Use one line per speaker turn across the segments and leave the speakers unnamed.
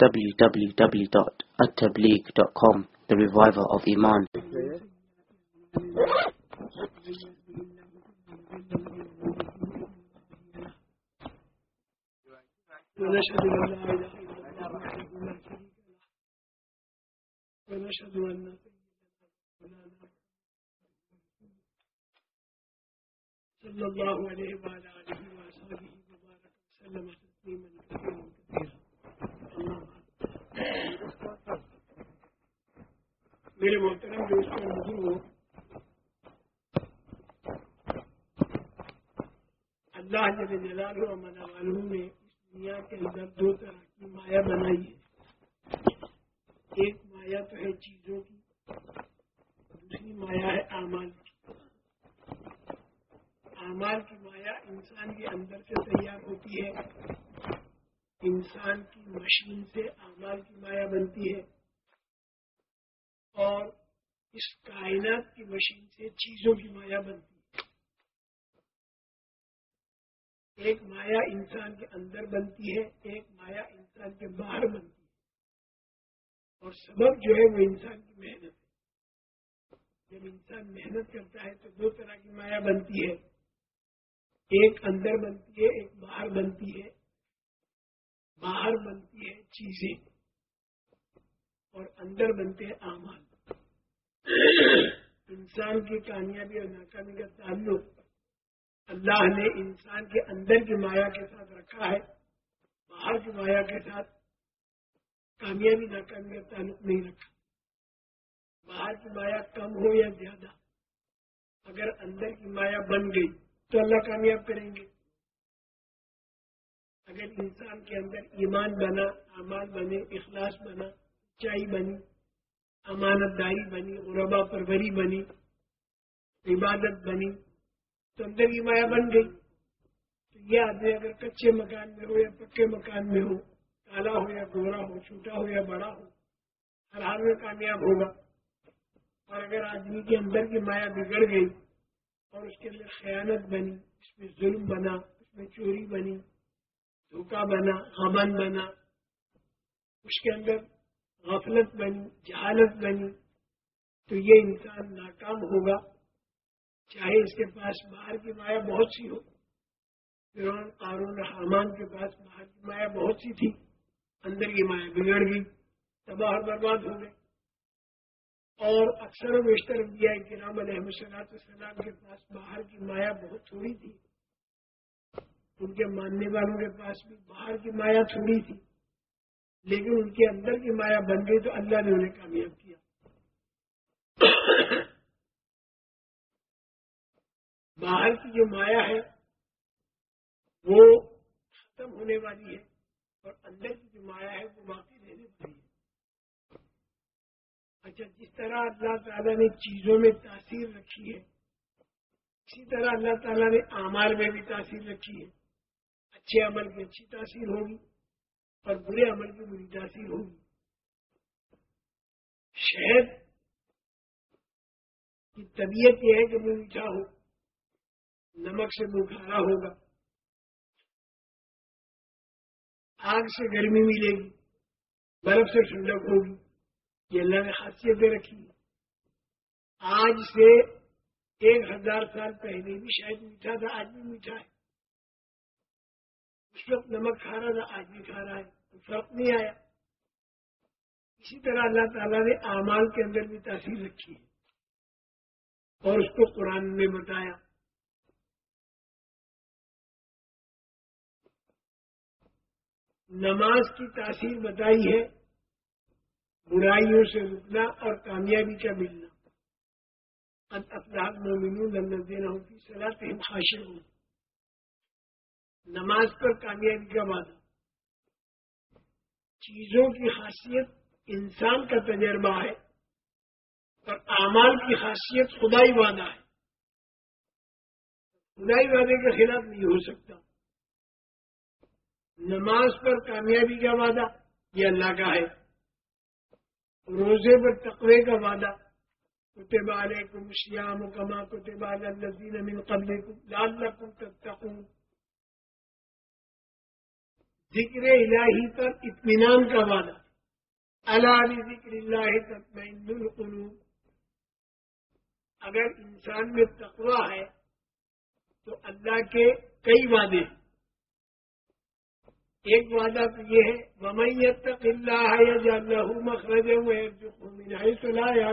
www.attableek.com The Reviver of Iman
ونشهد أن لا إله إلا الله لا شريك له ونشهد أن سيدنا صلى الله عليه وعلى آله وأصحابه وبارك وسلم تسليما كثيرا میرے محترم دوستوں بزرگوں اللہ جل جلالہ و منا والوں نے دنیا کے اندر دو طرح کی مایا بنائی ہے۔ ایک مایا تو ہے چیزوں کی، دوسری مایا ہے اعمال کی۔ اعمال کی مایا انسان کے اندر سے تیار ہوتی ہے۔ انسان کی مشین سے اعمال کی مایا بنتی ہے اور اس کائنات کی مشین سے چیزوں کی مایا بنتی ہے۔ ایک مایا انسان کے اندر بنتی ہے، ایک مایا انسان کے باہر بنتی ہے۔ اور سبب جو ہے وہ انسان کی محنت ہے۔ جب انسان محنت کرتا ہے تو دو طرح کی مایا بنتی ہے۔ ایک اندر بنتی ہے، ایک باہر بنتی ہے۔ باہر بنتی ہے چیزیں اور اندر بنتے ہیں آمان انسان کی کامیابی اور ناکامی کا تعلق اللہ نے انسان کے اندر کی مایا کے ساتھ رکھا ہے۔ باہر کی مایا کے ساتھ کامیابی، ناکامی کا تعلق نہیں رکھا۔ باہر کی مایا کم ہو یا زیادہ، اگر اندر کی مایا بن گئی تو اللہ کامیاب کریں گے۔ اگر انسان کے اندر ایمان بنا امان بنے، اخلاص بنا چائی بنی امانت داری بنی، غربا پروری بنی، عبادت بنی، تو اندر کی مایا بن گئی۔ تو یہ آدمی اگر کچے مکان میں ہو یا پکے مکان میں ہو کالا ہو یا گورا ہو، چھوٹا ہو یا بڑا ہو، ہر حال میں کامیاب ہوگا۔ اور اگر آدمی کے اندر کی مایا بگڑ گئی اور اس کے اندر خیانت بنی، اس میں ظلم بنا، اس میں چوری بنی دھوکہ بنا غمن بنا اس کے اندر غفلت بنی جہالت بنی تو یہ انسان ناکام ہوگا۔ چاہے اس کے پاس باہر کی مایا بہت سی ہو۔ فرون قارون حامان کے پاس باہر کی مایا بہت سی تھی۔ اندر کی مایا بگڑ گئی، تباہ برباد ہو گئے۔ اور اکثر و بیشتر دیا کہ رام علیہ السلام کے پاس باہر کی مایا بہت تھوڑی تھی۔ ان کے ماننے والوں کے پاس بھی باہر کی مایا تھوڑی تھی۔ لیکن ان کے اندر کی مایا بن گئی تو اللہ نے انہیں کامیاب کیا۔ باہر کی جو مایا ہے، وہ ختم ہونے والی ہے اور اندر کی جو مایا ہے، وہ باقی رہنے والی ہے۔ اچھا جس طرح اللہ تعالیٰ نے چیزوں میں تاثیر رکھی ہے، اسی طرح اللہ تعالیٰ نے اعمال میں بھی تاثیر رکھی ہے۔ اچھے عمل کی اچھی تاثیر ہوگی اور برے عمل کی بری تاثیر ہوگی۔ شہد کی طبیعت یہ ہے کہ وہ میٹھا ہو، نمک سے بخارا ہوگا۔ آگ سے گرمی ملے گی، برف سے ٹھنڈک ہوگی، یہ اللہ نے خاصیتیں رکھی آج سے ایک ہزار سال پہلے بھی شاید میٹھا تھا، آج بھی میٹھا ہے۔ اس وقت نمک کھا رہا تھا، آج بھی کھا رہا ہے فرق نہیں آیا۔ اسی طرح اللہ تعالیٰ نے اعمال کے اندر بھی تاثیر رکھی ہے۔ اور اس کو قرآن میں بتایا۔ نماز کی تاثیر بتائی ہے، برائیوں سے رکنا اور کامیابی کا ملنا۔ افراد مومنون دینا ہوتی صلاح خاشر ہوں نماز پر کامیابی کا وعدہ چیزوں کی خاصیت انسان کا تجربہ ہے اور اعمال کی خاصیت خدائی وعدہ ہے۔ خدائی وعدے کے خلاف نہیں ہو سکتا۔ نماز پر کامیابی کا وعدہ یہ اللہ کا ہے۔ روزے پر تقوی کا وعدہ۔ کتب علیکم شیام کما کتب علی الذین من قبلکم لعلکم تتقون۔ ذکر الہی پر اطمینان کا وعدہ اللہ ذکر اللہ تطمئن القلوب۔ اگر انسان میں تقوی ہے، تو اللہ کے کئی وعدے ایک وعدہ تو یہ ہے ممیت تک اللہ یا اللہ مخرج ہوئے جو خومین صلاح یا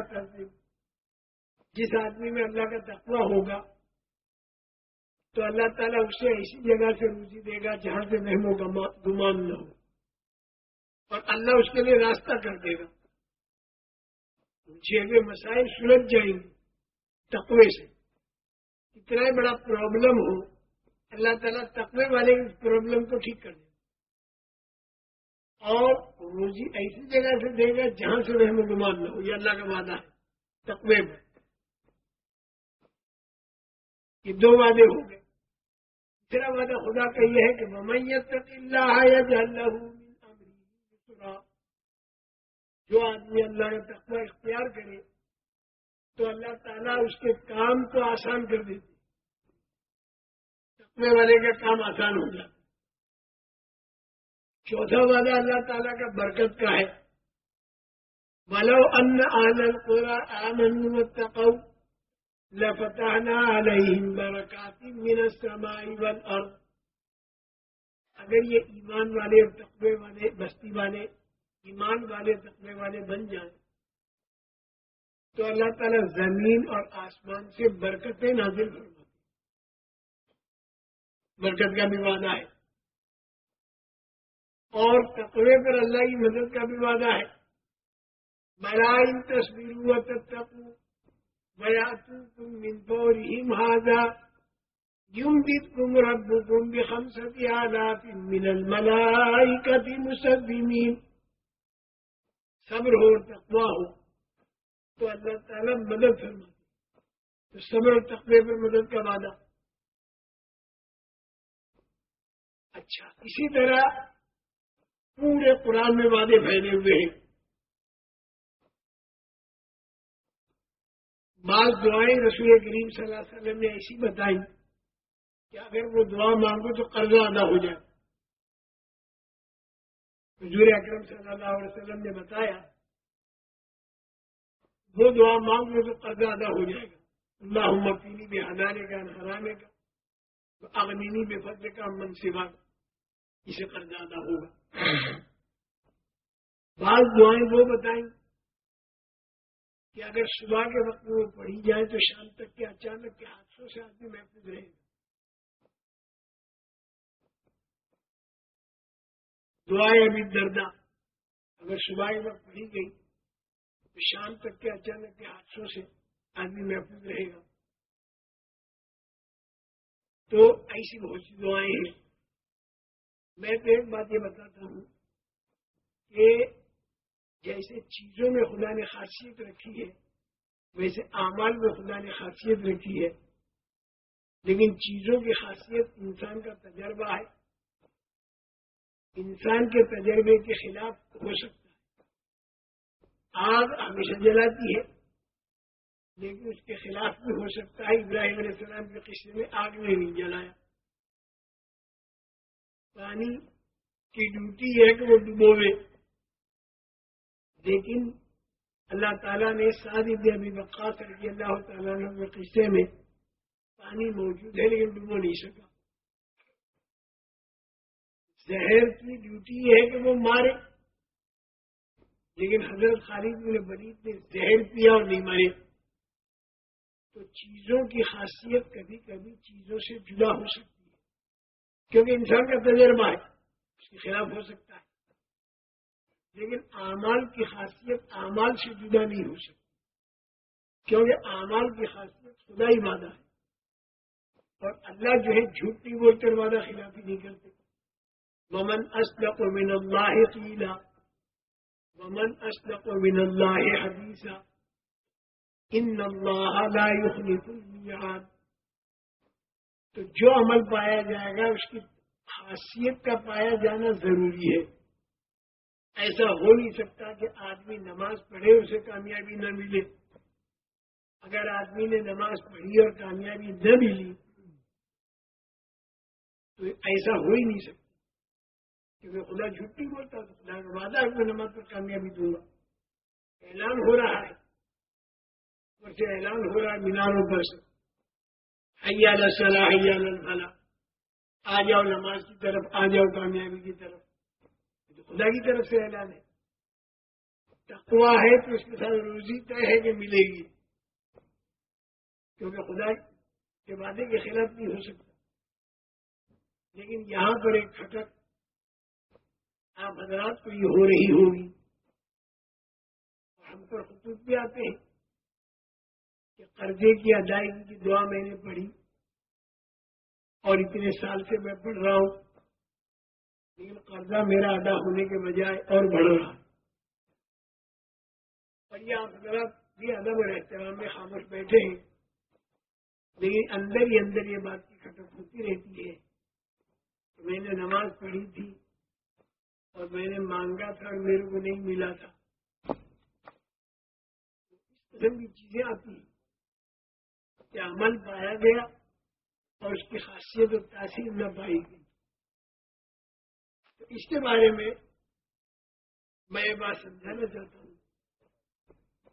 جس آدمی میں اللہ کا تقوی ہوگا تو اللہ تعالیٰ اسے ایسی جگہ سے روزی دے گا جہاں سے محم و گمان نہ ہو۔ اور اللہ اس کے لیے راستہ کر دے گا۔ ہوئے مسائل سلجھ جائیں گے تقوی سے۔ اتنا بڑا پرابلم ہو، اللہ تعالیٰ تقوی والے اس پرابلم کو ٹھیک کر دے گا۔ اور روزی ایسی جگہ سے دے گا جہاں سے رحم و گمان نہ ہو۔ یہ اللہ کا وعدہ ہے تقوی میں۔ یہ دو وعدے ہو گئے۔ تیسرا وعدہ خدا کا یہ ہے کہ ممیت اللہ اللہ جو آدمی اللہ کا تقوی اختیار کرے، تو اللہ تعالیٰ اس کے کام کو آسان کر دیتے تقوی والے کا کام آسان ہو جاتا چوتھا وعدہ اللہ تعالیٰ کا برکت کا ہے۔ ملو ان آنند پورا آنند لفتحنا علیہم برکات من السماء والارض اگر یہ ایمان والے اور تقوی والے، بستی والے، ایمان والے تقوی والے بن جائیں، تو اللہ تعالیٰ زمین اور آسمان سے برکتیں نازل فرماتے برکت کا بھی وعدہ ہے۔ اور تقوی پر اللہ کی مدد کا بھی وعدہ ہے۔ ان تصویروں تتقو ويأتوكم من فورهم هذا يمددكم ربكم بخمسة آلاف من الملائكة مسلمين صبر ہو تقوا ہو۔ تو اللہ تعالیٰ مدد فرما تو صبر اور تقوی پر مدد کا وعدہ۔ اچھا اسی طرح پورے قرآن میں وعدے پھیلے ہوئے ہیں۔ بعض دعائیں رسول کریم صلی اللہ علیہ وسلم نے ایسی بتائی کہ اگر وہ دعا مانگو تو قرضہ ادا ہو جائے۔ حضور اکرم صلی اللہ علیہ وسلم نے بتایا، وہ دعا مانگ لو تو قرضہ ادا ہو جائے گا۔ اللہ مکینی بے ہدانے کا ہرانے کا اغنینی بے فضل کا منصوبہ اسے قرضہ ادا ہوگا۔ بعض دعائیں وہ بتائیں کہ اگر صبح کے وقت میں وہ پڑھی جائے تو شام تک کے اچانک کے حادثوں سے آدمی محفوظ رہے گا۔ دعائیں ابھی دردہ۔ اگر صبح کے وقت پڑھی گئی تو شام تک کے اچانک کے حادثوں سے آدمی محفوظ رہے گا۔ تو ایسی بہت سی دعائیں ہیں۔ میں تو ایک بات یہ بتاتا ہوں کہ جیسے چیزوں میں خدا نے خاصیت رکھی ہے، ویسے اعمال میں خدا نے خاصیت رکھی ہے، لیکن چیزوں کی خاصیت انسان کا تجربہ ہے۔ انسان کے تجربے کے خلاف ہو سکتا ہے۔ آگ ہمیشہ جلاتی ہے، لیکن اس کے خلاف بھی ہو سکتا ہے۔ ابراہیم علیہ السلام کے قصے میں آگ نے نہیں جلایا۔ پانی کی ڈیوٹی ہے کہ وہ ڈبوے لیکن اللہ تعالیٰ نے ساری ابھی وقاص رضی اللہ تعالیٰ کے قصے میں پانی موجود ہے لیکن ڈبو نہیں سکا۔ زہر کی ڈیوٹی ہے کہ وہ مارے۔ لیکن حضرت خالد نے ولید نے زہر پیا اور نہیں مارے۔ تو چیزوں کی خاصیت کبھی کبھی چیزوں سے جدا ہو سکتی ہے۔ کیونکہ انسان کا تجربہ ہے اس کے خلاف ہو سکتا ہے۔ لیکن اعمال کی خاصیت اعمال سے جدا نہیں ہو سکتی۔ کیونکہ اعمال کی خاصیت خدا ہی وعدہ ہے۔ اور اللہ جو ہے جھوٹ نہیں بولتے وعدہ خلافی نہیں کرتے۔ ممن اسلق من اللہ قیلا ممن اسلق من اللہ حدیثہ ان اللہ لا يخلف المیعاد تو جو عمل پایا جائے گا، اس کی خاصیت کا پایا جانا ضروری ہے۔ ایسا ہو نہیں سکتا کہ آدمی نماز پڑھے اسے کامیابی نہ ملے۔ اگر آدمی نے نماز پڑھی اور کامیابی نہ ملی، تو ایسا ہو ہی نہیں سکتا۔ کہ میں خدا جھوٹ نہیں بولتا تو خدا کا وعدہ ہے میں نماز پر کامیابی دوں گا۔ اعلان ہو رہا ہے۔ اور سے اعلان ہو رہا ہے، میناروں پر سے۔ حیا صلاح حیا آ جاؤ نماز کی طرف، آ جاؤ کامیابی کی طرف۔ خدا کی طرف سے اعلان ہے۔ تقوا ہے تو اس کے ساتھ روزی طے ہے کہ ملے گی۔ کیونکہ خدا کے وعدے کے خلاف نہیں ہو سکتا۔ لیکن یہاں پر ایک کھٹک آپ حضرات کو یہ ہو رہی ہوگی۔ ہم پر خطوط بھی آتے ہیں کہ قرضے کی ادائیگی کی دعا میں نے پڑھی اور اتنے سال سے میں پڑھ رہا ہوں۔ قرضہ میرا ادا ہونے کے بجائے اور بڑھ رہا اور یہ آپ ذرا بھی ادب اور احترام میں خاموش بیٹھے ہیں۔ لیکن اندر ہی اندر یہ بات کی کھٹک ہوتی رہتی ہے میں نے نماز پڑھی تھی اور میں نے مانگا تھا اور میرے کو نہیں ملا تھا۔ اس قسم کی چیزیں آتی ہیں کہ عمل پایا گیا اور اس کی خاصیت اور تاثیر نہ پائی گئی۔ اس کے بارے میں میں یہ بات سمجھانا چاہتا ہوں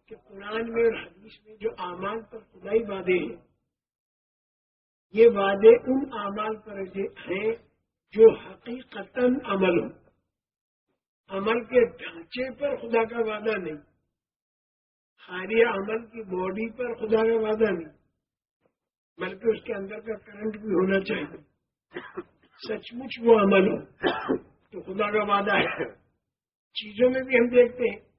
کہ قرآن میں اور حدیث میں جو اعمال پر خدائی وعدے ہیں، یہ وعدے ان اعمال پر ہیں جو حقیقت عمل ہو عمل کے ڈھانچے پر خدا کا وعدہ نہیں، خالی عمل کی باڈی پر خدا کا وعدہ نہیں، بلکہ اس کے اندر کا کرنٹ بھی ہونا چاہیے۔ سچ مچ وہ عمل ہو تو خدا کا وعدہ ہے۔ چیزوں میں بھی ہم دیکھتے ہیں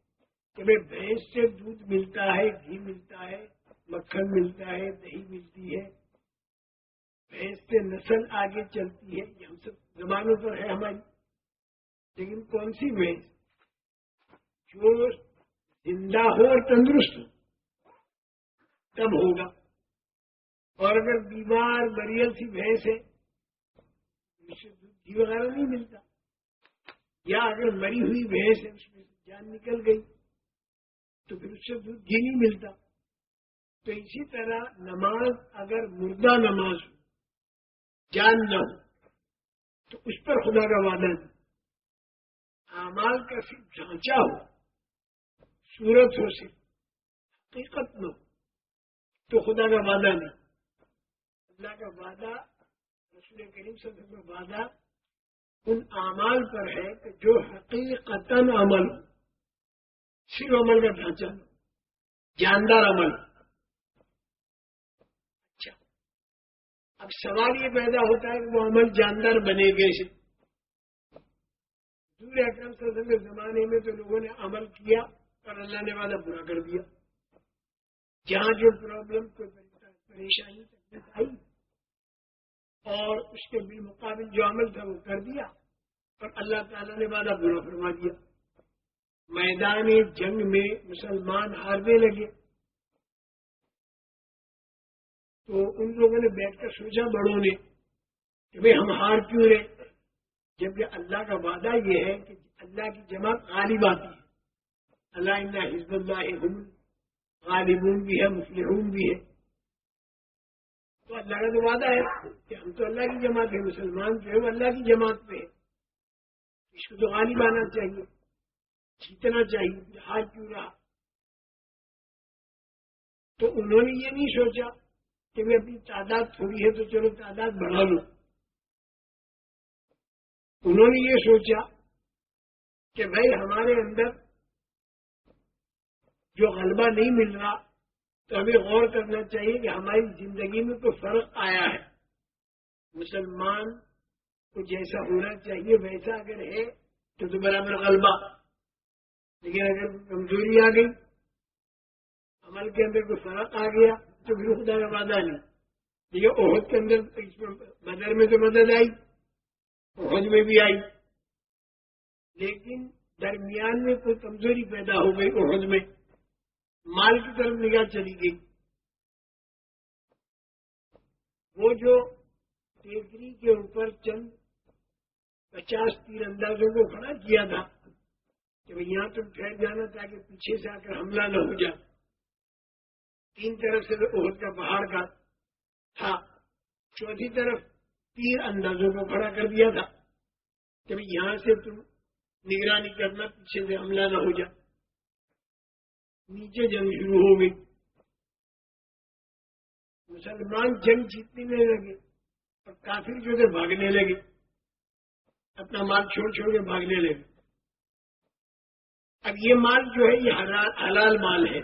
کہ بھائی بھینس سے دودھ ملتا ہے، گھی ملتا ہے، مکھن ملتا ہے، دہی ملتی ہے۔ بھینس سے نسل آگے چلتی ہے، یہ ہم سب زبانوں پر ہے ہماری۔ لیکن کون سی بھینس جو زندہ ہو اور تندرست ہو، تب ہوگا۔ اور اگر بیمار، بریل سی بھینس ہے اسے دودھ، گھی وغیرہ نہیں ملتا۔ یا اگر مری ہوئی بھینس ہے اس میں سے جان نکل گئی، تو پھر اس سے دودھ گھی نہیں ملتا۔ تو اسی طرح نماز، اگر مردہ نماز ہو، جان نہ ہو، تو اس پر خدا کا وعدہ نہیں اعمال کا صرف ڈھانچہ ہو، صورت ہو، صرف حقیقت نہ ہو، تو خدا کا وعدہ نہیں اللہ کا وعدہ، رسول کریم صلی اللہ علیہ وسلم کا وعدہ ان اعمال پر ہے کہ جو حقیقت عمل ہو۔ صرف عمل کا ڈھانچہ۔ جاندار عمل۔ اچھا۔ اب سوال یہ پیدا ہوتا ہے کہ وہ عمل جاندار بنے گے سے دور اکرم صلی اللہ علیہ وسلم کے زمانے میں تو لوگوں نے عمل کیا اور اللہ نے وعدہ پورا کر دیا۔ جہاں جو پرابلم، کوئی پریشانی، تکلیف آئی اور اس کے بالمقابل جو عمل تھا وہ کر دیا اور اللہ تعالیٰ نے وعدہ برا فرما دیا۔ میدان جنگ میں مسلمان ہارنے لگے۔ تو ان لوگوں نے بیٹھ کر سوچا بڑوں نے کہ بھائی ہم ہار کیوں رہے؟ جبکہ اللہ کا وعدہ یہ ہے کہ اللہ کی جماعت غالب آتی ہے۔ اللہ حزب اللہ غالبون بھی ہے مسلم بھی ہے۔ تو اللہ کا تو وعدہ ہے کہ ہم تو اللہ کی جماعت ہے مسلمان جو ہے وہ اللہ کی جماعت پہ اس کو تو غالب آنا چاہیے، جیتنا چاہیے ہار کیوں رہا تو انہوں نے یہ نہیں سوچا کہ میں اپنی تعداد تھوڑی ہے تو چلو تعداد بڑھا لو انہوں نے یہ سوچا کہ بھائی ہمارے اندر جو غلبہ نہیں مل رہا تو ہمیں غور کرنا چاہیے کہ ہماری زندگی میں کوئی فرق آیا ہے۔ مسلمان کو جیسا ہونا چاہیے، ویسا اگر ہے تو تو برابر غلبہ۔ لیکن اگر کمزوری آ گئی، عمل کے اندر کوئی فرق آ گیا تو پھر خدا کا وعدہ نہیں۔ دیکھیے عہد کے اندر بدر میں تو مدد آئی، عہد میں بھی آئی۔ لیکن درمیان میں کوئی کمزوری پیدا ہو گئی عہد میں۔ مال کی طرف نگاہ چلی گئی۔ وہ جو ٹیکری کے اوپر چند پچاس تیر اندازوں کو کھڑا کیا تھا کہ یہاں تم ٹھہر جانا تاکہ پیچھے سے آ کر حملہ نہ ہو جائے۔ تین طرف سے عہد کا پہاڑ کا تھا۔ چوتھی طرف تیر اندازوں کو کھڑا کر دیا تھا کہ یہاں سے تم نگرانی کرنا، پیچھے سے حملہ نہ ہو جائے۔ نیچے جنگ شروع ہو گئی۔ مسلمان جنگ جیتنے لگے اور کافی جو تھے بھاگنے لگے۔ اپنا مال چھوڑ چھوڑ کے بھاگنے لگے۔ اب یہ مال جو ہے، یہ حلال مال ہے۔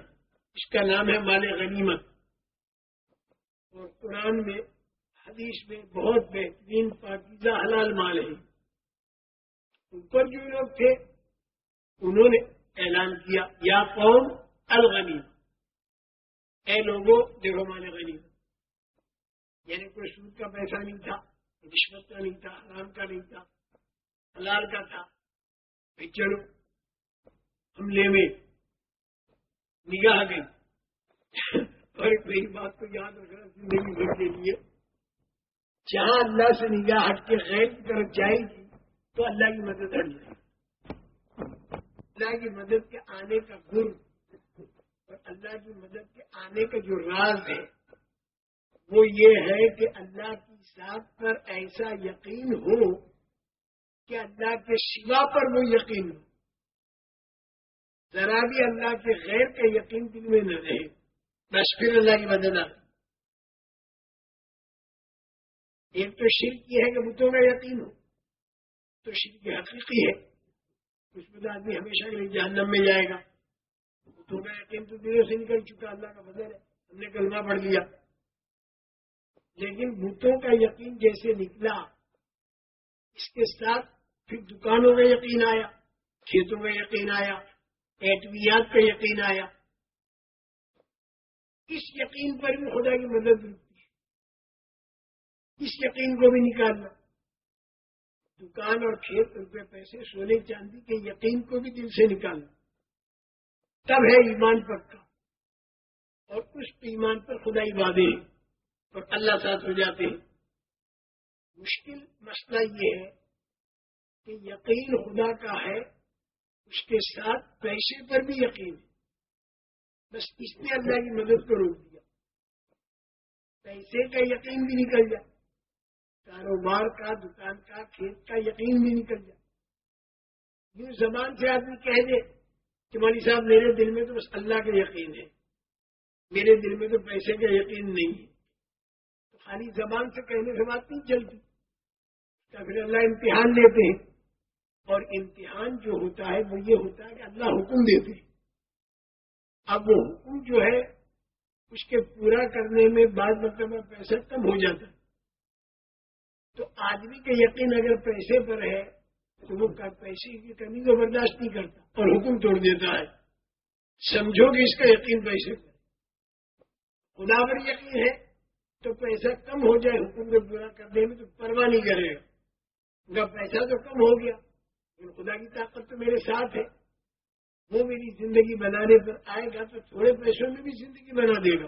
اس کا نام ہے مال غنیمت۔ اور قرآن میں، حدیث میں بہت بہترین پاکیزہ حلال مال ہے۔ اوپر جو لوگ تھے، انہوں نے اعلان کیا، یا قوم الغنی اے لوگوں دیکھو مال غنیمت یعنی کوئی سود کا پیسہ نہیں تھا، رشوت کا نہیں تھا حرام کا نہیں تھا، حلال کا تھا. چلو، حملے میں نگاہ گئی. اور میری بات کو یاد رکھنا، زندگی بھر کے لیے جہاں اللہ سے نگاہ ہٹ کے غیر کی طرف جائے گی، تو اللہ کی مدد ہٹ جائے گی. اللہ کی مدد کے آنے کا گر اور اللہ کی مدد کے آنے کا جو راز ہے، وہ یہ ہے کہ اللہ کی ذات پر ایسا یقین ہو کہ اللہ کے سوا پر وہ یقین ہو۔ ذرا بھی اللہ کے غیر کا یقین دل میں نہ رہے۔ بس پھر اللہ کی مدد آ ایک تو شرک یہ ہے کہ بتوں کا یقین ہو، تو شرک حقیقی ہے۔ اس میں تو آدمی ہمیشہ جہنم میں جائے گا۔ بتوں کا یقین تو دلوں سے نکل چکا، اللہ کا بدل ہے، ہم نے کلمہ پڑھ لیا۔ لیکن بتوں کا یقین جیسے نکلا، اس کے ساتھ پھر دکانوں کا یقین آیا، کھیتوں کا یقین آیا، ایٹویات کا یقین آیا۔ اس یقین پر بھی خدا کی مدد ملتی ہے۔ اس یقین کو بھی نکالنا۔ دکان اور کھیت روپے پیسے سونے چاندی کے یقین کو بھی دل سے نکالنا۔ تب ہے ایمان پکا اور اس ایمان پر خدائی وعدے اور اللہ ساتھ ہو جاتے ہیں۔ مشکل مسئلہ یہ ہے کہ یقین خدا کا ہے، اس کے ساتھ پیسے پر بھی یقین ہے۔ بس اس نے اللہ کی مدد کو روک دیا۔ پیسے کا یقین بھی نکل جائے کاروبار کا، دکان کا، کھیت کا یقین بھی نکل جائے یوں زبان سے آدمی کہہ دے کہ مالی صاحب، میرے دل میں تو بس اللہ کا یقین ہے۔ میرے دل میں تو پیسے کا یقین نہیں۔ ہے تو خالی زبان سے کہنے سے بات نہیں چلتی کیا پھر اللہ امتحان لیتے ہیں، اور امتحان جو ہوتا ہے، وہ یہ ہوتا ہے کہ اللہ حکم دیتے ہیں۔ اب وہ حکم جو ہے، اس کے پورا کرنے میں بعض مطلب پیسہ کم ہو جاتا ہے۔ تو آدمی کا یقین اگر پیسے پر ہے تو وہ پیسے کی کمی کو برداشت نہیں کرتا اور حکم توڑ دیتا ہے۔ سمجھو کہ اس کا یقین پیسے پر خدا پر یقین ہے تو پیسہ کم ہو جائے، حکم کو پورا کرنے میں تو پرواہ نہیں کرے گا۔ ان کا پیسہ تو کم ہو گیا، لیکن خدا کی طاقت تو میرے ساتھ ہے۔ وہ میری زندگی بنانے پر آئے گا تو تھوڑے پیسوں میں بھی زندگی بنا دے گا۔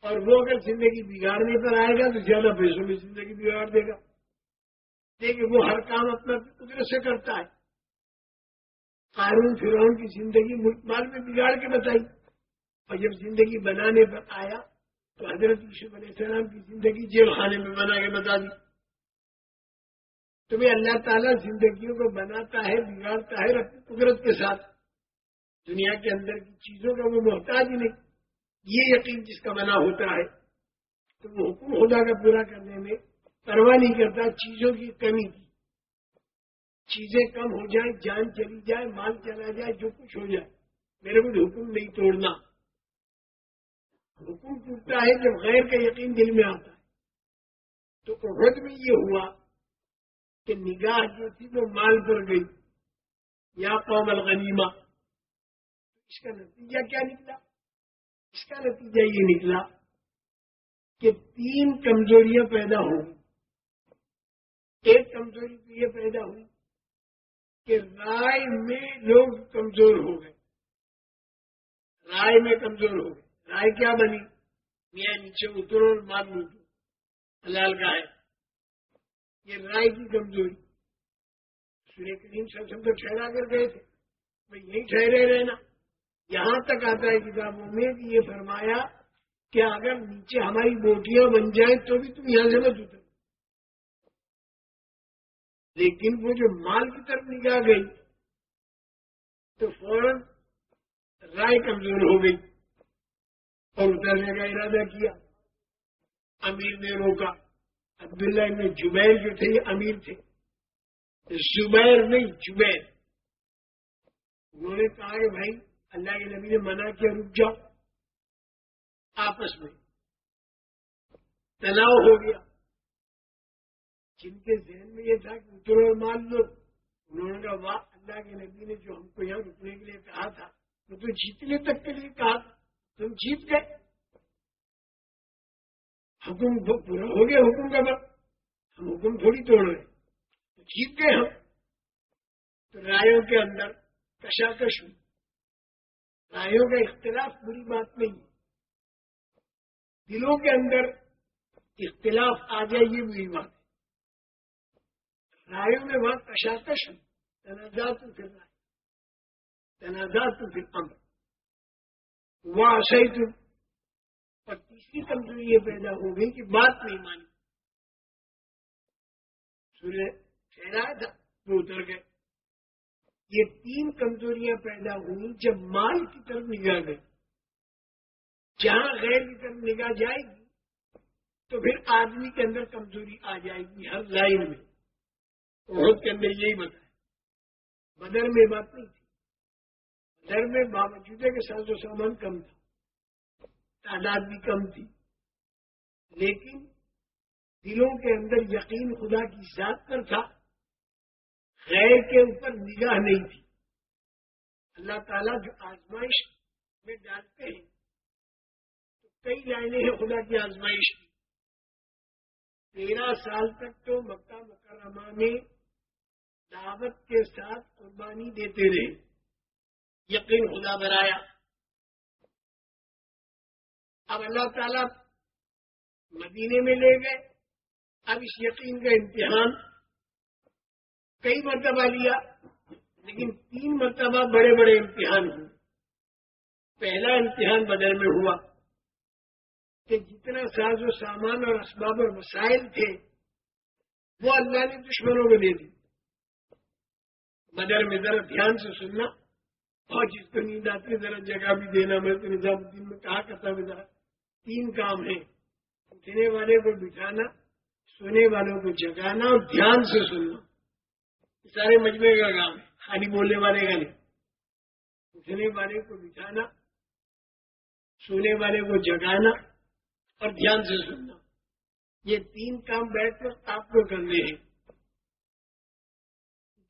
اور وہ اگر زندگی بگاڑنے پر آئے گا تو زیادہ پیسوں میں زندگی بگاڑ دے گا۔ دیکھیے وہ ہر کام اپنا قدرت سے کرتا ہے۔ قانون فرعون کی زندگی ملک مال میں بگاڑ کے بتائی۔ اور جب زندگی بنانے پر آیا تو حضرت یوسف علیہ السلام کی زندگی جیل خانے میں بنا کے بتا دی۔ تمہیں اللہ تعالیٰ زندگیوں کو بناتا ہے، بگاڑتا ہے اپنی قدرت کے ساتھ۔ دنیا کے اندر کی چیزوں کا وہ محتاج ہی نہیں۔ یہ یقین جس کا بنا ہوتا ہے، تو وہ حکم خدا کا پورا کرنے میں پرواہ نہیں کرتا، چیزوں کی کمی کی۔ چیزیں کم ہو جائیں، جان چلی جائے، مال چلا جائے، جو کچھ ہو جائے۔ میرے کو حکم نہیں توڑنا۔ حکم ٹوٹتا ہے جب غیر کا یقین دل میں آتا ہے۔ تو عہد میں یہ ہوا کہ نگاہ جو تھی وہ مال پر گئی۔ یا قوم الغنیمہ۔ اس کا نتیجہ کیا نکلا؟ اس کا نتیجہ یہ نکلا کہ تین کمزوریاں پیدا ہوں۔ ایک کمزوری تو یہ پیدا ہوئی کہ رائے میں لوگ کمزور ہو گئے۔ رائے میں کمزور ہو گئے۔ رائے کیا بنی؟ میاں نیچے اترو اور مار لوٹو حلال کا ہے۔ یہ رائے کی کمزوری۔ سورے کریم سب سب تو ٹھہرا کر گئے تھے۔ میں یہی ٹھہرے رہنا۔ یہاں تک آتا ہے کتابوں میں کہ یہ فرمایا کہ اگر نیچے ہماری بوٹیاں بن جائیں تو بھی تم یہاں سے مت اتر لیکن وہ جو مال کی طرف نگاہ گئی تو فوراً رائے کمزور ہو گئی اور اترنے کا ارادہ کیا۔ امیر نے روکا۔ عبداللہ میں جبیر جو تھے، یہ امیر تھے۔ زبیر نہیں، جبیر۔ انہوں نے کہا کہ بھائی، اللہ کے نبی نے منع کیا، رک جاؤ۔ آپس میں تناؤ ہو گیا۔ جن کے ذہن میں یہ تھا کہ اترو اور مان لو۔ انہوں نے کہا، واہ، اللہ کے نبی نے جو ہم کو یہاں رکنے کے لیے کہا تھا، وہ تو جیتنے تک کے لیے کہا تھا۔ تم جیت گئے۔ حکم پورا ہو گیا حکم کا بات ہم حکم تھوڑی توڑ رہے جیت گئے ہم۔ تو رایوں کے اندر کشاکش ہوئی۔ رایوں کا اختلاف بری بات نہیں۔ دلوں کے اندر اختلاف آ جائے یہ بری بات۔ ہے میں وہاں کشاکش تنازعات پھر رائے تنازعات پھر امر وہ صحیح تم اور تیسری کمزوری یہ پیدا ہو گئی کہ بات نہیں مانی۔ سورج ٹھہرا تھا وہ اتر گئے۔ یہ تین کمزوریاں پیدا ہوئی جب مال کی طرف نگاہ گئی جہاں غیر کی طرف نگاہ جائے گی تو پھر آدمی کے اندر کمزوری آ جائے گی ہر لائن میں۔ عہد کے اندر یہی بتا بدر میں بات نہیں تھی۔ بدر میں باوجود کے ساتھ جو سامان کم تھا، تعداد بھی کم تھی۔ لیکن دلوں کے اندر یقین خدا کی ذات پر تھا۔ غیر کے اوپر نگاہ نہیں تھی۔ اللہ تعالیٰ جو آزمائش میں ڈالتے ہیں، تو کئی لائنیں ہیں خدا کی آزمائش کی۔ تیرہ سال تک تو مکہ مکرمہ میں دعوت کے ساتھ قربانی دیتے رہے۔ یقین خدا برایا اب اللہ تعالیٰ مدینے میں لے گئے۔ اب اس یقین کا امتحان۔ کئی مرتبہ لیا، لیکن تین مرتبہ بڑے بڑے امتحان ہوئے۔ پہلا امتحان بدل میں ہوا کہ جتنا ساز و سامان اور اسباب اور مسائل تھے، وہ اللہ نے دشمنوں کو دے دی۔ بدر میں ذرا دھیان سے سننا۔ اور جس کو نیند آتی ذرا جگہ بھی دینا۔ میں تو نظام الدین میں کہا کرتا ہوں ذرا تین کام ہیں۔ اٹھنے والے کو بٹھانا، سونے والوں کو جگانا اور دھیان سے سننا۔ سارے مجمے کا کام ہے، خالی بولنے والے کا نہیں۔ اٹھنے والے کو بٹھانا، سونے والے کو جگانا اور دھیان سے سننا۔ یہ تین کام بیٹھ کر آپ کو کرنے ہیں۔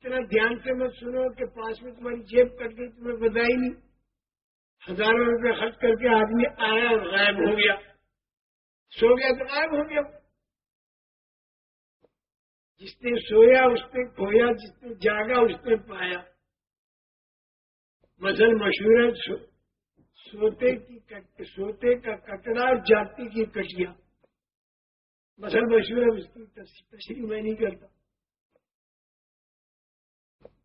اتنا دھیان سے مت سنو کہ پاس میں تمہاری جیب کٹ گئی تمہیں بتا ہی نہیں۔ ہزاروں روپے خرچ کر کے آدمی آیا اور غائب ہو گیا۔ سو گیا تو غائب ہو گیا۔ جس نے سویا، اس نے کھویا، جس نے جاگا، اس نے پایا۔ مثل مشہور ہے سوتے کی سوتے کا کٹڑا جاتی کی کٹیا مثل مشہور ہے، اس کی تشریح میں نہیں کرتا۔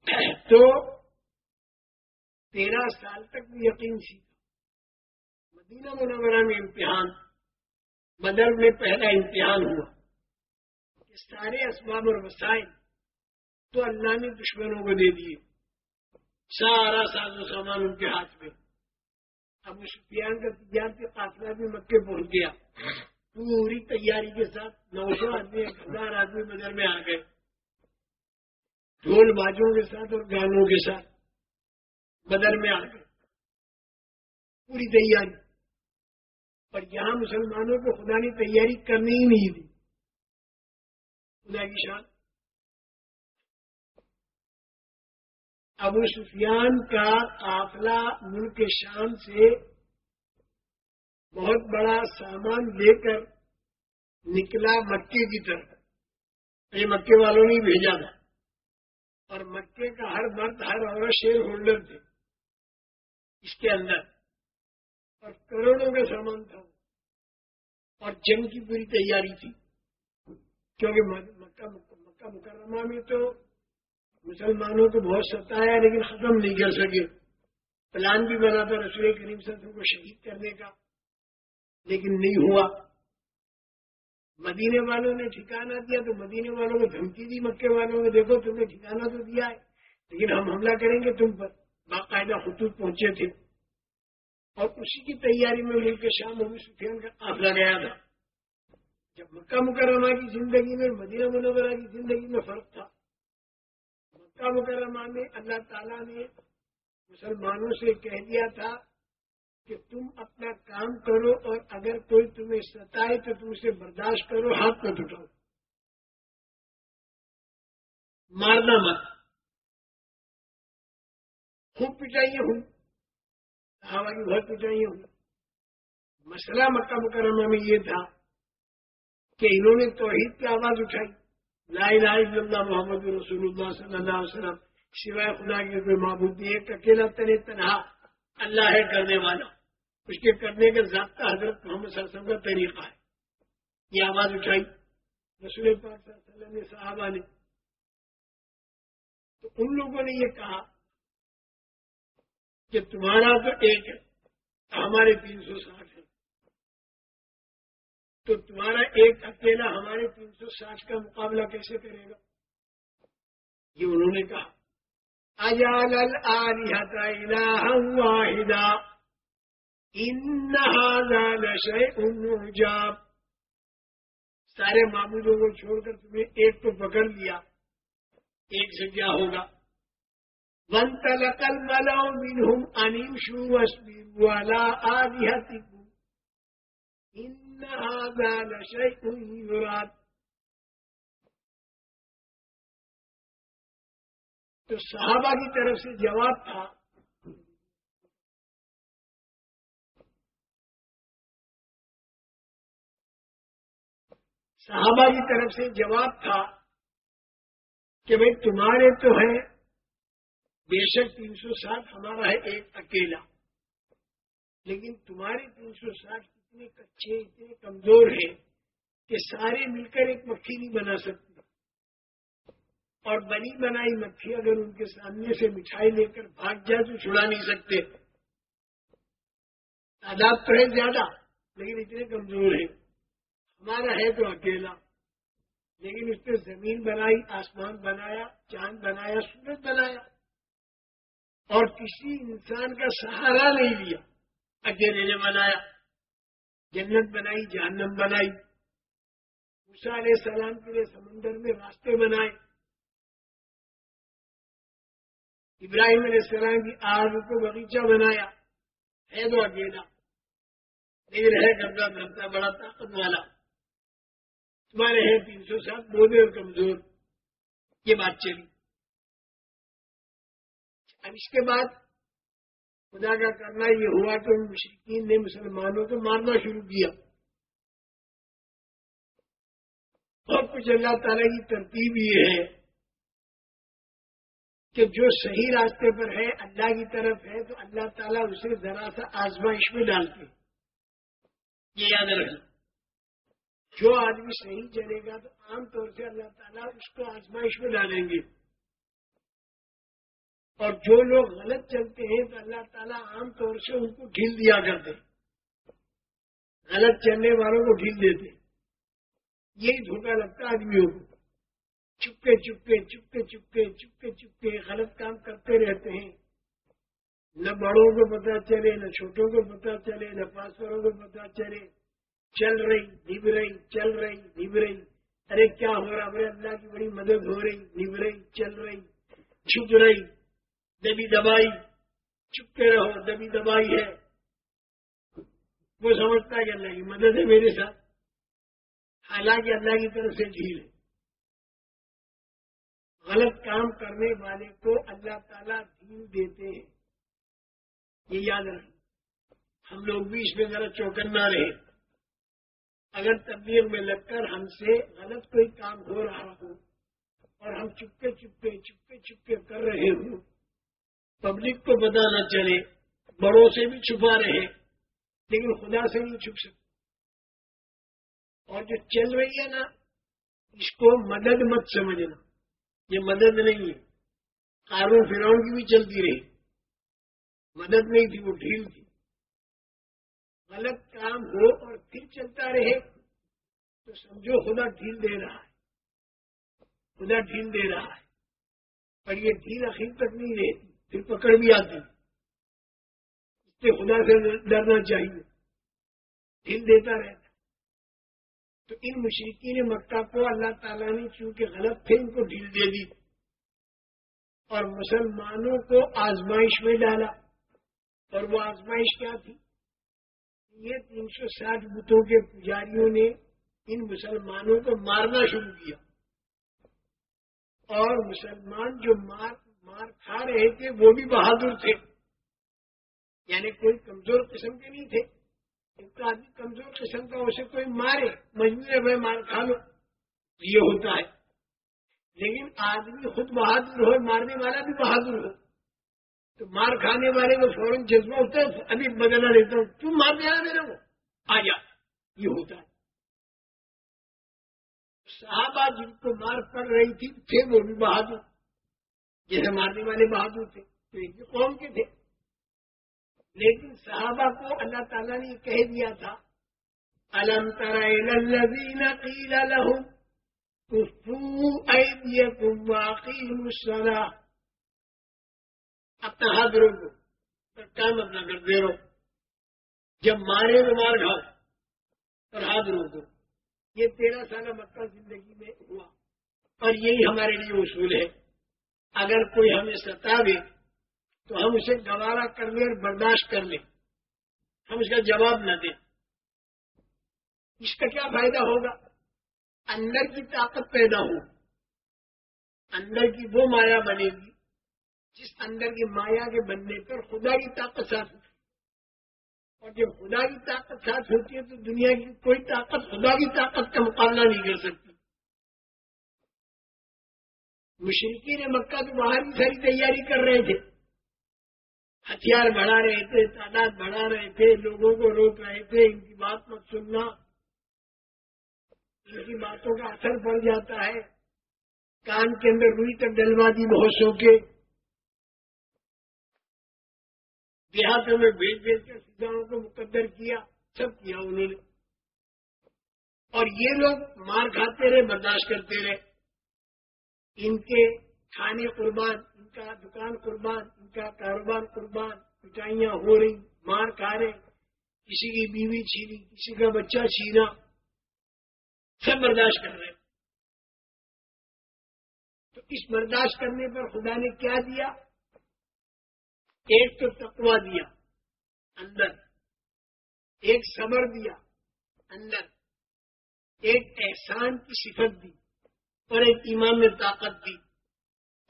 تو تیرہ سال تک بھی یقین سیکھا مدینہ منورہ میں امتحان بدر میں پہلا امتحان ہوا۔ سارے اسباب اور وسائل تو اللہ نے دشمنوں کو دے دیے۔ سارا ساز و سامان ان کے ہاتھ میں۔ اب اس کا تجارتی قافلہ بھی مکے پہنچ گیا۔ پوری تیاری کے ساتھ نو سو آدمی، ایک ہزار آدمی بدر میں آ گئے۔ ڈھول بازوں کے ساتھ اور گانوں کے ساتھ۔ بدر میں آ گئے پوری تیاری۔ پر یہاں مسلمانوں کو خدا نے تیاری کرنی ہی نہیں دی۔ خدا کی شان۔ ابو سفیان کا قافلہ ملک شام سے بہت بڑا سامان لے کر نکلا مکے کی طرف۔ یہ مکے والوں نے بھیجا تھا۔ اور مکے کا ہر مرد، ہر عورت شیئر ہولڈر تھے اس کے اندر۔ اور کروڑوں کا سامان تھا۔ اور جنگ کی پوری تیاری تھی۔ کیونکہ مکہ مکہ مکرمہ میں تو مسلمانوں کو بہت ستایا لیکن ختم نہیں کر سکے۔ پلان بھی بنا تھا رسول کریم صدر کو شہید کرنے کا، لیکن نہیں ہوا۔ مدینے والوں نے ٹھکانہ دیا تو مدینے والوں کو دھمکی دی، مکے والوں نے دیکھو تم نے ٹھکانہ تو دیا ہے، لیکن ہم حملہ کریں گے تم پر۔ باقاعدہ خطوط پہنچے تھے۔ اور اسی کی تیاری میں مل کے شام ابھی سفیان کا قافلہ گیا تھا۔ جب مکہ مکرمہ کی زندگی میں، مدینہ منورہ کی زندگی میں فرق تھا۔ مکہ مکرمہ میں اللہ تعالیٰ نے مسلمانوں سے کہہ دیا تھا کہ تم اپنا کام کرو اور اگر کوئی تمہیں ستائے تو تم اسے برداشت کرو، ہاتھ نہ اٹھاؤ مارنا مت۔ خوب پٹائیے ہوں۔ ہوا کی بہت پٹائیے ہوں۔ مسئلہ مکہ مکرمہ میں یہ تھا کہ انہوں نے توحید کی آواز اٹھائی۔ لا الہ الا اللہ محمد رسول اللہ صلی اللہ علیہ وسلم، سوائے خدا کے کوئی معبود ایک اکیلا تنے تنہا اللہ ہے کرنے والا۔ اس کے کرنے کا ضابطہ حضرت محمد صلی اللہ علیہ وسلم کا طریقہ ہے۔ یہ آواز اٹھائی۔ رسول پاک صلی اللہ علیہ وسلم نے صحابہ نے۔ تو ان لوگوں نے یہ کہا کہ تمہارا تو ایک ہے، ہمارے تین سو ساٹھ ہے تو تمہارا ایک اکیلا ہمارے تین سو ساٹھ کا مقابلہ کیسے کرے گا؟ یہ انہوں نے کہا۔ اجال واحدہ ان عجاب. سارے معبودوں کو چھوڑ کر تمہیں ایک تو پکڑ لیا. ایک سے کیا ہوگا؟ ون تلقل ملو منہم انیم شو والا آدھیاتکم ان هذا لشيء يراد. تو صحابہ کی طرف سے جواب تھا، صحابہ کی طرف سے جواب تھا کہ بھائی تمہارے تو ہے بے شک تین سو ساٹھ ہمارا ہے ایک اکیلا۔ لیکن تمہارے تین سو ساٹھ اتنے کچے، اتنے کمزور ہیں کہ سارے مل کر ایک مکھی نہیں بنا سکتے۔ اور بنی بنائی مکھی اگر ان کے سامنے سے مٹھائی لے کر بھاگ جائے تو چھڑا نہیں سکتے۔ تعداد تو ہے زیادہ، لیکن اتنے کمزور ہیں۔ ہمارا ہے تو اکیلا۔ لیکن اس نے زمین بنائی، آسمان بنایا، چاند بنایا، سورج بنایا۔ اور کسی انسان کا سہارا نہیں لیا۔ اکیلے نے بنایا۔ جنت بنائی، جہنم بنائی۔ علیہ السلام کے لیے سمندر میں راستے بنائے۔ ابراہیم علیہ السلام کی آگ کو باغیچہ بنایا ہے تو اکیلا لیکن ہے کرتا دھرتا بڑا طاقت والا۔ تمہارے ہیں تین سو سات بولے اور کمزور۔ یہ بات چلی۔ اب اس کے بعد خدا کا کرنا یہ ہوا کہ مشرقین نے مسلمانوں کو مارنا شروع کیا۔ اور کچھ اللہ تعالیٰ کی ترتیب یہ ہے کہ جو صحیح راستے پر ہے، اللہ کی طرف ہے، تو اللہ تعالیٰ اسے ذرا سا آزمائش میں ڈالتے یہ یاد رکھنا۔ جو آدمی صحیح چلے گا، تو عام طور سے اللہ تعالیٰ اس کو آزمائش میں ڈالیں گے۔ اور جو لوگ غلط چلتے ہیں، تو اللہ تعالیٰ عام طور سے ان کو ڈھیل دیا کرتے غلط چلنے والوں کو ڈھیل دیتے یہی دھوکہ لگتا آدمیوں کو۔ چپکے چپکے چپکے چپکے چپکے چپکے غلط کام کرتے رہتے ہیں۔ نہ بڑوں کو پتا چلے، نہ چھوٹوں کو پتا چلے، نہ پاسوروں کو پتا چلے۔ چل رہی، نب رہی، چل رہی، نب رہی۔ ارے کیا ہو رہا؟ بھائی اللہ کی بڑی مدد ہو رہی، نب رہی، چل رہی۔ چھپ رہی، دبی دبائی۔ چپکے رہو، دبی دبائی ہے۔ وہ سمجھتا ہے کہ اللہ کی مدد ہے میرے ساتھ۔ حالانکہ اللہ کی طرف سے جھیل ہے۔ غلط کام کرنے والے کو اللہ تعالیٰ دین دیتے ہیں۔ یہ یاد رکھیں۔ ہم لوگ بھی اس میں ذرا چوکن نہ رہے اگر تبدیل میں لگ کر ہم سے غلط کوئی کام ہو رہا ہو اور ہم چپکے چپکے چپکے چپکے کر رہے ہوں، پبلک کو پتا نہ چلے، بڑوں سے بھی چھپا رہے، لیکن خدا سے نہیں چھپ سکتے۔ اور جو چل رہی ہے نا، اس کو مدد مت سمجھنا۔ یہ مدد نہیں ہے۔ کاروں فراؤن کی بھی چلتی رہی۔ مدد نہیں تھی، وہ ڈھیل تھی۔ غلط کام ہو اور پھر چلتا رہے، تو سمجھو خدا ڈھیل دے رہا ہے۔ خدا ڈھیل دے رہا ہے۔ پر یہ ڈھیل اخیر تک نہیں رہتی، پھر پکڑ بھی آتی۔ اس سے خدا سے ڈرنا چاہیے۔ ڈھیل دیتا رہتا۔ تو ان مشرقین مکہ کو اللہ تعالیٰ نے چونکہ غلط تھے ان کو ڈھیل دے دی اور مسلمانوں کو آزمائش میں ڈالا اور وہ آزمائش کیا تھی؟ یہ تین سو ساٹھ بتوں کے پجاریوں نے ان مسلمانوں کو مارنا شروع کیا اور مسلمان جو مار مار کھا رہے تھے وہ بھی بہادر تھے یعنی کوئی کمزور قسم کے نہیں تھے۔ کمزور قسم کا اسے کوئی مارے، مجبور میں مار کھا لو یہ ہوتا ہے۔ لیکن آدمی خود بہادر ہو، مارنے والا بھی بہادر ہو۔ تو مار کھانے والے کو فوراً جذبہ ہوتا ہے ابھی بدلا لیتا ہوں۔ تم مار دیا میرے کو۔ آ جا۔ یہ ہوتا ہے۔ صحابہ جن کو مار پڑ رہی تھی، تھے وہ بھی بہادر۔ جیسے مارنے والے بہادر تھے، تو ایک قوم کے تھے۔ لیکن صحابہ کو اللہ تعالیٰ نے کہہ دیا تھا، الم ترین قیل لهم كفوا اپنا ہاتھ روکو کام اپنا کر دے رہو۔ جب مارے تو مار کھاؤ اور ہاتھ روکو یہ تیرہ سالہ مکہ زندگی میں ہوا۔ اور یہی ہمارے لیے اصول ہے۔ اگر کوئی ہمیں ستاوے تو ہم اسے گوارا کر لیں اور برداشت کر لیں۔ ہم اس کا جواب نہ دیں۔ اس کا کیا فائدہ ہوگا؟ اندر کی طاقت پیدا ہو۔ اندر کی وہ مایا بنے گی جس اندر کی مایا کے بننے پر خدا کی طاقت ساتھ ہوتی اور جب خدا کی طاقت ساتھ ہوتی ہے تو دنیا کی کوئی طاقت خدا کی طاقت کا مقابلہ نہیں کر سکتی۔ مشرقی نے مکہ تو باہر کی ساری تیاری کر رہے تھے۔ ہتھیار بڑھا رہے تھے، تعداد بڑھا رہے تھے، لوگوں کو روک رہے تھے، ان کی بات مت سننا۔ ان کی باتوں کا اثر پڑ جاتا ہے۔ کان کے اندر روئی تک ڈلوا دی بہت سو کے دیہاتوں میں بھیج بھیج کر سیدھاؤں کو مقدر کیا، سب کیا انہوں نے۔ اور یہ لوگ مار کھاتے رہے، برداشت کرتے رہے۔ ان کے کھانے قربان، ان کا دکان قربان، ان کا کاروبار قربان، مٹھائیاں ہو رہی، مار کھا رہے، کسی کی بیوی چھینی کسی کا بچہ چھینا سب برداشت کر رہے تو اس برداشت کرنے پر خدا نے کیا دیا؟ ایک تو تقوا دیا، اندر۔ ایک صبر دیا، اندر۔ ایک احسان کی صفت دی، اور ایک ایمان میں طاقت دی۔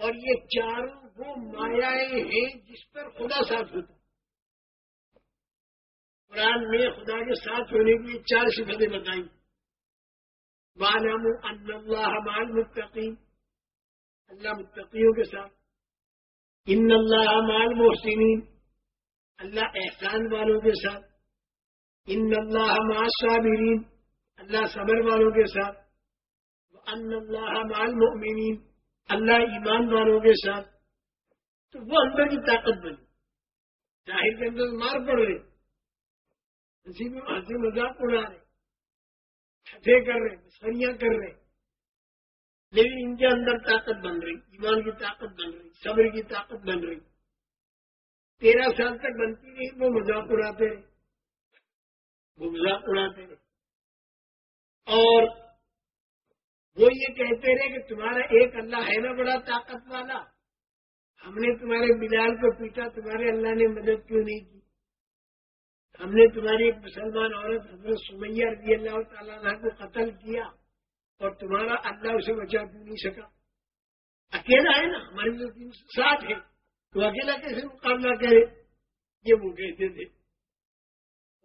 اور یہ چاروں وہ مایا ہیں جس پر خدا ساتھ ہوتا قرآن میں خدا کے ساتھ ہونے کے لیے چار صفتیں بتائیں بالم اللہ مال متقین اللہ متقیوں کے ساتھ۔ ان اللہ مال محسنین اللہ احسان والوں کے ساتھ۔ ان اللہ مع صابرین اللہ صبر والوں کے ساتھ۔ ان اللہ مال مؤمنین اللہ ایمان والوں کے ساتھ، تو وہ اندر کی طاقت بنی۔ ظاہر کے اندر مار پڑ رہے۔ ہنسی میں ہنسی مذاق اڑا رہے۔ چھٹے کر رہے سریاں کر رہے۔ لیکن ان کے اندر طاقت بن رہی، ایمان کی طاقت بن رہی، صبر کی طاقت بن رہی۔ تیرہ سال تک بنتی رہی، وہ مذاق اڑاتے رہے۔ وہ مذاق اڑاتے رہے۔ اور وہ یہ کہتے رہے کہ تمہارا ایک اللہ ہے نا بڑا طاقت والا۔ ہم نے تمہارے بلال کو پیٹا تمہارے اللہ نے مدد کیوں نہیں کی؟ ہم نے تمہاری ایک مسلمان عورت حضرت سمیہ رضی اللہ تعالیٰ کو قتل کیا اور تمہارا اللہ اسے بچا بھی نہیں سکا؟ اکیلا ہے نا ہمارے جو تین سو سات ہے تو اکیلا کیسے مقابلہ کرے؟ یہ وہ کہتے تھے۔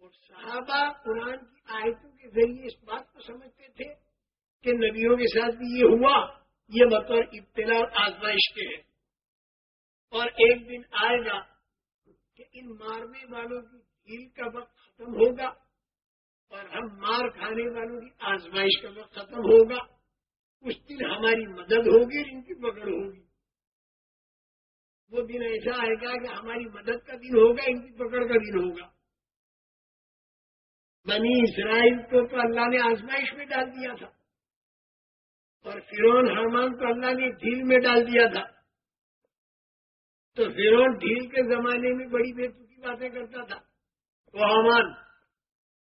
اور صحابہ قرآن کی آیتوں کے ذریعے اس بات کو سمجھتے تھے کہ نبیوں کے ساتھ بھی یہ ہوا، یہ مطلب ابتلا اور آزمائش کے ہے اور ایک دن آئے گا کہ ان مارنے والوں کی جھیل کا وقت ختم ہوگا اور ہم مار کھانے والوں کی آزمائش کا وقت ختم ہوگا۔ اس دن ہماری مدد ہوگی اور ان کی پکڑ ہوگی۔ وہ دن ایسا آئے گا کہ ہماری مدد کا دن ہوگا، ان کی پکڑ کا دن ہوگا۔ بنی اسرائیل کو تو اللہ نے آزمائش میں ڈال دیا تھا۔ اور فرون حرمان کو اللہ نے ڈھیل میں ڈال دیا تھا۔ تو فرون ڈھیل کے زمانے میں بڑی بے کی باتیں کرتا تھا۔ وہ حمان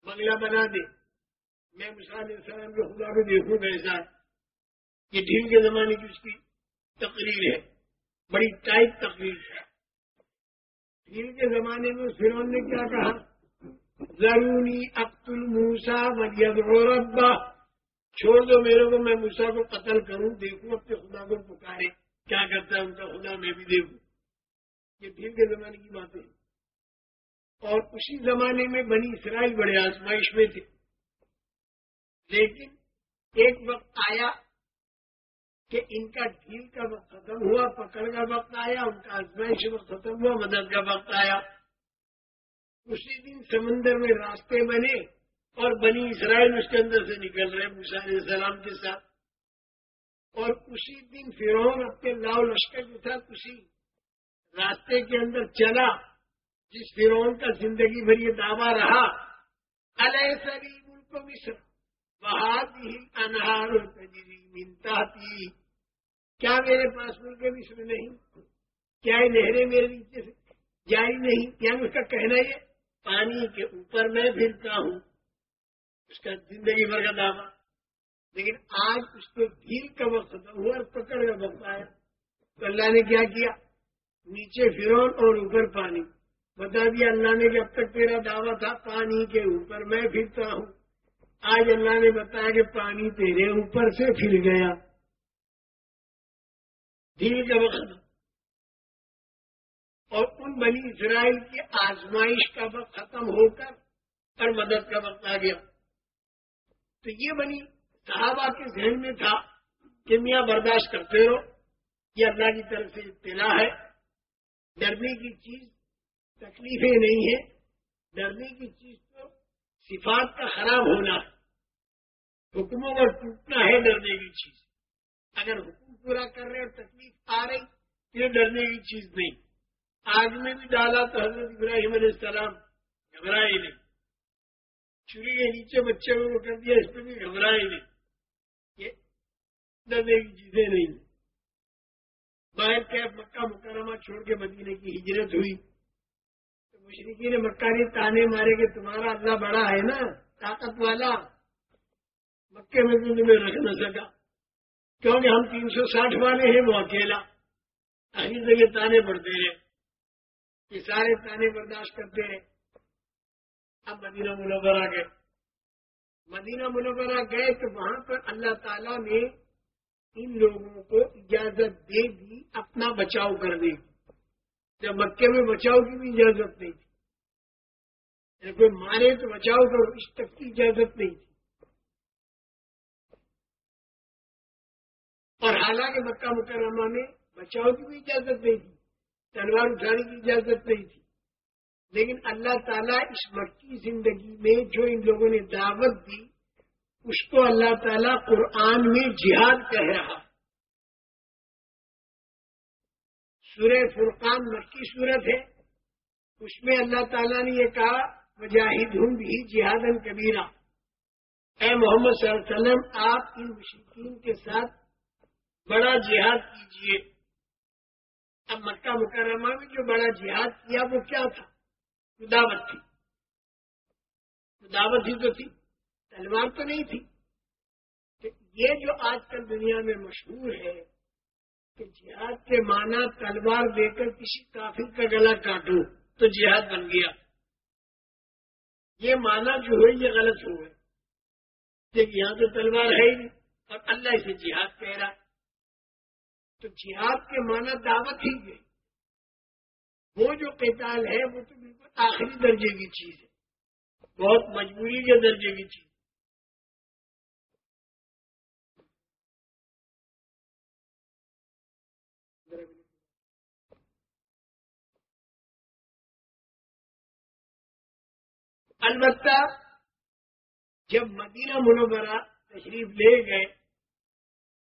بنگلہ بنا دے۔ میں مثال السلام کے خدا کو دیکھوں کیسا یہ ڈھیل کے زمانے کی اس کی تقریر ہے۔ بڑی ٹائٹ تقریر ہے۔ ڈھیل کے زمانے میں فرون نے کیا کہا؟ ضروری عبد الموسا مرید ربا چھوڑ دو میرے کو، میں موسا کو قتل کروں، دیکھوں، اپنے خدا کو پکارے۔ کیا کرتا ہے ان کا خدا؟ میں بھی دیکھوں۔ یہ ڈھیل کے زمانے کی باتیں اور اسی زمانے میں بنی اسرائیل بڑے آزمائش میں تھے۔ لیکن ایک وقت آیا کہ ان کا ڈھیل کا وقت ختم ہوا، پکڑ کا وقت آیا، ان کا آزمائش وقت ختم ہوا، مدد کا وقت آیا۔ اسی دن سمندر میں راستے بنے۔ اور بنی اسرائیل اس کے اندر سے نکل رہے علیہ السلام کے ساتھ۔ اور اسی دن فرون اپنے لاؤ لشکر کے ساتھ اسی راستے کے اندر چلا، جس فرون کا زندگی بھر یہ دعویٰ رہا، علیہ سری ملک مصر بہاد ہی انہار منتا تھی کیا میرے پاس ملک مصر نہیں؟ کیا یہ نہریں میرے نیچے سے جاری نہیں؟ کیا اس کا کہنا یہ پانی کے اوپر میں پھرتا ہوں۔ اس کا زندگی بھر کا دعویٰ لیکن آج اس کو ڈھیل کا وقت ختم ہوا پکڑ کا وقت آیا تو اللہ نے کیا کیا؟ نیچے فرون اور اوپر پانی۔ بتا دیا اللہ نے کہ اب تک تیرا دعویٰ تھا پانی کے اوپر، میں پھرتا ہوں۔ آج اللہ نے بتایا کہ پانی تیرے اوپر سے پھر گیا۔ ڈھیل کا وقت۔ اور ان بنی اسرائیل کی آزمائش کا وقت ختم ہو کر اور مدد کا وقت آ گیا۔ تو یہ بنی صحابہ کے ذہن میں تھا کہ میاں برداشت کرتے رہو، یہ اللہ کی طرف سے اطلاع ہے۔ ڈرنے کی چیز تکلیفیں نہیں ہے ڈرنے کی چیز تو صفات کا خراب ہونا ہے۔ حکموں پر ٹوٹنا ہے ڈرنے کی چیز۔ اگر حکم پورا کر رہے اور تکلیف آ رہی، یہ ڈرنے کی چیز نہیں۔ آگ میں بھی ڈالا تو حضرت ابراہیم علیہ السلام گھبرائے نہیں۔ چوری کے نیچے بچے کو کر دیا اس پہ بھی گھبرائے نہیں، یہ ڈرنے کی چیزیں نہیں۔ باہر کیا مکہ مکرمہ چھوڑ کے مدینے کی ہجرت ہوئی۔ تو مشرقی نے مکہ نے تانے مارے کہ تمہارا اللہ بڑا ہے نا، طاقت والا۔ مکے میں بھی تمہیں رکھ نہ سکا۔ کیونکہ ہم تین سو ساٹھ والے ہیں، وہ اکیلا۔ ہر جگہ تانے پڑتے ہیں۔ یہ سارے تانے برداشت کرتے ہیں۔ اب مدینہ منورہ گئے۔ مدینہ منورہ گئے تو وہاں پر اللہ تعالی نے ان لوگوں کو اجازت دے دی اپنا بچاؤ کرنے۔ کی جب مکے میں بچاؤ کی بھی اجازت نہیں تھی۔ کوئی مارے تو بچاؤ کرو، اس تک کی اجازت نہیں تھی۔ اور حالانکہ مکہ مکرمہ میں بچاؤ کی بھی اجازت نہیں تھی، تلوار اٹھانے کی اجازت نہیں تھی۔ لیکن اللہ تعالیٰ اس مکی زندگی میں جو ان لوگوں نے دعوت دی، اس کو اللہ تعالیٰ قرآن میں جہاد کہہ رہا۔ سورہ فرقان مکی صورت ہے، اس میں اللہ تعالیٰ نے یہ کہا مجاہد ہوں بھی جہاد کبیرہ۔ اے محمد صلی اللہ علیہ وسلم، آپ ان مشکین کے ساتھ بڑا جہاد کیجیے اب مکہ مکرمہ میں جو بڑا جہاد کیا، وہ کیا تھا؟ دعوت تھی۔ دعوت ہی تو تھی، تلوار تو نہیں تھی۔ یہ جو آج کل دنیا میں مشہور ہے کہ جہاد کے معنی تلوار دے کر کسی کافر کا گلا کاٹو، تو جہاد بن گیا۔ یہ معنی جو ہے یہ غلط ہو گئے یہاں تو تلوار ہے ہی نہیں۔ اور اللہ اسے جہاد کہہ رہا تو جہاد کے معنی دعوت ہی ہے۔ وہ جو قتال ہے، وہ تو بالکل آخری درجے کی چیز ہے۔ بہت مجبوری کے درجے کی چیز۔ البتہ جب مدینہ منورہ تشریف لے گئے،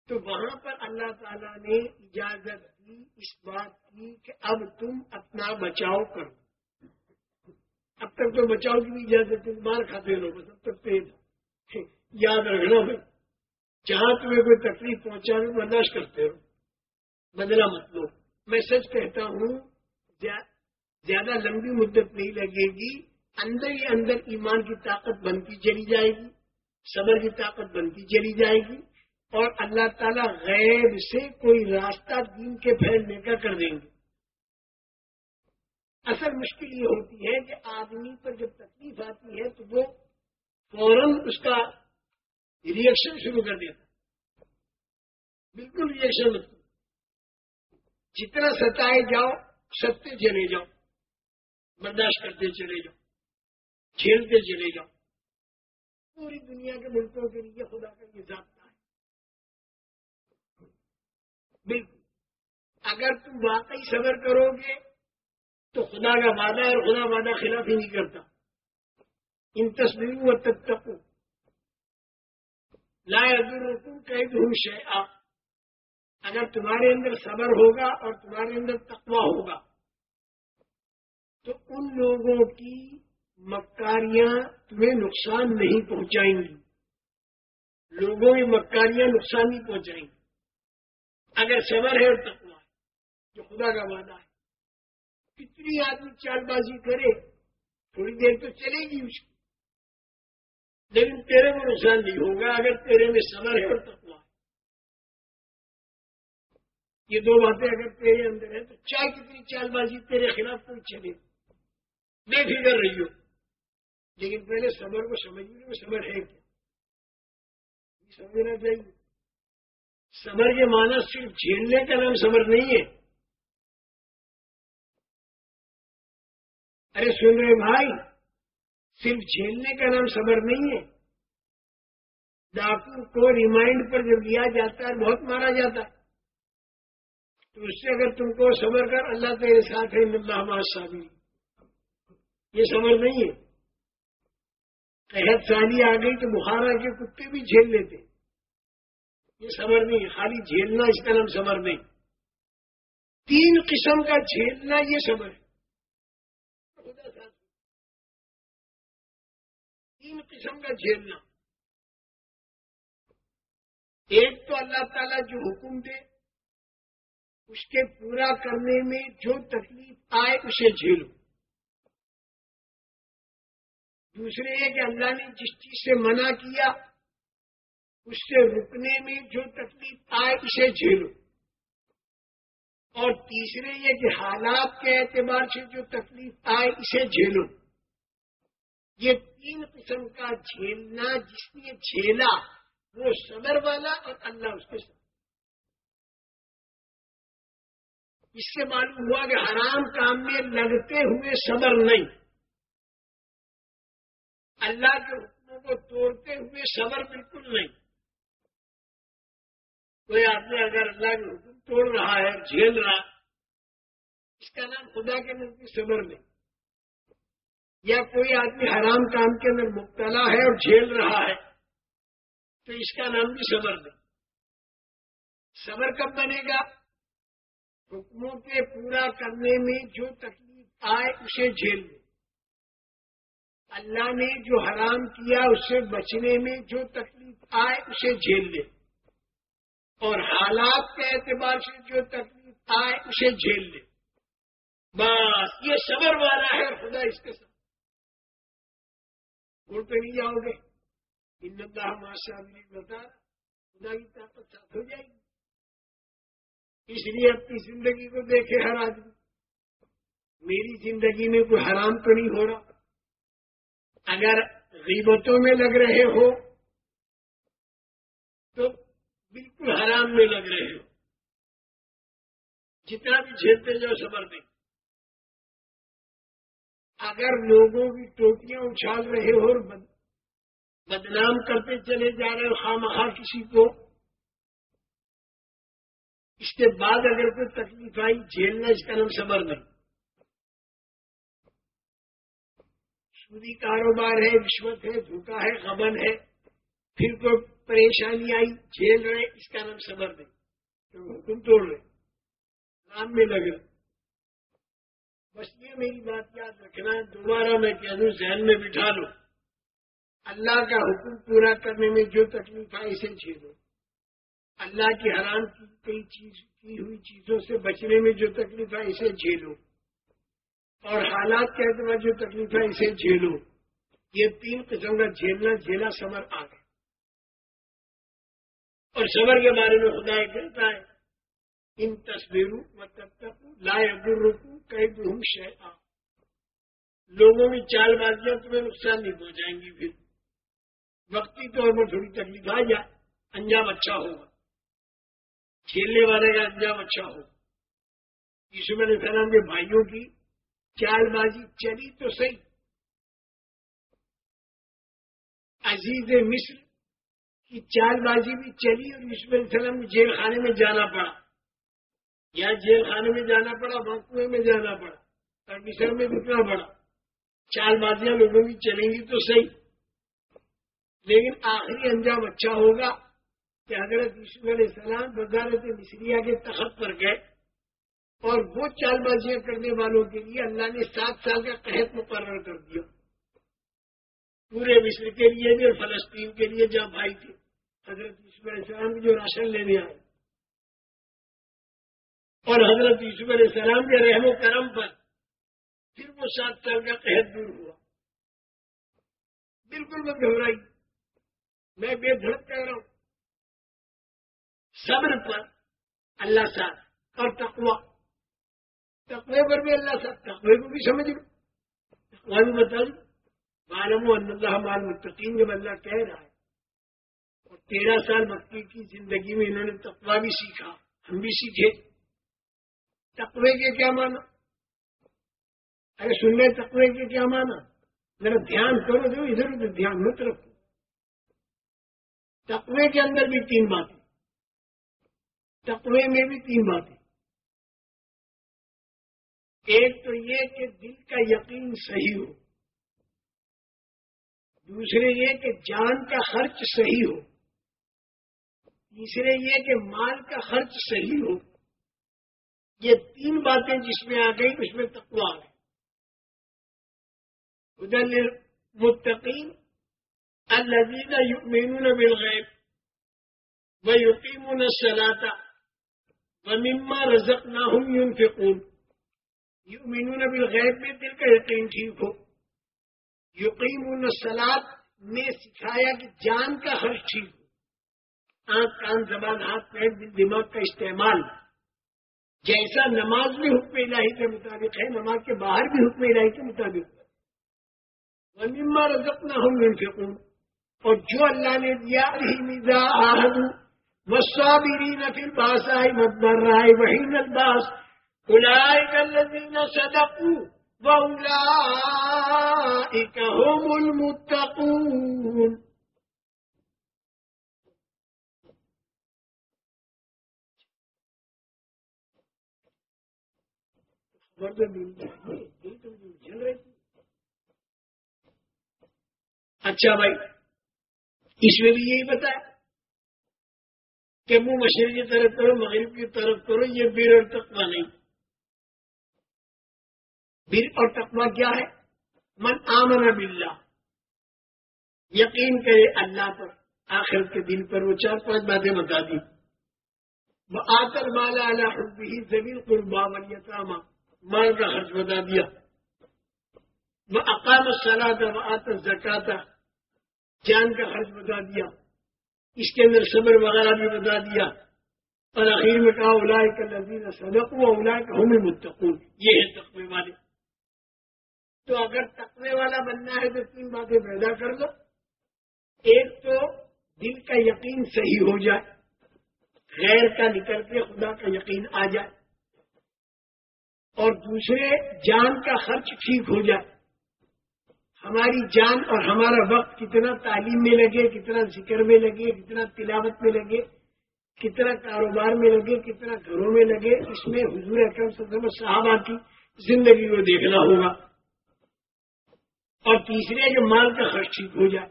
تو وہاں پر اللہ تعالیٰ نے اجازت دی اس بات کی کہ اب تم اپنا بچاؤ کرو۔ اب تک تو بچاؤ کی بھی اجازت مار کھاتے لوگ تب تک تو یاد رکھنا بھائی، جہاں تمہیں کوئی تکلیف پہنچا برداشت کرتے ہو۔ بدلا مت لو۔ میں سچ کہتا ہوں زیادہ لمبی مدت نہیں لگے گی۔ اندر ہی اندر ایمان کی طاقت بنتی چلی جائے گی، صبر کی طاقت بنتی چلی جائے گی۔ اور اللہ تعالیٰ غیر سے کوئی راستہ دین کے پھیلنے کا کر دیں گے۔ اصل مشکل یہ ہوتی ہے کہ آدمی پر جب تکلیف آتی ہے تو وہ فوراً اس کا ریئیکشن شروع کر دیتا بالکل ریئیکشن مت۔ جتنا ستائے جاؤ ستے چلے جاؤ۔ برداشت کرتے چلے جاؤ۔ کھیلتے چلے جاؤ۔ پوری دنیا کے ملکوں کے لیے خدا کا یہ ضابطہ ہے بالکل اگر تم واقعی صبر کرو گے تو خدا کا وعدہ اور خدا وعدہ خلاف ہی نہیں کرتا۔ ان تصویروں اور تب تک لائے ادر تم قید ہوں شہ اگر تمہارے اندر صبر ہوگا اور تمہارے اندر تقوا ہوگا، تو ان لوگوں کی مکاریاں تمہیں نقصان نہیں پہنچائیں گی۔ لوگوں کی مکاریاں نقصان نہیں پہنچائیں گی۔ اگر صبر ہے اور تقوا ہے، جو خدا کا وعدہ ہے۔ کتنی آدمی چال بازی کرے، تھوڑی دیر تو چلے گی اس کی لیکن تیرے کو نقصان نہیں ہوگا اگر تیرے میں صبر ہے اور تقوا ہے۔ یہ دو باتیں اگر تیرے اندر ہیں تو چاہے کتنی چال بازی تیرے خلاف کوئی چلے۔ بے فکر رہی ہو لیکن پہلے صبر کو سمجھنے میں صبر ہے کیا؟ سمجھنا چاہیے۔ صبر کے معنی صرف جھیلنے کا نام صبر نہیں ہے۔ ارے سن رہے بھائی، صرف جھیلنے کا نام صبر نہیں ہے۔ ڈاکو کو ریمائنڈ پر جب لیا جاتا ہے، بہت مارا جاتا ہے۔ تو اس سے اگر تم کو صبر کر اللہ تیرے ساتھ ہے اللہ شادی یہ صبر نہیں ہے۔ قحط سالی آ گئی تو بخار آ کے کتے بھی جھیل لیتے۔ یہ صبر نہیں خالی جھیلنا اس کا نام صبر نہیں۔ تین قسم کا جھیلنا یہ صبر ہے۔ تین قسم کا جھیلنا۔ ایک تو اللہ تعالیٰ جو حکم دے، اس کے پورا کرنے میں جو تکلیف آئے، اسے جھیلو۔ دوسرے یہ کہ اللہ نے جس چیز سے منع کیا اس سے رکنے میں جو تکلیف آئے اسے جھیلو۔ اور تیسرے یہ کہ حالات کے اعتبار سے جو تکلیف آئے اسے جھیلو۔ یہ تین قسم کا جھیلنا، جس نے جھیلا وہ صبر والا اور اللہ اس کے ساتھ اس سے معلوم ہوا کہ حرام کام میں لگتے ہوئے صبر نہیں۔ اللہ کے حکموں کو توڑتے ہوئے صبر بالکل نہیں۔ کوئی آدمی اگر اللہ کے حکم توڑ رہا ہے، جھیل رہا اس کا نام خدا کے منہ کی صبر نہیں یا کوئی آدمی حرام کام کے اندر مبتلا ہے اور جھیل رہا ہے، تو اس کا نام بھی صبر نہیں صبر کب بنے گا؟ حکموں کے پورا کرنے میں جو تکلیف آئے اسے جھیل لیں اللہ نے جو حرام کیا اس سے بچنے میں جو تکلیف آئے اسے جھیل لے اور حالات کے اعتبار سے جو تکلیف آئے اسے جھیل لے۔ بس، یہ صبر والا ہے خدا اس کے ساتھ۔ گڑ پہ نہیں جاؤ گے۔ ان اللہ ماشاء بتا، خدا کی طاقت ساتھ ہو جائے گی۔ اس لیے اپنی زندگی کو دیکھے ہر آدمی۔ میری زندگی میں کوئی حرام تو نہیں ہو رہا۔ اگر غیبتوں میں لگ رہے ہو حرام میں لگ رہے ہو۔ جتنا بھی جھیلتے جاؤ، صبر نہیں۔ اگر لوگوں کی ٹوٹیاں اچھال رہے ہو اور بدنام کرتے چلے جا رہے ہو خواہ کسی کو، اس کے بعد اگر کوئی تکلیف آئی، جھیلنا اس کا نام صبر نہیں۔ سودی کاروبار ہے، رشوت ہے دھوکا ہے، غبن ہے۔ پھر کوئی پریشانی آئی، جھیل رہے، اس کا نام صبر نہیں حکم توڑ رہے نام میں لگ رہے بس یہ میری بات یاد رکھنا، دوبارہ میں کہہ دوں، ذہن میں بٹھا لو۔ اللہ کا حکم پورا کرنے میں جو تکلیف ہے اسے جھیلو۔ اللہ کی حرام کی کئی چیز، کی ہوئی چیزوں سے بچنے میں جو تکلیف ہے اسے جھیلو۔ اور حالات کے اعتبار جو تکلیف ہے اسے جھیلو۔ یہ تین قسم کا جھیلنا، جھیلا سمر آ گیا اور صبر کے بارے میں خدا کہتا ہے، ان تصویروں مطلب لائے ابر رکو کئی دوں شہ لوگوں کی چال بازیاں تمہیں نقصان نہیں پہنچائیں گی پھر۔ وقتی طور پر تھوڑی تکلیف آ جائے، انجام اچھا ہوگا۔ کھیلنے والے کا انجام اچھا ہوگا۔ یسو علیہ السلام کے بھائیوں کی چال بازی چلی تو صحیح۔ عزیز مصر کی چال بازی بھی چلی اور یوسف علیہ السلام کو جیل خانے میں جانا پڑا۔ یا جیل خانے میں جانا پڑا وہاں میں جانا پڑا اور مصر میں رکنا پڑا۔ چال بازیاں لوگوں کی چلیں گی تو صحیح۔ لیکن آخری انجام اچھا ہوگا کہ حضرت یوسف علیہ السلام وزارت مصریہ کے تخت پر گئے۔ اور وہ چال بازیاں کرنے والوں کے لیے اللہ نے سات سال کا قحط مقرر کر دیا۔ پورے مصر کے لیے بھی اور فلسطین کے لیے جہاں بھائی تھے حضرت یوسف علیہ السلام جو راشن لینے آئے۔ اور حضرت یوسف علیہ السلام کے رحم و کرم پر پھر وہ سات سال کا قحط دور ہوا۔ بالکل میں گھبرائی۔ میں بے دھڑک کہہ رہا ہوں۔ صبر پر اللہ صاحب اور تقوا تقوی پر بھی اللہ صاحب تقوی کو بھی سمجھ لو۔ تقوا بھی بتا دوں معلوم اللہ مال متقین جب اللہ کہہ رہا ہے اور تیرہ سال مکی کی زندگی میں انہوں نے تقوا بھی سیکھا، ہم بھی سیکھے۔ تقوی کے کیا مانا ارے سننے تقوی کے کیا مانا میرا دھیان کرو جو ادھر ادھر دھیان مت رکھو۔ تقوی کے اندر بھی تین باتیں۔ تقوی میں بھی تین باتیں۔ ایک تو یہ کہ دل کا یقین صحیح ہو۔ دوسرے یہ کہ جان کا خرچ صحیح ہو۔ تیسرے یہ کہ مال کا خرچ صحیح ہو۔ یہ تین باتیں جس میں آ گئی اس میں تقوا ہے ادھر متقین الزین یؤمنون بالغیب و یقیمون الصلاة و مما رزقناہم ينفقون۔ یؤمنون بالغیب میں دل کا یقین ٹھیک ہو۔ یقین السلاد نے سکھایا کہ جان کا ہر چیز آنکھ، کان، زبان، ہاتھ، پیر، دماغ کا استعمال۔ جیسا نماز بھی حکم الہی کے مطابق ہے، نماز کے باہر بھی حکم الہی کے مطابق ہے۔ وہ نما رزق نہ ہوں گے اور جو اللہ نے دیا رہی مزا آہد مسابری نہ پھر باس آئی مت مر رہا ہے وہی نلباس بلائے کل صدقوا۔ وأولئك هم المتقون اچھا بھائی، اس میں بھی یہی بتایا کہ منہ مشرق کی طرف کرو، مغرب کی طرف کرو، یہ بیر اور تقوی نہیں۔ بر اور تقوا کیا ہے؟ من آمن باللہ۔ یقین کرے اللہ پر آخر کے دن پر وہ چار پانچ باتیں بتا دی۔ وہ آتر مالا اللہ زمین قربا ولیتامہ مال کا خرچ بتا دیا۔ وہ اقام سلا تھا وہ آتر زکاتا جان کا خرچ بتا دیا۔ اس کے اندر صبر وغیرہ بھی بتا دیا۔ اور آخر میں کہا اولائے کا لذیذ صدق ہوا اولائے کا ہم متقون یہ ہے تقوی والے۔ تو اگر تقوی والا بننا ہے تو تین باتیں پیدا کر دو۔ ایک تو دل کا یقین صحیح ہو جائے، غیر کا نکل کے خدا کا یقین آ جائے۔ اور دوسرے، جان کا خرچ ٹھیک ہو جائے۔ ہماری جان اور ہمارا وقت کتنا تعلیم میں لگے، کتنا ذکر میں لگے، کتنا تلاوت میں لگے، کتنا کاروبار میں لگے، کتنا گھروں میں لگے، اس میں حضور اکرم صاحبہ کی زندگی کو دیکھنا ہوگا۔ اور تیسرے جو مال کا خرچ ٹھیک ہو جائے۔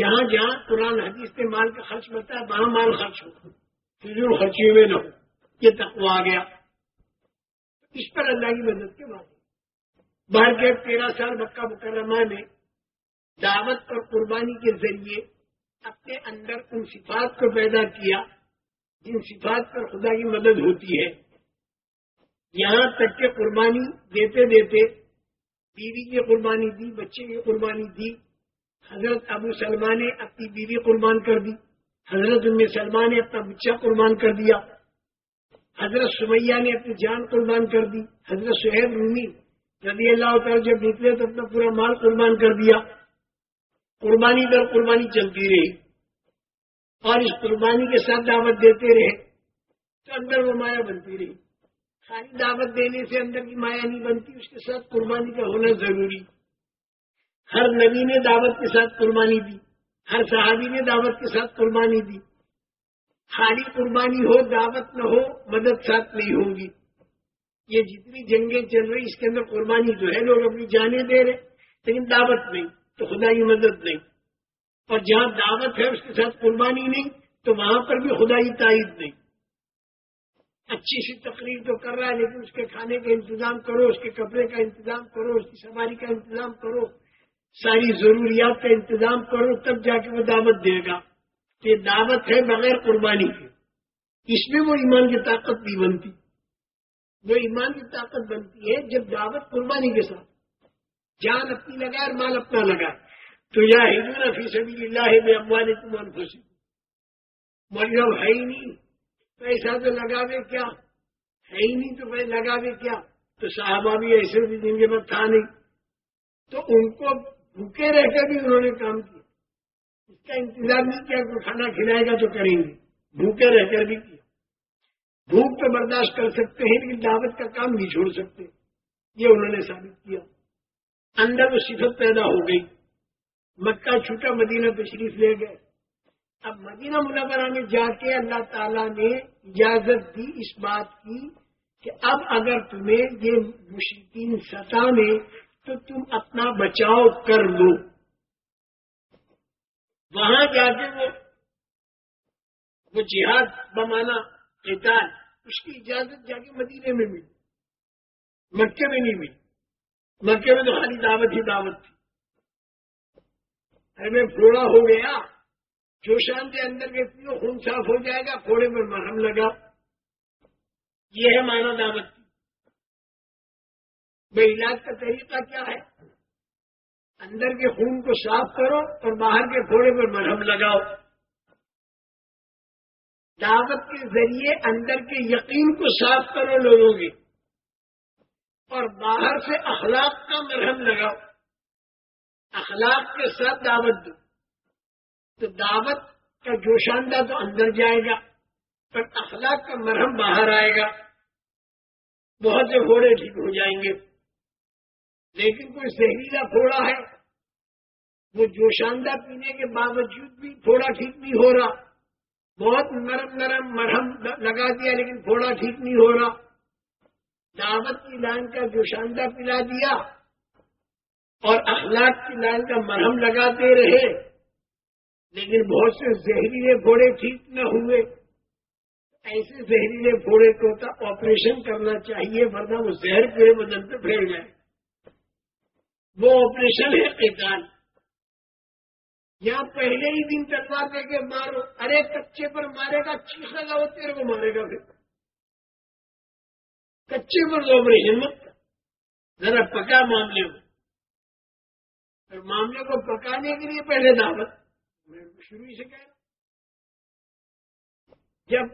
جہاں جہاں قرآن حدیث میں مال کا خرچ بتا ہے، وہاں مال خرچ ہو۔ فضول خرچی میں نہ ہو۔ یہ تقوی آ گیا۔ اس پر اللہ کی مدد کے بعد۔ باہر کے تیرہ سال مکہ مکرمہ میں دعوت اور قربانی کے ذریعے اپنے اندر ان صفات کو پیدا کیا۔ جن صفات پر خدا کی مدد ہوتی ہے۔ یہاں تک کہ قربانی دیتے دیتے بیوی کی قربانی دی، بچے کی قربانی دی۔ حضرت ابو سلمان نے اپنی بیوی قربان کر دی۔ حضرت ام سلمان نے اپنا بچہ قربان کر دیا۔ حضرت سمیہ نے اپنی جان قربان کر دی۔ حضرت سہیب رومی رضی اللہ تعالی جب نکلے تو اپنا پورا مال قربان کر دیا۔ قربانی در قربانی چلتی رہی۔ اور اس قربانی کے ساتھ دعوت دیتے رہے۔ تو اندر وہ مایا بنتی رہی۔ خالی دعوت دینے سے اندر کی مایا نہیں بنتی، اس کے ساتھ قربانی کا ہونا ضروری۔ ہر نبی نے دعوت کے ساتھ قربانی دی، ہر صحابی نے دعوت کے ساتھ قربانی دی۔ خالی قربانی ہو، دعوت نہ ہو، مدد ساتھ نہیں ہوگی یہ جتنی جنگیں چل رہی، اس کے اندر قربانی جو ہے، لوگ اپنی جانے دے رہے، لیکن دعوت نہیں، تو خدا کی مدد نہیں۔ اور جہاں دعوت ہے، اس کے ساتھ قربانی نہیں، تو وہاں پر بھی خدا کی تائید نہیں۔ اچھی سی تقریر تو کر رہا ہے، لیکن اس کے کھانے کا انتظام کرو، اس کے کپڑے کا انتظام کرو، اس کی سواری کا انتظام کرو، ساری ضروریات کا انتظام کرو، تب جا کے وہ دعوت دے گا۔ یہ دعوت ہے بغیر قربانی کے۔ اس میں وہ ایمان کی طاقت نہیں بنتی۔ وہ ایمان کی طاقت بنتی ہے جب دعوت قربانی کے ساتھ۔ جان اپنی لگائے اور مال اپنا لگائے۔ تو یا ہندو فی اللہ میں اموال تمان خوشی مطلب ہے ہی نہیں۔ پیسہ تو لگاوے کیا؟ ہے ہی نہیں تو لگا لگاوے کیا؟ تو صحابہ بھی ایسے بھی جن کے پاس تھا نہیں۔ تو ان کو بھوکے رہ کر بھی انہوں نے کام کیا۔ اس کا انتظار نہیں کیا کوئی کھانا کھلائے گا تو کریں گے۔ بھوکے رہ کر بھی کیا۔ بھوک تو برداشت کر سکتے ہیں لیکن دعوت کا کام نہیں چھوڑ سکتے یہ انہوں نے ثابت کیا۔ اندر وہ صفت پیدا ہو گئی۔ مکہ چھوٹا مدینہ تشریف لے گئے۔ اب مدینہ منورہ میں جا کے اللہ تعالیٰ نے اجازت دی اس بات کی کہ اب اگر تمہیں یہ مشکین سطح میں تو تم اپنا بچاؤ کر لو۔ وہاں جا کے وہ وہ جہاد بمانا قتال، اس کی اجازت جا کے مدینے میں ملی۔ مکے میں نہیں ملی۔ مکے میں تو خالی دعوت ہی دعوت تھی۔ میں پھوڑا ہو گیا۔ جو شام کے اندر کے خون صاف ہو جائے گا پھوڑے میں مرہم لگا۔ یہ ہے مانا دعوت کی بے علاج کا طریقہ کیا ہے؟ اندر کے خون کو صاف کرو اور باہر کے گھوڑے پر مرہم لگاؤ۔ دعوت کے ذریعے اندر کے یقین کو صاف کرو لوگوں کے۔ اور باہر سے اخلاق کا مرہم لگاؤ۔ اخلاق کے ساتھ دعوت دو۔ تو دعوت کا جوشاندہ تو اندر جائے گا، پر اخلاق کا مرہم باہر آئے گا۔ بہت سے گھوڑے ٹھیک ہو جائیں گے۔ لیکن کوئی زہریلا پھوڑا ہے، وہ جوشاندہ پینے کے باوجود بھی تھوڑا ٹھیک نہیں ہو رہا۔ بہت نرم نرم مرہم لگا دیا، لیکن تھوڑا ٹھیک نہیں ہو رہا۔ دعوت کی لائن کا جوشاندہ پلا دیا اور اخلاق کی لائن کا مرہم لگاتے رہے۔ لیکن بہت سے زہریلے گھوڑے ٹھیک نہ ہوئے۔ ایسے زہریلے گھوڑے کو آپریشن کرنا چاہیے، ورنہ وہ زہر پورے بدن پہ پھیل جائے۔ وہ آپریشن ہے قتال۔ یہاں پہلے ہی دن تلوار دے کے مارو۔ ارے کچے پر مارے گا چیخ لگا وہ تیرے کو مارے گا پھر۔ کچے پر تو آپریشن مت ذرا پکا معاملے میں۔ معاملے کو پکانے کے لیے پہلے دعوت۔ میں شروع ہی سے کہہ رہا جب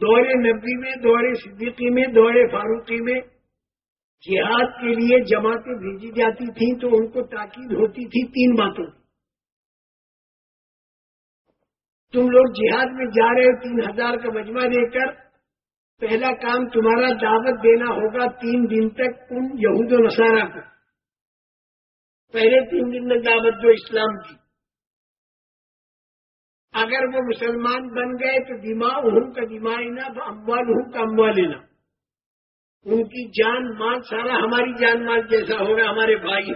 دورے نبی میں دورے صدیقی میں دورے فاروقی میں جہاد کے لیے جماعتیں بھیجی جاتی تھیں تو ان کو تاکید ہوتی تھی تین باتوں۔ کی تم لوگ جہاد میں جا رہے ہو، تین ہزار کا مجمع دے کر، پہلا کام تمہارا دعوت دینا ہوگا تین دن تک ان یہود و نصارہ کو۔ پہلے تین دن میں دعوت دو اسلام کی۔ اگر وہ مسلمان بن گئے تو دماغ ہوں کا دماغ نہ اموال ہوں کا اموال لینا ان کی جان مال سارا ہماری جان مال جیسا ہوگا، ہمارے بھائی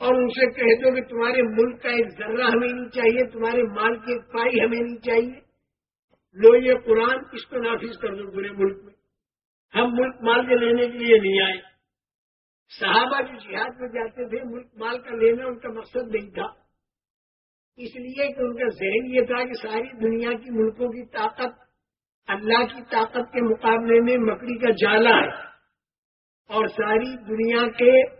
اور ان سے کہہ دو کہ تمہارے ملک کا ایک ذرہ ہمیں نہیں چاہیے، تمہارے مال کی ایک پائی ہمیں نہیں چاہیے۔ لو یہ قرآن، اس کو نافذ کر دو پورے ملک میں۔ ہم ملک مال کے لینے کے لیے نہیں آئے۔ صحابہ جو جہاد میں جاتے تھے، ملک مال کا لینا ان کا مقصد نہیں تھا۔ اس لیے کہ ان کا ذہن یہ تھا کہ ساری دنیا کی ملکوں کی طاقت اللہ کی طاقت کے مقابلے میں مکڑی کا جالا ہے۔ اور ساری دنیا کے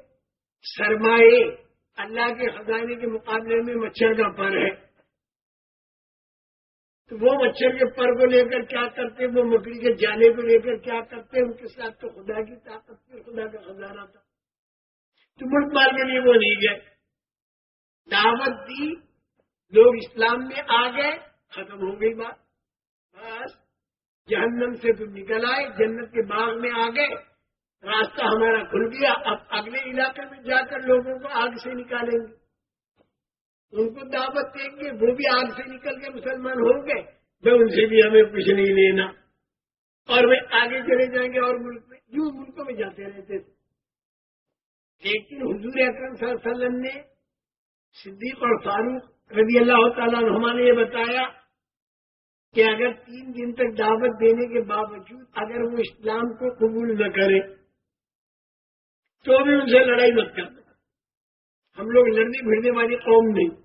سرمائے اللہ کے خزانے کے مقابلے میں مچھر کا پر ہے۔ تو وہ مچھر کے پر کو لے کر کیا کرتے؟ وہ مکڑی کے جالے کو لے کر کیا کرتے؟ ان کے ساتھ تو خدا کی طاقت تھی، خدا کا خزانہ تھا۔ تو ملک مال کے لیے وہ نہیں گئے۔ دعوت دی لوگ اسلام میں آ گئے، ختم ہو گئی بات۔ بس، جہنم سے تو نکل آئے، جنت کے باغ میں آ گئے۔ راستہ ہمارا کھل گیا، اب اگلے علاقے میں جا کر لوگوں کو آگ سے نکالیں گے۔ ان کو دعوت دیں گے، وہ بھی آگ سے نکل کے مسلمان ہوں گے میں ان سے بھی ہمیں کچھ نہیں لینا۔ اور وہ آگے چلے جائیں گے اور ملک میں، یوں ملکوں میں جاتے رہتے تھے۔ لیکن حضور اکرم صلی اللہ علیہ وسلم نے صدیق اور فاروق رضی اللہ تعالیٰ عنہ نے یہ بتایا کہ اگر تین دن تک دعوت دینے کے باوجود اگر وہ اسلام کو قبول نہ کرے، تو بھی ان سے لڑائی مت کرنا۔ ہم لوگ لڑنے بھیڑنے والی قوم نہیں۔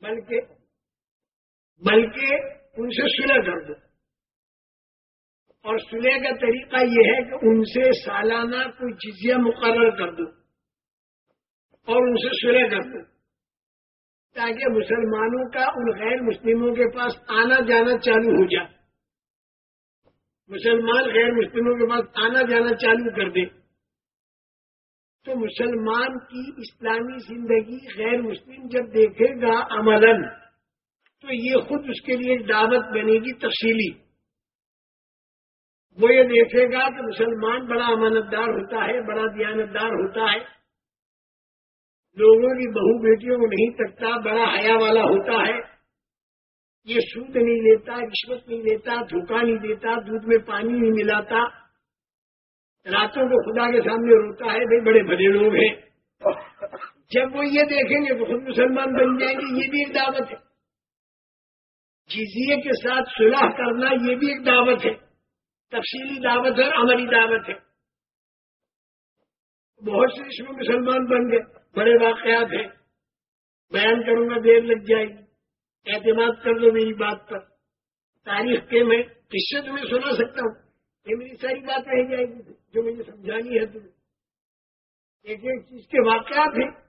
بلکہ بلکہ ان سے سلح کر دو۔ اور سلح کا طریقہ یہ ہے کہ ان سے سالانہ کوئی چیزیں مقرر کر دو اور ان سے سلح کر دو۔ تاکہ مسلمانوں کا ان غیر مسلموں کے پاس آنا جانا چالو ہو جائے۔ مسلمان غیر مسلموں کے پاس آنا جانا چالو کر دے۔ تو مسلمان کی اسلامی زندگی غیر مسلم جب دیکھے گا عملاً، تو یہ خود اس کے لیے دعوت بنے گی تفصیلی۔ وہ یہ دیکھے گا کہ مسلمان بڑا امانت دار ہوتا ہے، بڑا دیانتدار ہوتا ہے۔ لوگوں کی بہو بیٹیوں کو نہیں تکتا بڑا حیا والا ہوتا ہے۔ یہ سود نہیں لیتا، رشوت نہیں لیتا، دھوکہ نہیں دیتا، دودھ میں پانی نہیں ملاتا۔ راتوں کو خدا کے سامنے روتا ہے بھائی بڑے بڑے لوگ ہیں۔ جب وہ یہ دیکھیں گے خود مسلمان بن جائیں گے، یہ بھی ایک دعوت ہے۔ جی، جزیے کے ساتھ صلاح کرنا یہ بھی ایک دعوت ہے۔ تفصیلی دعوت ہے عملی دعوت ہے۔ بہت سے اس میں مسلمان بن گئے۔ بڑے واقعات ہیں۔ بیان کروں گا، دیر لگ جائے۔ گی اعتماد کر لو میری بات پر۔ تاریخ کے میں قصے تمہیں سنا سکتا ہوں۔ یہ میری ساری بات رہ جائے گی جو مجھے سمجھانی ہے تمہیں۔ ایک ایک چیز کے واقعات ہیں۔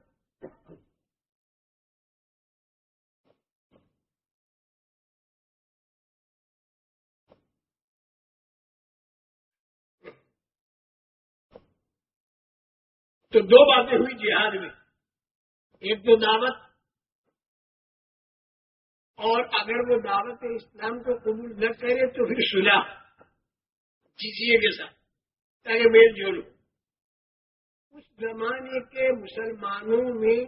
تو دو باتیں ہوئی جہاد میں۔ ایک تو دعوت، اور اگر وہ دعوت اسلام کو قبول نہ کرے تو پھر سلح جزیے کے ساتھ تاکہ میل جولو اس زمانے کے مسلمانوں میں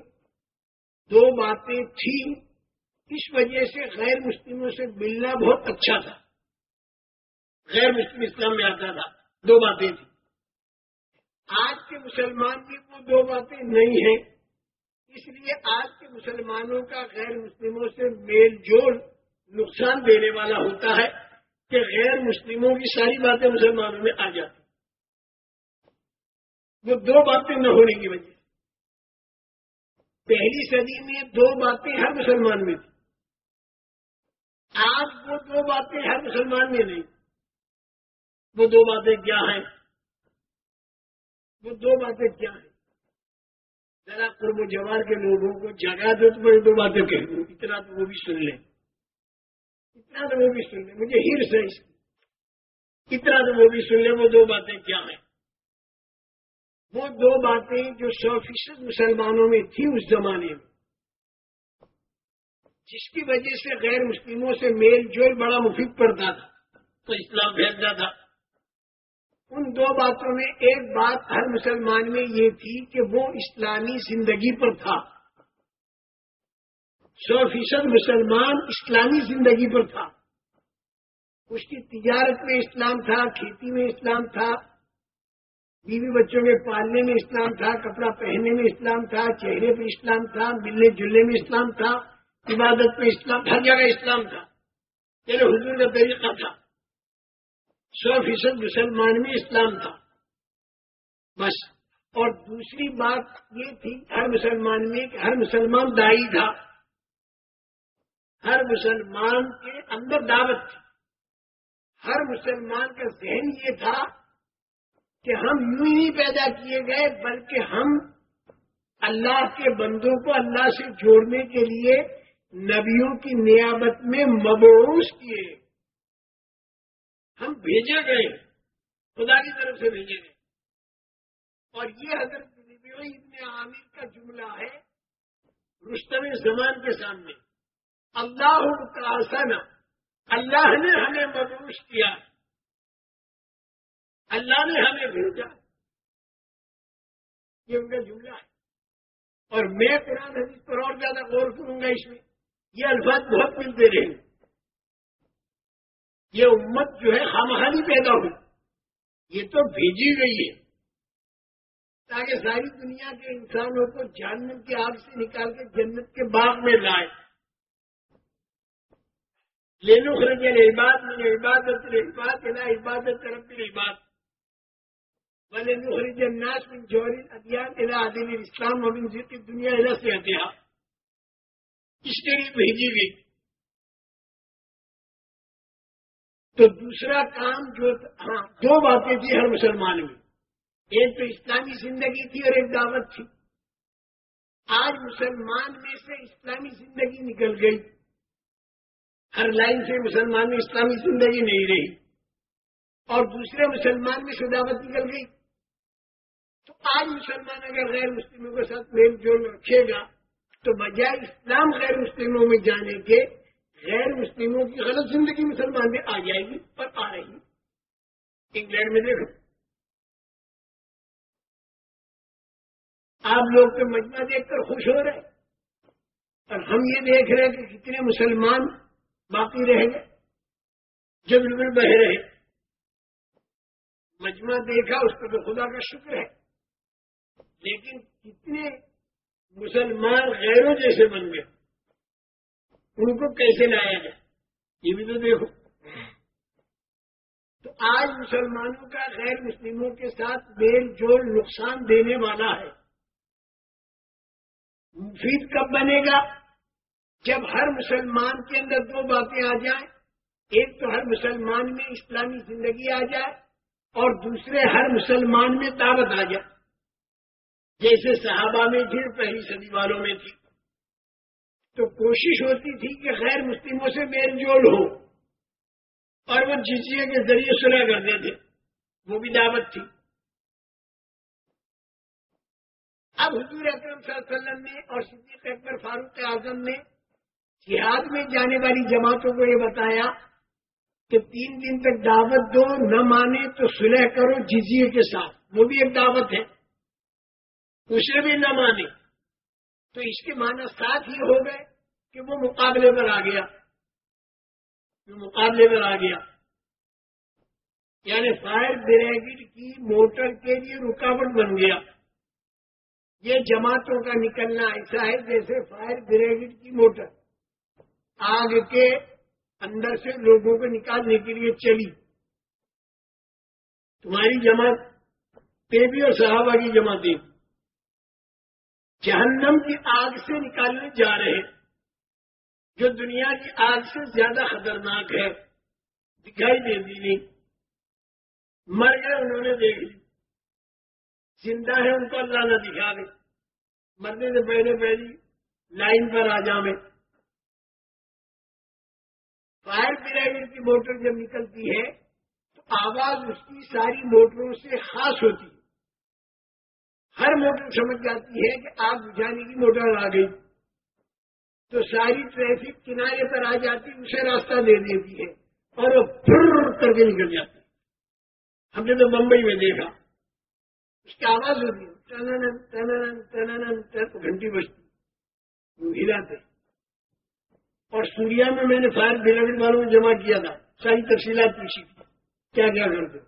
دو باتیں تھیں۔ اس وجہ سے غیر مسلموں سے ملنا بہت اچھا تھا۔ غیر مسلم اسلام میں آتا تھا۔ دو باتیں تھیں۔ آج کے مسلمان بھی وہ دو باتیں نہیں ہیں۔ اس لیے آج کے مسلمانوں کا غیر مسلموں سے میل جول نقصان دینے والا ہوتا ہے کہ غیر مسلموں کی ساری باتیں مسلمانوں میں آ جاتی وہ دو باتیں نہ ہونے کی وجہ پہلی صدی میں دو باتیں ہر مسلمان میں تھی آج وہ دو باتیں ہر مسلمان میں نہیں۔ وہ دو باتیں کیا ہیں؟ وہ دو باتیں کیا ہیں؟ ذرا قرب و جوار کے لوگوں کو جگہ دو تو میں دو باتیں کہہ دوں۔ اتنا تو وہ بھی سن لیں۔ اتنا تو وہ بھی سن لیں۔ مجھے ہر سے اتنا تو وہ بھی سن لیں۔ وہ دو باتیں کیا ہیں؟ وہ دو باتیں جو سو فیصد مسلمانوں میں تھی اس زمانے میں۔ جس کی وجہ سے غیر مسلموں سے میل جول بڑا مفید پڑتا تھا۔ تو اسلام بھیجتا تھا۔ ان دو باتوں میں ایک بات ہر مسلمان میں یہ تھی کہ وہ اسلامی زندگی پر تھا۔ سو فیصد مسلمان اسلامی زندگی پر تھا۔ اس کی تجارت میں اسلام تھا، کھیتی میں اسلام تھا، بیوی بچوں کے پالنے میں اسلام تھا، کپڑا پہننے میں اسلام تھا، چہرے پہ اسلام تھا، ملنے جلنے میں اسلام تھا، عبادت میں اسلام، ہر جگہ اسلام تھا۔ تیرے حضور کا طریقہ تھا۔ سو فیصد مسلمان میں اسلام تھا۔ بس۔ اور دوسری بات یہ تھی، ہر مسلمان میں کہ ہر مسلمان دائی تھا۔ ہر مسلمان کے اندر دعوت تھی۔ ہر مسلمان کا ذہن یہ تھا کہ ہم یوں ہی پیدا کیے گئے، بلکہ ہم اللہ کے بندوں کو اللہ سے جوڑنے کے لیے نبیوں کی نیابت میں مبوس کیے۔ ہم بھیجے گئے۔ خدا کی طرف سے بھیجے گئے۔ اور یہ حضرت ابن عامر کا جملہ ہے رستم زمان کے سامنے۔ اللہ کا آسانہ اللہ نے ہمیں مبوس کیا۔ اللہ نے ہمیں بھیجا۔ یہ ان کا جملہ ہے۔ اور میں قرآن حدیث پر اور زیادہ غور کروں گا اس میں۔ یہ الفاظ بہت ملتے رہے یہ امت جو ہے خامخانی پیدا ہوئی۔ یہ تو بھیجی گئی ہے۔ تاکہ ساری دنیا کے انسانوں کو جہنم کی آگ سے نکال کے جنت کے باغ میں لائے۔ لے لو خرج عباد میں عبادت عباد لا عبادت طرف عباد بلے لو خرج الناس من جوہری ادیان الى عدل اسلام ومن ذکر دنیا الى سے اس کے لیے بھیجی گئی۔ تو دوسرا کام جو ہاں دو باتیں تھی ہر مسلمان میں۔ ایک تو اسلامی زندگی تھی اور ایک دعوت تھی۔ آج مسلمان میں سے اسلامی زندگی نکل گئی۔ ہر لائن سے مسلمان میں اسلامی زندگی نہیں رہی۔ اور دوسرے مسلمان میں سے دعوت نکل گئی۔ تو آج مسلمان اگر غیر مسلموں کے ساتھ میل جول رکھے گا، تو بجائے اسلام غیر مسلموں میں جانے کے غیر مسلموں کی غلط زندگی مسلمان میں آ جائے گی اور آ رہی انگلینڈ میں دیکھو۔ آپ لوگ تو مجمع دیکھ کر خوش ہو رہے اور ہم یہ دیکھ رہے کہ کتنے مسلمان باقی رہ گئے جو بالکل بہ رہے مجمع دیکھا، اس پر تو خدا کا شکر ہے۔ لیکن کتنے مسلمان غیروں جیسے بن گئے۔ ان کو کیسے لایا جائے؟ یہ بھی تو دیکھو۔ تو آج مسلمانوں کا غیر مسلموں کے ساتھ میل جول نقصان دینے والا ہے۔ مفید کب بنے گا؟ جب ہر مسلمان کے اندر دو باتیں آ جائیں۔ ایک تو ہر مسلمان میں اسلامی زندگی آ جائے اور دوسرے ہر مسلمان میں دعوت آ جائے۔ جیسے صحابہ میں پھر پہلی صدی والوں میں تھی۔ تو کوشش ہوتی تھی کہ غیر مسلموں سے میل جول ہو۔ اور وہ جزیے کے ذریعے سنا کرتے تھے۔ وہ بھی دعوت تھی۔ اب حضور اکرم صلی اللہ علیہ وسلم نے اور صدیق اکبر فاروق اعظم نے جہاد میں جانے والی جماعتوں کو یہ بتایا کہ تین دن تک دعوت دو، نہ مانے تو سلح کرو جزیے کے ساتھ۔ وہ بھی ایک دعوت ہے۔ اسے بھی نہ مانے۔ تو اس کے معنی ساتھ ہی ہو گئے کہ وہ مقابلے پر آ گیا۔ وہ مقابلے پر آ گیا۔ یعنی فائر بریگیڈ کی موٹر کے لیے رکاوٹ بن گیا۔ یہ جماعتوں کا نکلنا ایسا ہے جیسے فائر بریگیڈ کی موٹر آگ کے اندر سے لوگوں کو نکالنے کے لیے چلی۔ تمہاری جماعت بھی اور صحابہ کی جماعتیں۔ جہنم کی آگ سے نکالنے جا رہے جو دنیا کی آگ سے زیادہ خطرناک ہے، دکھائی دے دی نہیں۔ مر گئے، انہوں نے دیکھ لی۔ زندہ ہے، ان کو اللہ نہ دکھا دے۔ مرنے سے پہلے پہلی لائن پر آ جا میں۔ فائر بریگیڈ کی موٹر جب نکلتی ہے، تو آواز اس کی ساری موٹروں سے خاص ہوتی ہے۔ ہر موٹر سمجھ جاتی ہے کہ آگ بجھانے کی موٹر آ گئی۔ تو ساری ٹریفک کنارے پر آ جاتی، اسے راستہ دے دیتی ہے اور وہ پھر کر کے نکل جاتی ہم نے تو بمبئی میں دیکھا۔ اس کی آواز ہوتی ہے۔ گھنٹی بجتی۔ ہلاتے اور سوریا میں میں نے فائر بریگیڈ والوں میں جمع کیا تھا۔ ساری تفصیلات پوچھی کیا کیا کرتے؟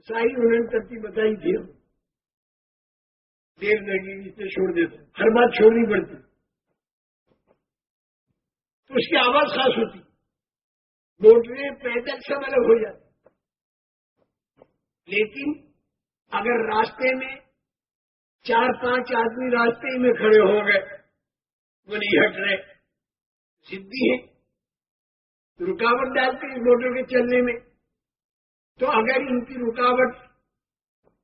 ساری انہوں نے ترتیب بتائی تھی۔ ہم دیر لگی اسے چھوڑ دیتے ہر بات چھوڑنی پڑتی۔ تو اس کی آواز خاص ہوتی۔ موٹریں پیدل سب الگ ہو جاتی لیکن اگر راستے میں چار پانچ آدمی راستے میں کھڑے ہو گئے، وہ نہیں ہٹ رہے۔ سدھی ہے رکاوٹ ڈالتے ہیں موٹر کے چلنے میں۔ تو اگر ان کی رکاوٹ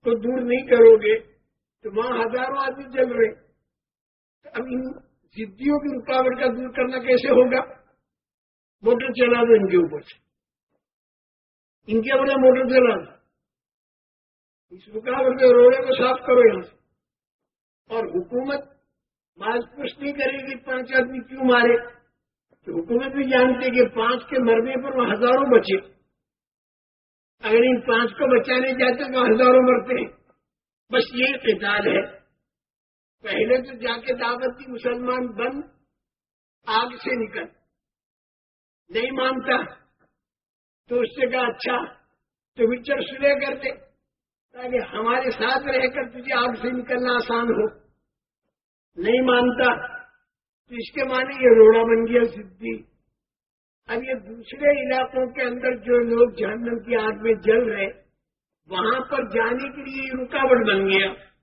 کو دور نہیں کرو گے تو وہاں ہزاروں آدمی چل رہے تو اب ان سدھیوں کی رکاوٹ کا دور کرنا کیسے ہوگا؟ موٹر چلا دو ان کے اوپر سے۔ ان کے اوپر موٹر چلا دو اس رکاوٹ کے روڑے کو صاف کرو یہاں سے۔ اور حکومت مال پوچھ نہیں کرے گی، پانچ آدمی کیوں مارے؟ تو حکومت بھی جانتے کہ پانچ کے مرنے پر وہ ہزاروں بچے۔ اگر ان پانچ کو بچانے جاتے تو ہزاروں مرتے۔ ہیں بس یہ قتال ہے۔ پہلے تو جا کے دعوت کی مسلمان بند آگ سے نکل۔ نہیں مانتا، تو اس سے کہا اچھا تو وچر سلے کرتے۔ تاکہ ہمارے ساتھ رہ کر تجھے آگ سے نکلنا آسان ہو۔ نہیں مانتا، تو اس کے معنی یہ روڑا بن گیا سدھی اب یہ دوسرے علاقوں کے اندر جو لوگ جہنم کی آگ میں جل رہے وہاں پر جانے کے لیے رکاوٹ بن گیا۔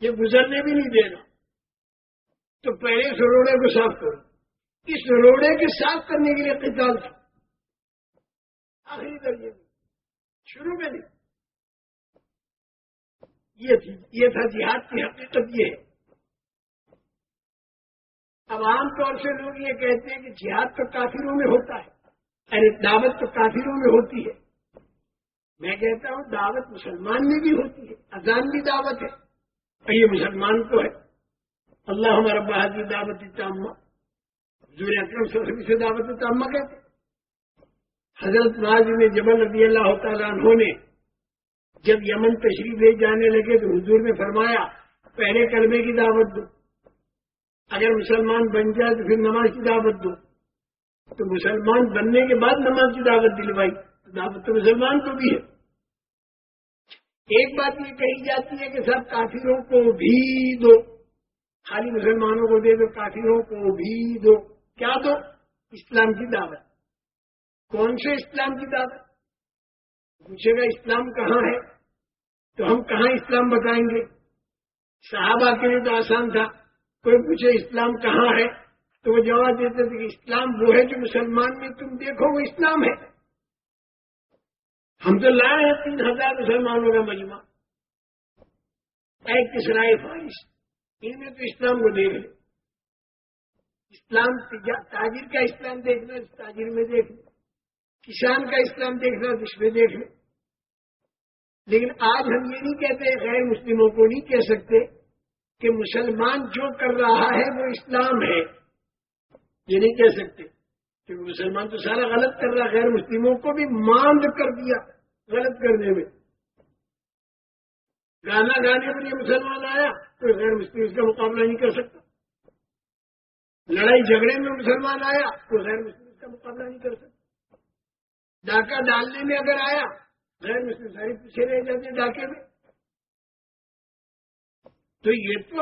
یہ گزرنے بھی نہیں دینا۔ تو پہلے اس روڑے کو صاف کرو۔ اس روڑے کے صاف کرنے کے لیے قتال تھا۔ آخری درجے میں شروع میں نہیں۔ یہ تھی یہ تھا جہاد کی حقیقت یہ ہے۔ اب عام طور سے لوگ یہ کہتے ہیں کہ جہاد تو کافروں میں ہوتا ہے۔ ارے دعوت تو کافروں میں ہوتی ہے۔ میں کہتا ہوں دعوت مسلمان میں بھی ہوتی ہے، اذان بھی دعوت ہے، اور یہ مسلمان تو ہے۔ اللہ ہمارا بہادی دعوت تامہ حضور اکرم صلی سے دعوت تامہ کہتے حضرت ناز میں جبل رضی اللہ تعالیٰ عنہ نے جب یمن تشریف لے جانے لگے تو حضور نے فرمایا، پہلے کلمے کی دعوت دو۔ اگر مسلمان بن جائے تو پھر نماز کی دعوت دو۔ تو مسلمان بننے کے بعد نماز کی دعوت دلوائی۔ دعوت تو مسلمان کو بھی ہے۔ ایک بات یہ کہی جاتی ہے کہ سب کافروں کو بھی دو۔ خالی مسلمانوں کو دے دو، کافروں کو بھی دو۔ کیا دو؟ اسلام کی دعوت۔ کون سے اسلام کی دعوت؟ پوچھے گا اسلام کہاں ہے؟ تو ہم کہاں اسلام بتائیں گے؟ صحابہ کے لیے تو آسان تھا۔ کوئی پوچھے اسلام کہاں ہے؟ تو وہ جواب دیتے تھے کہ اسلام وہ ہے جو مسلمان میں تم دیکھو وہ اسلام ہے۔ ہم تو لائے ہیں تین ہزار مسلمانوں کا مجمع۔ ایک کسرائے فائش ان میں تو اسلام کو دیکھ لیں اسلام تاجر کا اسلام دیکھنا تاجر میں دیکھ لیں کسان کا اسلام دیکھنا اس میں دیکھ لیں لیکن آج ہم یہ نہیں کہتے غیر مسلموں کو نہیں کہہ سکتے کہ مسلمان جو کر رہا ہے وہ اسلام ہے۔ یہ نہیں کہہ سکتے۔ کہ مسلمان تو سارا غلط کر رہا غیر مسلموں کو بھی ماند کر دیا، غلط کرنے میں۔ گانا گانے پر یہ مسلمان آیا تو غیر مسلم اس کا مقابلہ نہیں کر سکتا۔ لڑائی جھگڑے میں مسلمان آیا تو غیر مسلم اس کا مقابلہ نہیں کر سکتا۔ ڈاکہ ڈالنے میں اگر آیا، غیر مسلم ساری پیچھے رہ جاتے ڈاکے میں۔ تو یہ تو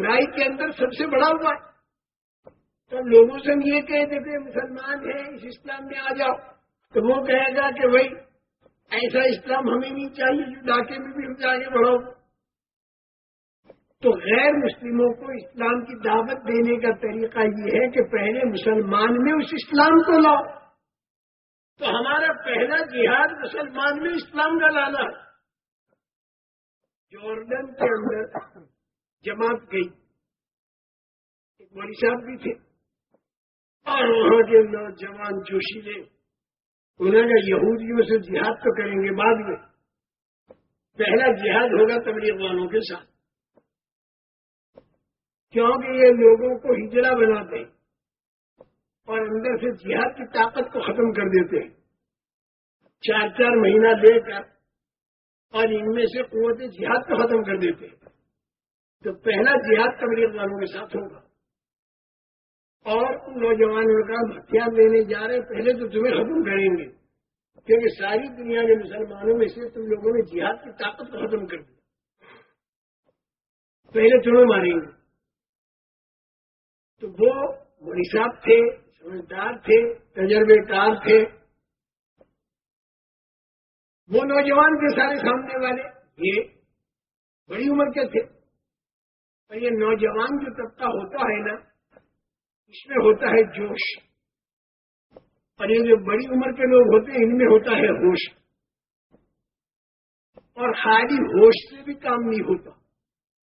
برائی کے اندر سب سے بڑا ہوا ہے۔ تو لوگوں سے ہم یہ کہہ دیتے مسلمان ہیں، اس اسلام میں آ جاؤ۔ تو وہ کہے گا کہ بھائی، ایسا اسلام ہمیں نہیں چاہیے جو ڈاکے میں بھی ہم سے آگے بڑھاؤ۔ تو غیر مسلموں کو اسلام کی دعوت دینے کا طریقہ یہ ہے کہ پہلے مسلمان میں اس اسلام کو لاؤ۔ تو ہمارا پہلا جہاد مسلمان میں اسلام کا لانا۔ ہے جارڈن کے اندر جماعت گئی۔ ایک مولی صاحب بھی تھے۔ اور وہاں کے نوجوان جوشیلے انہوں نے یہودیوں سے جہاد تو کریں گے بعد میں۔ پہلا جہاد ہوگا تبلیغ والوں کے ساتھ۔ کیونکہ یہ لوگوں کو ہجڑا بناتے ہیں اور اندر سے جہاد کی طاقت کو ختم کر دیتے ہیں۔ چار چار مہینہ دے کر اور ان میں سے قوت جہاد کو ختم کر دیتے تو پہلا جہاد تبلیغ والوں کے ساتھ ہوگا۔ اور ان نوجوانوں کا ہتھیار لینے جا رہے پہلے تو تمہیں ختم کریں گے۔ کیونکہ ساری دنیا کے مسلمانوں میں سے تم لوگوں نے جہاد کی طاقت کو ختم کر دیا۔ پہلے تمہیں ماریں گے۔ تو وہ صاحب تھے، سمجھدار تھے تجربے کار تھے۔ وہ نوجوان کے سارے سامنے والے، یہ بڑی عمر کے تھے۔ اور یہ نوجوان جو طبقہ ہوتا ہے نا اس میں ہوتا ہے جوش۔ اور یہ جو بڑی عمر کے لوگ ہوتے ہیں، ان میں ہوتا ہے ہوش۔ اور خالی ہوش سے بھی کام نہیں ہوتا۔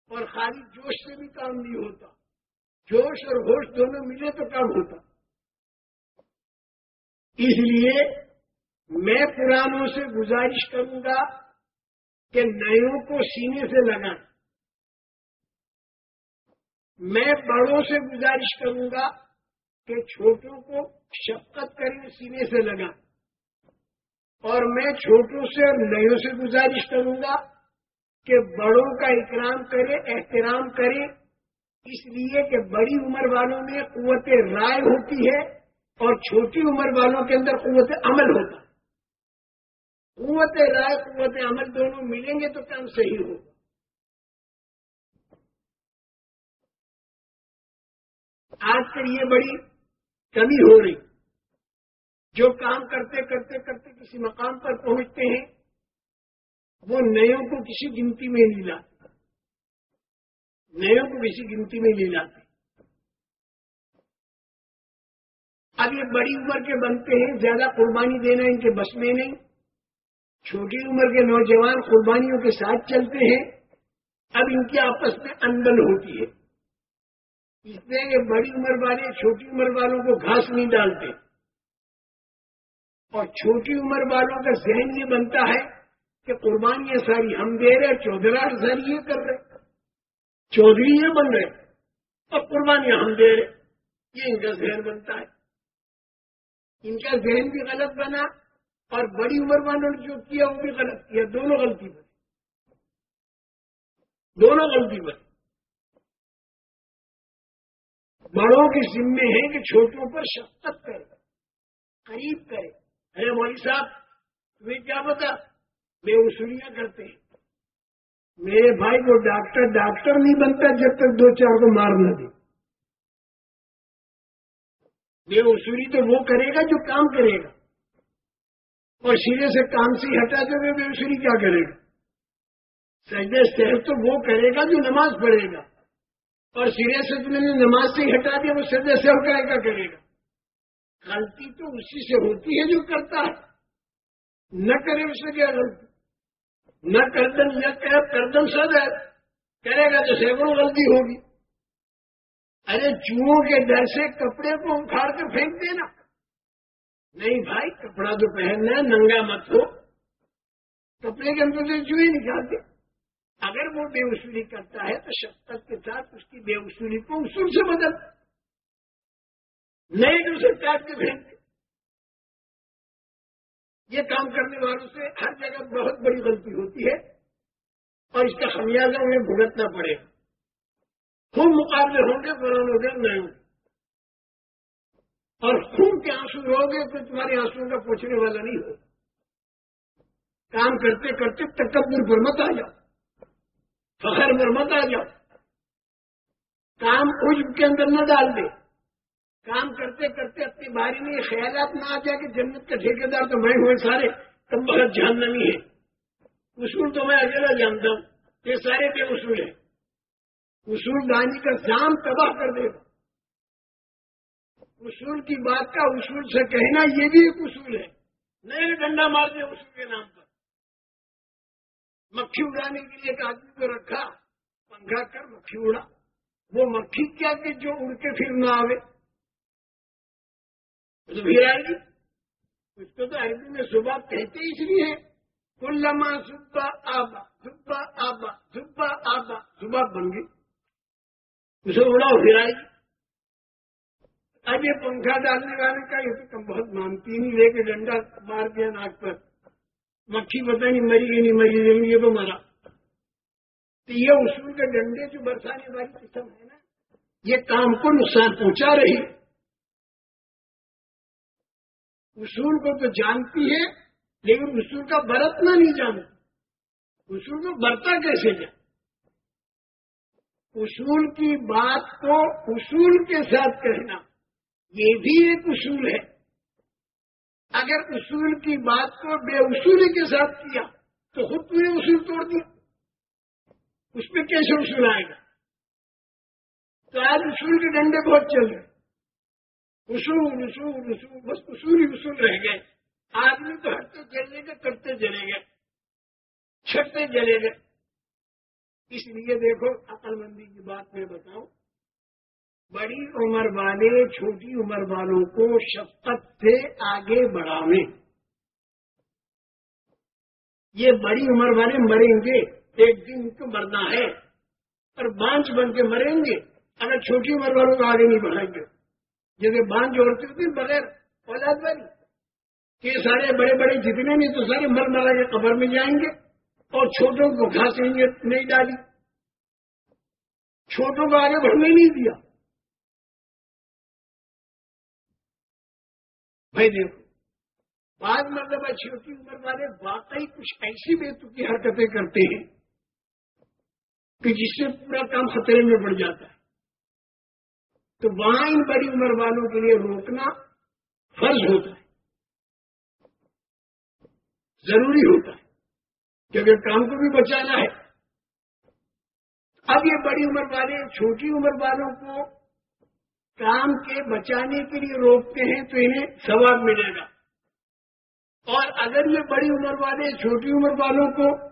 اور خالی جوش سے بھی کام نہیں ہوتا۔ جوش اور ہوش دونوں ملے تو کام ہوتا۔ اس لیے میں پرانوں سے گزارش کروں گا کہ نئےوں کو سینے سے لگائیں۔ میں بڑوں سے گزارش کروں گا کہ چھوٹوں کو شفقت کریں سینے سے لگائیں اور میں چھوٹوں سے اور نئےوں سے گزارش کروں گا کہ بڑوں کا اکرام کرے، احترام کرے۔ اس لیے کہ بڑی عمر والوں میں قوت رائے ہوتی ہے اور چھوٹی عمر والوں کے اندر قوت عمل ہوتا۔ ہے قوت رائے، قوت عمل دونوں ملیں گے تو کام صحیح ہوگا۔ آج کل یہ بڑی کمی ہو رہی۔ جو کام کرتے کرتے کرتے کسی مقام پر پہنچتے ہیں، وہ نئےوں کو کسی گنتی میں نہیں لاتے۔ نئےوں کو کسی گنتی میں نہیں لاتے۔ اب یہ بڑی عمر کے بنتے ہیں، زیادہ قربانی دینا ان کے بس میں نہیں۔ چھوٹی عمر کے نوجوان قربانیوں کے ساتھ چلتے ہیں۔ اب ان کی آپس میں انبل ہوتی ہے۔ اس لیے کہ بڑی عمر والے چھوٹی عمر والوں کو گھاس نہیں ڈالتے۔ اور چھوٹی عمر والوں کا ذہن یہ بنتا ہے کہ قربانیاں ساری ہم دے رہے چودھرا ساری یہ کر رہے چودھری یہ بن رہے اور قربانیاں ہم دے رہے یہ ان کا ذہن بنتا ہے۔ ان کا ذہن بھی غلط بنا اور بڑی عمر والوں نے جو کیا، وہ بھی غلط کیا۔ دونوں غلطی بنی۔ دونوں غلطی بنی۔ بڑوں کے ذمے ہیں کہ چھوٹوں پر شفقت کرے، قریب کرے۔ ارے مولوی صاحب، تمہیں کیا پتا؟ بے وصولیاں کرتے ہیں۔ میرے بھائی کو ڈاکٹر ڈاکٹر نہیں بنتا جب تک دو چار کو مار نہ دے۔ بے وصولی تو وہ کرے گا جو کام کرے گا۔ اور سیرے سے کام سے ہٹا دے بے وصولی کیا کرے گا؟ سجدے صحت تو وہ کرے گا جو نماز پڑھے گا۔ اور سرے سے تم نے نماز سے ہٹا دیا، وہ سجدے سے کرے گا کرے گا؟ غلطی تو اسی سے ہوتی ہے جو کرتا ہے۔ نہ کرے اس سے کیا غلطی؟ نہ کردن، نہ کہ کردن سد ہے۔ کرے گا تو سینکڑوں غلطی ہوگی۔ ارے چوہوں کے ڈر سے کپڑے کو اکھاڑ کر پھینک دینا۔ نہیں بھائی، کپڑا تو پہننا ہے، ننگا مت ہو۔ کپڑے کے اندر سے چوہے نکالتے اگر وہ بے وصولی کرتا ہے تو شفقت کے ساتھ اس کی بے وصولی کو اصول سے بدل نئے دوسرے کاٹ کے بھیجتے یہ کام کرنے والوں سے ہر جگہ بہت بڑی غلطی ہوتی ہے اور اس کا خمیازہ انہیں بھگتنا پڑے۔ گا خوب مقابلے ہوں گے پرانے ہو گئے نئے ہوں۔ گے اور خون کے آنسو رو گے تو تمہارے آنسو کا پوچھنے والا نہیں ہو۔ کام کرتے کرتے تکبر پر مت آ جاؤ۔ فخر پر مت آ جاؤ۔ کام عجب کے اندر نہ ڈال دے۔ کام کرتے کرتے اپنی باری میں یہ خیالات نہ آ جائے کہ جنت کا ٹھیکیدار تو میں ہوئے سارے تم بہت جہنمی ہے اصول تو میں اکیلا جانتا ہوں۔ یہ سارے کے اصول ہیں۔ اصول دانی کا جام تباہ کر دے۔ گا اصول کی بات کا اصول سے کہنا یہ بھی ایک اصول ہے۔ نئے ڈنڈا مار دے اصول کے نام پر۔ مکھی اڑانے کے لیے ایک آدمی کو رکھا، پنکھا کر مکھی اڑا۔ وہ مکھی کیا کہ جو اڑ کے پھر نہ آوے۔ تو پھر آئے گی اس کو تو عربی میں صبح کہتے اس لیے کل لما صبح آبا صبح آبا صبح آبا۔ صبح بن گئی۔ اسے اڑاؤ پھر آئے گی اب یہ پنکھا ڈالنے والے کا یہ تو بہت مانتی نہیں، لے کے ڈنڈا مار دیا ناک پر۔ مکھی پتہ نہیں مری گئی نہیں، مری گئی، یہ تو مرا۔ تو یہ اصول کے ڈنڈے جو برسانے والی قسم ہے نا، یہ کام کو نقصان پہنچا رہی اصول کو تو جانتی ہے، لیکن اصول کا برتنا نہیں جانتی اصول کو برتا کیسے جائے؟ اصول کی بات کو اصول کے ساتھ کہنا، یہ بھی ایک اصول ہے۔ اگر اصول کی بات کو بے اصولی کے ساتھ کیا، تو خود پورے اصول توڑ دیا۔ اس پہ کیسے اصول آئے گا؟ تو آج اصول کے ڈنڈے بہت چل رہے اصول اصول اصول، بس اصول ہی اصول رہ گئے۔ آدمی تو ہٹتے چلے گئے کرتے چلے گئے۔ چھٹتے چلے گئے۔ اس لیے دیکھو عقل مندی کی بات میں بتاؤں۔ بڑی عمر والے، چھوٹی عمر والوں کو شفقت سے آگے بڑھاویں۔ یہ بڑی عمر والے مریں گے، ایک دن کو مرنا ہے اور بانچ بن کے مریں گے۔ اگر چھوٹی عمر والوں کو آگے نہیں بڑھائیں گے۔ جیسے بانچ جوڑتے ہوتے بغیر اولاد والی کہ سارے بڑے بڑے جتنے نہیں تو سارے مر مرا کے قبر میں جائیں گے اور چھوٹوں کو گھاس نہیں ڈالی چھوٹوں کو آگے بڑھنے نہیں دیا۔ بھائی دیکھو، بعض مطلب چھوٹی عمر والے واقعی کچھ ایسی بے کی حرکتیں کرتے ہیں کہ جس سے پورا کام خطرے میں بڑھ جاتا ہے۔ تو وہاں ان بڑی عمر والوں کے لیے روکنا فرض ہوتا ہے۔ ضروری ہوتا ہے کیونکہ کام کو بھی بچانا ہے۔ اب یہ بڑی عمر والے، چھوٹی عمر والوں کو کام کے بچانے کے لیے روکتے ہیں تو انہیں ثواب ملے گا۔ اور اگر یہ بڑی عمر والے، چھوٹی عمر والوں کو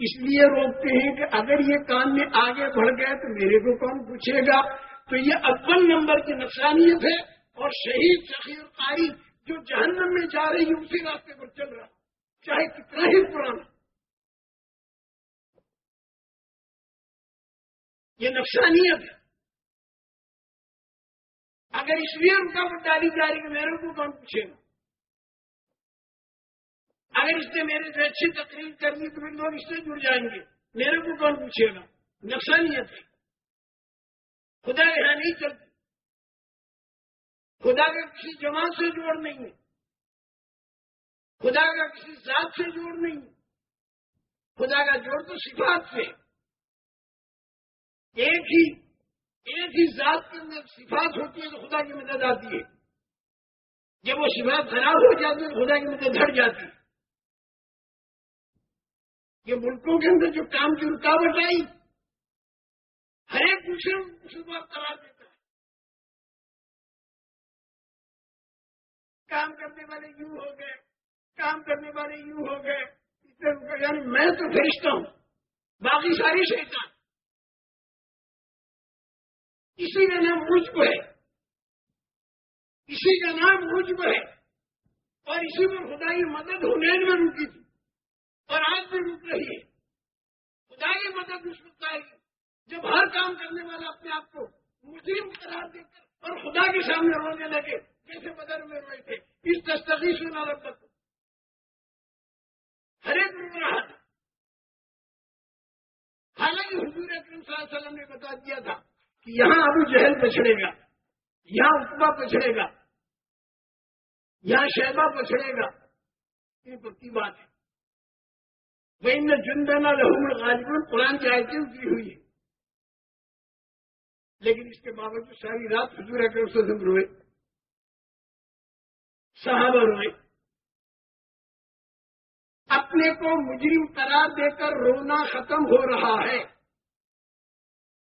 اس لیے روکتے ہیں کہ اگر یہ کام میں آگے بڑھ گئے تو میرے کو کون پوچھے گا؟ تو یہ اول نمبر کی نقصانیت ہے اور شہید شخیر قاری جو جہنم میں جا رہی ہے، اسی راستے پر چل رہا چاہے کتنا ہی پرانا۔ یہ نقصانیت ہے۔ اگر اس لیے رکاوٹ ڈالی جا رہی ہے، میرے کو کون پوچھے گا؟ اگر اس نے میرے سے اچھی تقریر کرنی تو پھر لوگ اس سے جڑ جائیں گے۔ میرے کو کون پوچھے گا؟ نقصانیت ہے خدا یہاں نہیں چلتی۔ خدا کا کسی جماعت سے جوڑ نہیں ہے۔ خدا کا کسی ذات سے جوڑ نہیں خدا کا جوڑ تو صفات سے۔ ایک ہی ایک ہی ذات کے اندر صفات ہوتی ہے تو خدا کی مدد آتی ہے۔ جب وہ صفات خراب ہو جاتی ہے تو خدا کی مدد گھٹ جاتی ہے۔ یہ ملکوں کے اندر جو کام کی رکاوٹ آئی، ہر ایک دوسرے صبح قرار دیتا ہے۔ کام کرنے والے یوں ہو گئے، کام کرنے والے یوں ہو گئے۔ یعنی میں تو فرشتہ ہوں، باقی ساری شیطان۔ اسی کا نام مجب ہے۔ اسی کا نام مجب ہے۔ اور اسی میں خدا کی مدد ہونے میں رکی تھی۔ اور آج بھی رک رہی ہے۔ خدا کی مدد اس وقت آئے گی جب ہر کام کرنے والا اپنے آپ کو مسلم قرار دے کر اور خدا کے سامنے رونے لگے، جیسے بدر میں روئے تھے، اس دستگی سے نہ رب ہر ایک رو رہا تھا حالانکہ حضور اکرم صلی اللہ علیہ وسلم نے بتا دیا تھا کہ یہاں ابو جہل پچھڑے گا، یہاں اقبا پچھڑے گا، یہاں شہبہ پچھڑے گا۔ یہ پکی بات ہے۔ وہ ان جندنا لہم غالب قرآن کی آیتیں اتری ہوئی ہے لیکن اس کے باوجود ساری رات حضور اکرم سے روئے، صحابہ روئے۔ اپنے کو مجرم قرار دے کر رونا ختم ہو رہا ہے۔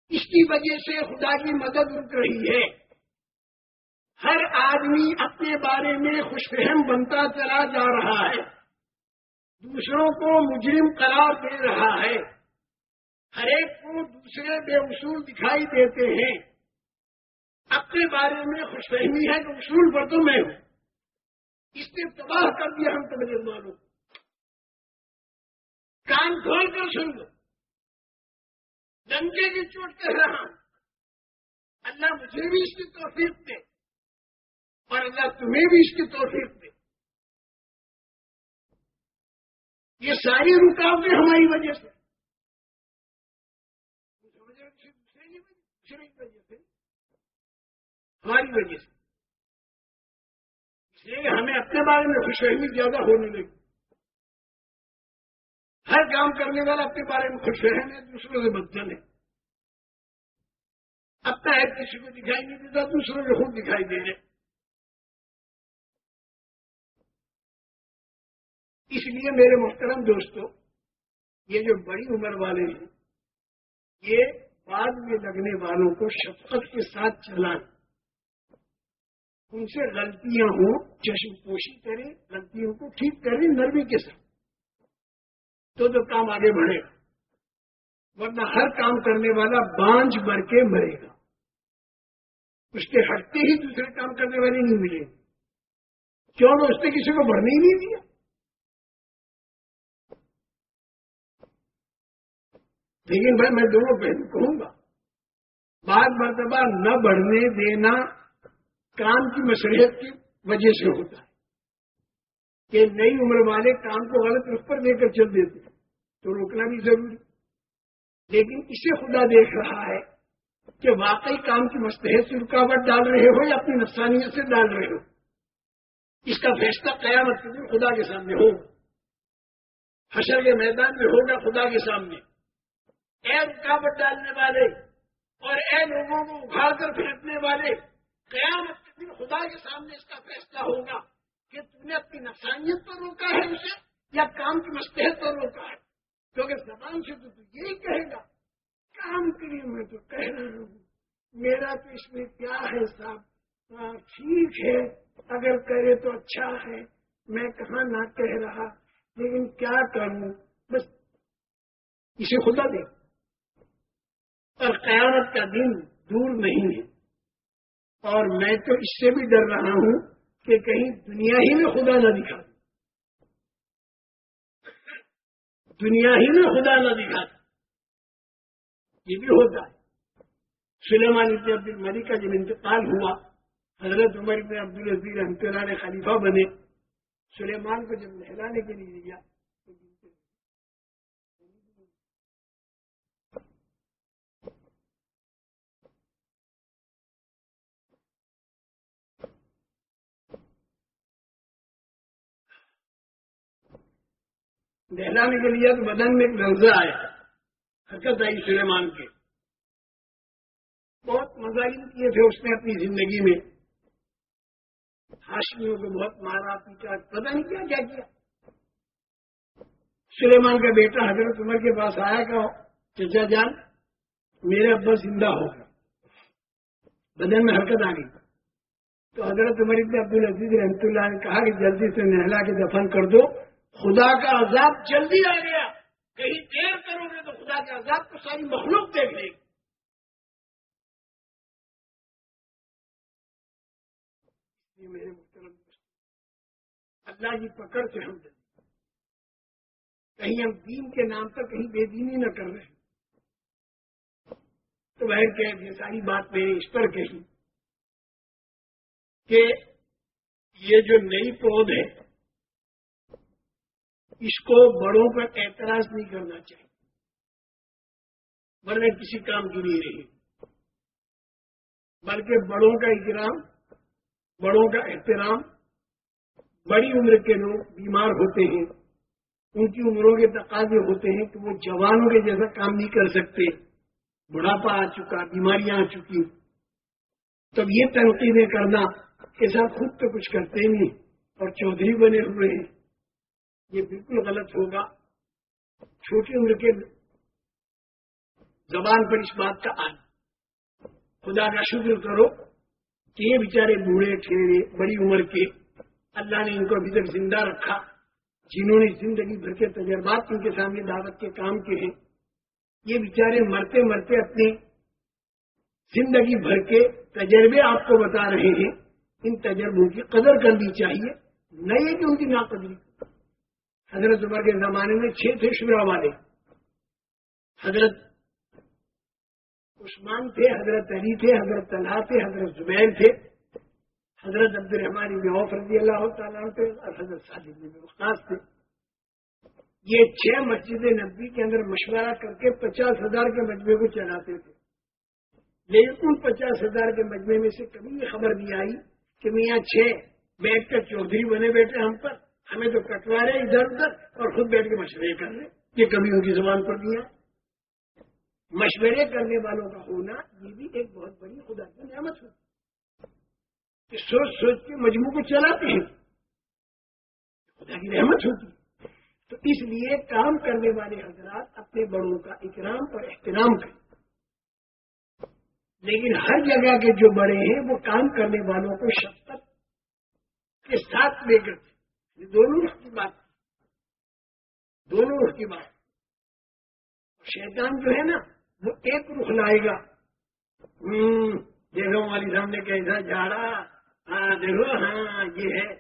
اس کی وجہ سے خدا کی مدد رک رہی ہے۔ ہر آدمی اپنے بارے میں خوش فہم بنتا چلا جا رہا ہے۔ دوسروں کو مجرم قرار دے رہا ہے۔ ہر ایک کو دوسرے بے اصول دکھائی دیتے ہیں۔ اپنے بارے میں خوش فہمی ہے کہ اصول پر تو میں ہوں۔ اس نے تباہ کر دیا ہم تمہیں معلوم۔ کام کھول کر سن لو۔ ڈنکے کی چوٹ کہہ رہا ہوں اللہ مجھے بھی اس کی توفیق دے اور اللہ تمہیں بھی اس کی توفیق دے۔ یہ ساری رکاوٹیں ہماری وجہ سے۔ ہماری وجہ سے۔ اس لیے ہمیں اپنے بارے میں خوش فہمی زیادہ ہونے لگی۔ ہر کام کرنے والا اپنے بارے میں خوش رہن دوسروں سے بدل ہے اپنا ہے کسی کو دکھائی نہیں دیتا، دوسروں کو خود دکھائی دے رہے۔ اس لیے میرے محترم دوستو، یہ جو بڑی عمر والے ہیں، یہ بعد میں لگنے والوں کو شفقت کے ساتھ چلائیں۔ ان سے غلطیاں ہوں چشم پوشی کریں، غلطیوں کو ٹھیک کریں، نرمی کے ساتھ۔ تو تو کام آگے بڑھے گا۔ ورنہ ہر کام کرنے والا بانج بھر کے مرے گا۔ اس کے ہٹتے ہی دوسرے کام کرنے والے نہیں ملے کیوں اس نے کسی کو بڑھنے ہی نہیں دیا۔ لیکن بھائی میں دونوں پہلو کہوں گا۔ بعض مرتبہ نہ بڑھنے دینا کام کی مصلحت کی وجہ سے ہوتا ہے کہ نئی عمر والے کام کو غلط رخ پر دے کر چل دیتے ہیں۔ تو روکنا بھی ضروری۔ لیکن اسے خدا دیکھ رہا ہے کہ واقعی کام کی مستحد سے رکاوٹ ڈال رہے ہو یا اپنی نفسانیت سے ڈال رہے ہو۔ اس کا فیصلہ قیامت کے دن خدا کے سامنے ہوگا حشر کے میدان میں ہوگا خدا کے سامنے۔ اے رکاوٹ ڈالنے والے اور اے لوگوں کو اکھاڑ کر پھینکنے والے قیامت کے دن خدا کے سامنے اس کا فیصلہ ہوگا کہ تم نے اپنی نفسانیت پر روکا ہے اسے یا کام کی مستحد پر روکا ہے۔ کیونکہ زبان سے تو یہی کہے گا، کام کے لیے میں تو کہہ رہا ہوں۔ میرا تو اس میں کیا ہے صاحب؟ ہاں، ٹھیک ہے، اگر کرے تو اچھا ہے۔ میں کہاں نہ کہہ رہا، لیکن کیا کروں؟ بس اسے خدا دے۔ اور قیامت کا دن دور نہیں ہے۔ اور میں تو اس سے بھی ڈر رہا ہوں کہ کہیں دنیا ہی میں خدا نہ دکھا۔ دنیا ہی میں خدا نہ دکھا یہ بھی ہوتا ہے۔ سلیمان ابن عبد المری کا جب انتقال ہوا، حضرت عمر ابن عبد العزیز رحمت اللہ خلیفہ بنے، سلیمان کو جب نہلانے کے لیے لیا نہلانے کے لیے تو بدن میں ایک لفظہ آیا حرکت آئی سلیمان کے بہت مزاحم کیے تھے اس نے اپنی زندگی میں۔ ہاشمیوں کو بہت مارا، پیٹا پتا نہیں کیا کیا کیا۔ سلیمان کا بیٹا حضرت عمر کے پاس آیا کہ چچا جان، میرے ابا زندہ ہو گیا بدن میں حرکت آ گئی۔ تو حضرت عمر ابن عبد العزیز رحمۃ اللہ نے کہا کہ جلدی سے نہلا کے دفن کر دو۔ خدا کا عذاب جلدی آ گیا۔ کہیں دیر کرو گے تو خدا کے عذاب کو ساری مخلوق دیکھ لے گی۔ میرے محترم، اللہ کی پکڑ سے ہم دیں کہیں ہم دین کے نام پر کہیں بے دینی نہ کر رہے تو بہر کہ یہ ساری بات میں نے اس پر کہی کہ یہ جو نئی پود ہے اس کو بڑوں پر اعتراض نہیں کرنا چاہیے۔ ورنہ کسی کام کی نہیں۔ رہی بلکہ بڑوں کا احترام، بڑوں کا احترام، بڑی عمر کے لوگ بیمار ہوتے ہیں، ان کی عمروں کے تقاضے ہوتے ہیں کہ وہ جوانوں کے جیسا کام نہیں کر سکتے۔ بڑھاپا آ چکا، بیماریاں آ چکی۔ تب یہ تنقیدیں کرنا کے ساتھ خود تو کچھ کرتے نہیں اور چودھری بنے ہوئے ہیں۔ یہ بالکل غلط ہوگا۔ چھوٹی عمر کے زبان پر اس بات کا آنا خدا کا شکر کرو کہ یہ بیچارے بوڑھے، ٹھہرے، بڑی عمر کے۔ اللہ نے ان کو ابھی تک زندہ رکھا۔ جنہوں نے زندگی بھر کے تجربات ان کے سامنے دعوت کے کام کے ہیں۔ یہ بیچارے مرتے مرتے اپنی زندگی بھر کے تجربے آپ کو بتا رہے ہیں۔ ان تجربوں کی قدر کرنی چاہیے۔ نہ یہ کہ ان کی ناقدری۔ حضرت عمر کے زمانے میں چھ تھے شورا والے حضرت عثمان تھے، حضرت علی تھے، حضرت طلحہ تھے، حضرت زبیر تھے۔ حضرت عبد الرحمان عوف رضی اللہ تعالیٰ تھے اور حضرت وقاص تھے۔ یہ چھ مسجد نبی کے اندر مشورہ کر کے پچاس ہزار کے مجمے کو چلاتے تھے۔ لیکن ان پچاس ہزار کے مجمے میں سے کبھی یہ خبر نہیں آئی کہ میاں چھ بیٹھ کر چودھری بنے بیٹھے ہم پر۔ ہمیں تو کٹوا رہے ادھر ادھر اور خود بیٹھ کے مشورے کر رہے یہ کبھی ان کی زبان پر دیا مشورے کرنے والوں کا ہونا یہ بھی ایک بہت بڑی خدا کی نعمت ہے۔ کہ سوچ سوچ کے مجموع کو چلاتے ہیں۔ خدا کی نعمت ہوتی تو اس لیے کام کرنے والے حضرات اپنے بڑوں کا اکرام اور احترام کریں۔ لیکن ہر جگہ کے جو بڑے ہیں وہ کام کرنے والوں کو شفقت کے ساتھ لے کر یہ دونوں اس کی بات دونوں اس کی بات شیطان جو ہے نا، وہ ایک رخ لائے گا۔ دیکھو ہماری سامنے کیسا جھاڑا۔ ہاں دیکھو ہاں یہ ہے۔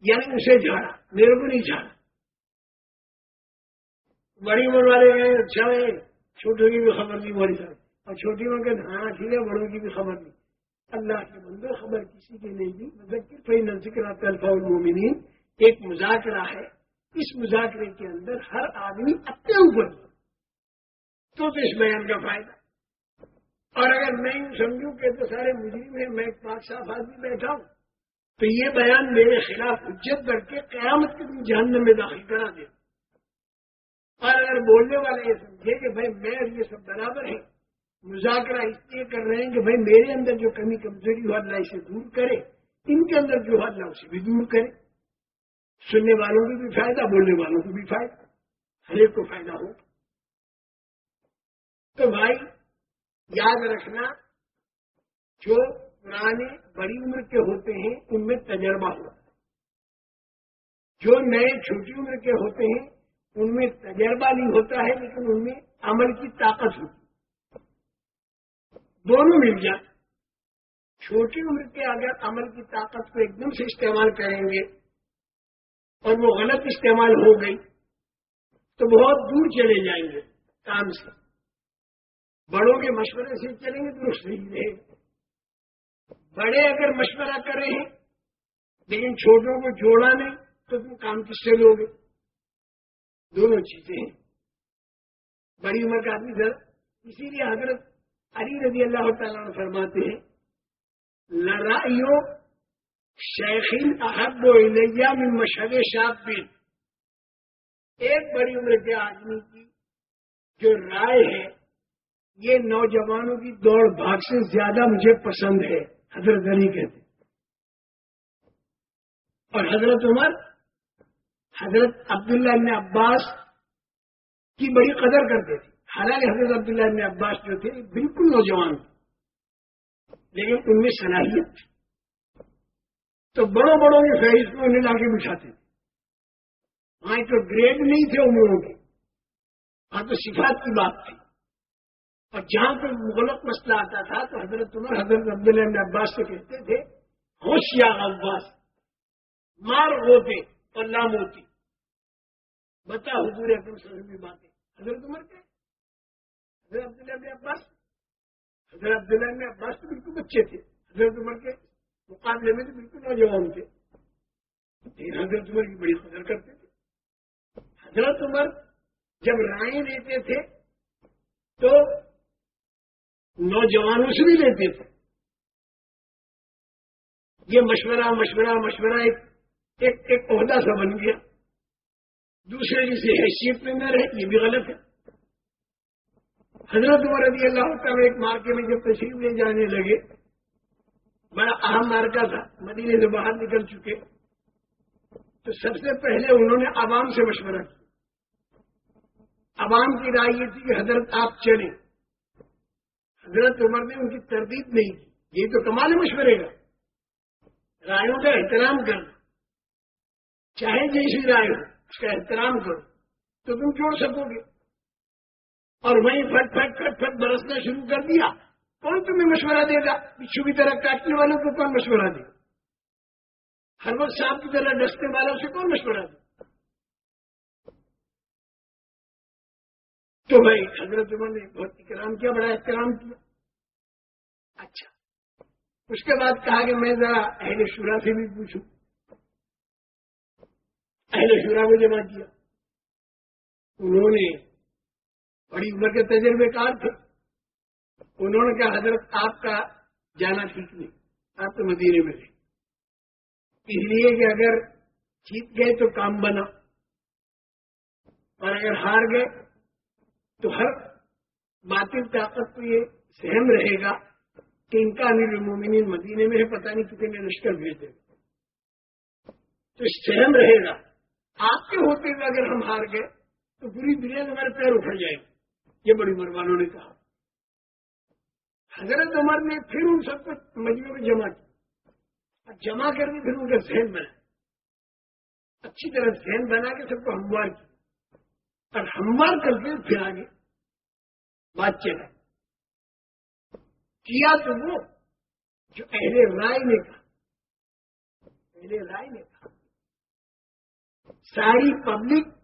یعنی اسے جھاڑا، میرے کو نہیں جھاڑا۔ بڑی عمر والے گئے اچھا ہے۔ چھوٹوں کی بھی خبر نہیں ہماری صاحب۔ اور چھوٹی ماں کہ ہاں ٹھیک ہے، بڑوں کی بھی خبر نہیں۔ اللہ کے بندو خبر کسی کی نہیں دی۔ مذکر فی نذکر الفا المومنین ایک مذاکرہ ہے، اس مذاکرے کے اندر ہر آدمی اپنے اوپر تو اس بیان کا فائدہ۔ اور اگر میں یوں سمجھوں کہ تو سارے مجرم ہیں، میں ایک پاک صاف آدمی بیٹھا ہوں، تو یہ بیان میرے خلاف حجت کر کے قیامت کے دن جہنم میں داخل کرا دے۔ اور اگر بولنے والے یہ سمجھے کہ بھائی میں یہ سب برابر ہیں، مذاکرہ اس لیے کر رہے ہیں کہ بھائی میرے اندر جو کمی کمزوری ہو، اللہ اسے دور کرے۔ ان کے اندر جو اللہ اسے بھی دور کرے۔ سننے والوں کو بھی فائدہ، بولنے والوں کو بھی فائدہ۔ ہر ایک کو فائدہ ہو۔ تو بھائی، یاد رکھنا، جو پرانے بڑی عمر کے ہوتے ہیں، ان میں تجربہ ہوتا ہے۔ جو نئے چھوٹی عمر کے ہوتے ہیں، ان میں تجربہ نہیں ہوتا ہے، لیکن ان میں عمل کی طاقت ہوتی ہے۔ دونوں مل جائیں چھوٹی عمر کے اگر عمل کی طاقت کو ایک دم سے استعمال کریں گے اور وہ غلط استعمال ہو گئی تو بہت دور چلے جائیں گے کام سے۔ بڑوں کے مشورے سے چلیں گے تو صحیح رہے۔ بڑے اگر مشورہ کر رہے ہیں، لیکن چھوٹوں کو جوڑا نہیں، تو تم کام کس سے لو گے؟ دونوں چیزیں ہیں۔ بڑی عمر کا آدمی سر اسی لیے حضرت علی رضی اللہ تعالیٰ فرماتے ہیں لڑائیوں شیخین احب و الیہ میں مشہد شاپ ایک بڑی عمر کے آدمی کی جو رائے ہے، یہ نوجوانوں کی دوڑ بھاگ سے زیادہ مجھے پسند ہے، حضرت علی کہتے اور حضرت عمر، حضرت عبداللہ ابن عباس کی بڑی قدر کرتے تھے۔ حالانکہ حضرت عبداللہ ابن عباس جو تھے، بالکل نوجوان تھے۔ لیکن ان میں صلاحیت تھی۔ تو بڑوں بڑوں کی فہرست میں انہیں لا کے بٹھاتے تھے وہاں تو گریڈ نہیں تھے عمروں کے۔ وہاں تو صفات کی بات تھی۔ اور جہاں پہ مغلق مسئلہ آتا تھا تو حضرت عمر، حضرت عبداللہ ابن عباس سے کہتے تھے، ہوشیار عباس، مار ہوتے اور لام ہوتی بتا حضور اکرم صلی اللہ علیہ وسلم باتیں۔ حضرت عمر کے حضرت عبداللہ میں عباس۔ حضرت عبداللہ میں عباس تو بالکل بچے تھے۔ حضرت عمر کے مقابلے میں تو بالکل نوجوان تھے۔ حضرت عمر کی بڑی قدر کرتے تھے۔ حضرت عمر جب رائے لیتے تھے تو نوجوانوں سے بھی لیتے تھے۔ یہ مشورہ مشورہ مشورہ ایک ایک عہدہ سا بن گیا۔ دوسرے جسے حیثیت میں نہ رہے، یہ بھی غلط ہے۔ حضرت عمر رضی اللہ تعالیٰ ایک مارکے میں جب تشریف لے جانے لگے بڑا اہم مارکا تھا۔ مدینے سے باہر نکل چکے۔ تو سب سے پہلے انہوں نے عوام سے مشورہ کیا۔ عوام کی رائے یہ تھی کہ حضرت آپ چلیں۔ حضرت عمر نے ان کی تردید نہیں کی۔ یہ تو کمال مشورے گا رائےوں کا احترام کرنا۔ چاہے جیسی رائے ہو، اس کا احترام کرو۔ تو تم جوڑ سکو گے۔ اور وہیں پھٹ پھٹ پھٹ پھٹ برسنا شروع کر دیا۔ کون تمہیں مشورہ دے گا؟ بچھو کی طرح کاٹنے والوں کو کون مشورہ دے؟ ہر وقت صاحب کی طرح ڈسنے والوں سے کون مشورہ دے؟ تو بھائی، حضرت عمر نے بہت احترام کیا، بڑا احترام کیا۔ اچھا اس کے بعد کہا کہ میں ذرا اہل شورا سے بھی پوچھوں۔ اہل شورا کو جمع کیا۔ انہوں نے بڑی عمر کے تجربے کار تھے۔ انہوں نے کہا، حضرت، آپ کا جانا ٹھیک نہیں، آپ تو مدینے میں تھے۔ اس لیے کہ اگر جیت گئے تو کام بنا، اور اگر ہار گئے تو ہر باطل طاقت کو یہ سہم رہے گا کہ ان کا امیر المومنین مدینے میں ہے، پتہ نہیں کتنے لشکر بھیج دے تو سہم رہے گا۔ آپ کے ہوتے ہوئے اگر ہم ہار گئے تو پوری دنیا میں ہمارے پیر اکھڑ جائے گا یہ بڑی عمر والوں نے کہا۔ حضرت عمر نے پھر ان سب کو مجموعے میں جمع کیا اور جمع کر کے پھر ان کا ذہن بنا۔ اچھی طرح ذہن بنا کے سب کو ہموار کیا۔ اور ہموار کر کے پھر آگے بات چلا کیا تو وہ جو اہل رائے نے کہا۔ اہل رائے نے کہا۔ ساری پبلک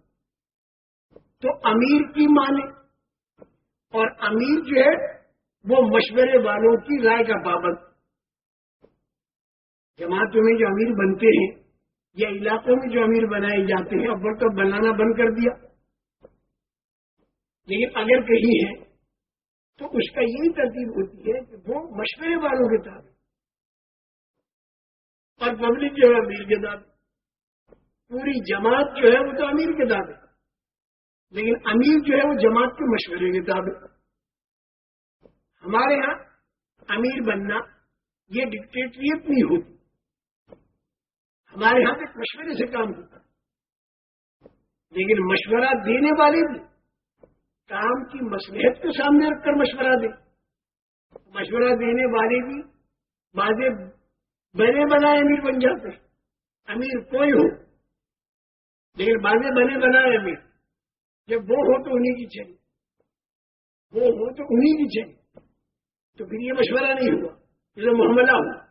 تو امیر کی مانے۔ اور امیر جو ہے وہ مشورے والوں کی رائے کا پابند۔ جماعتوں میں جو امیر بنتے ہیں یا علاقوں میں جو امیر بنائے جاتے ہیں، اب تو بنانا بند کر دیا۔ لیکن اگر کہیں ہے تو اس کا یہی ترتیب ہوتی ہے کہ وہ مشورے والوں کے تابع اور پبلک جو ہے، امیر کے دعوے پوری جماعت جو ہے، وہ تو امیر کے دعوے لیکن امیر جو ہے، وہ جماعت کے مشورے کے دعوے ہمارے ہاں امیر بننا یہ ڈکٹیٹریٹ نہیں ہوتی۔ ہمارے ہاں ایک مشورے سے کام ہوتا۔ لیکن مشورہ دینے والے بھی کام کی مسلحت کو سامنے رکھ کر مشورہ دیں۔ مشورہ دینے والے بھی بعض بنے بنائے امیر بن جاتے امیر کوئی ہو، لیکن بازے بنے بنائے امیر۔ جب وہ ہو تو انہیں کی چاہیے وہ ہو تو انہیں کی چاہیے تو پھر یہ مشورہ نہیں ہوا۔ یہ محملہ ہوا۔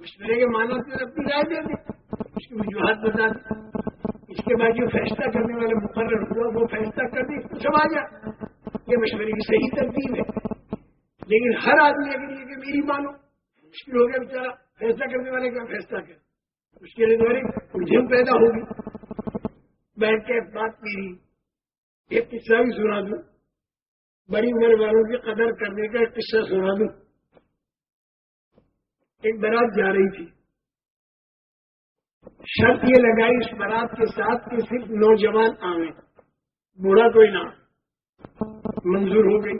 مشورے کے معنی سے اپنی رائے دے دیں اس کی وجوہات بتا دیں اس کے بعد جو فیصلہ کرنے والے مقرر ہوا، وہ فیصلہ کر دیں سب آ جائے یہ مشورے کی صحیح ترتیب ہے۔ لیکن ہر آدمی اگر یہ کہ میری مانو، مشکل ہو گیا بیچارا فیصلہ کرنے والے کا فیصلہ کر۔ اس کے لیے دوبارے الجھن پیدا ہوگی۔ بیٹھ کے بات میری ایک قصہ بھی سنا دوں۔ بڑی عمر والوں کی قدر کرنے کا ایک قصہ سنا دوں۔ ایک برات جا رہی تھی۔ شرط یہ لگائی اس برات کے ساتھ کہ صرف نوجوان آئے بوڑھا کوئی نہ منظور ہو گئی۔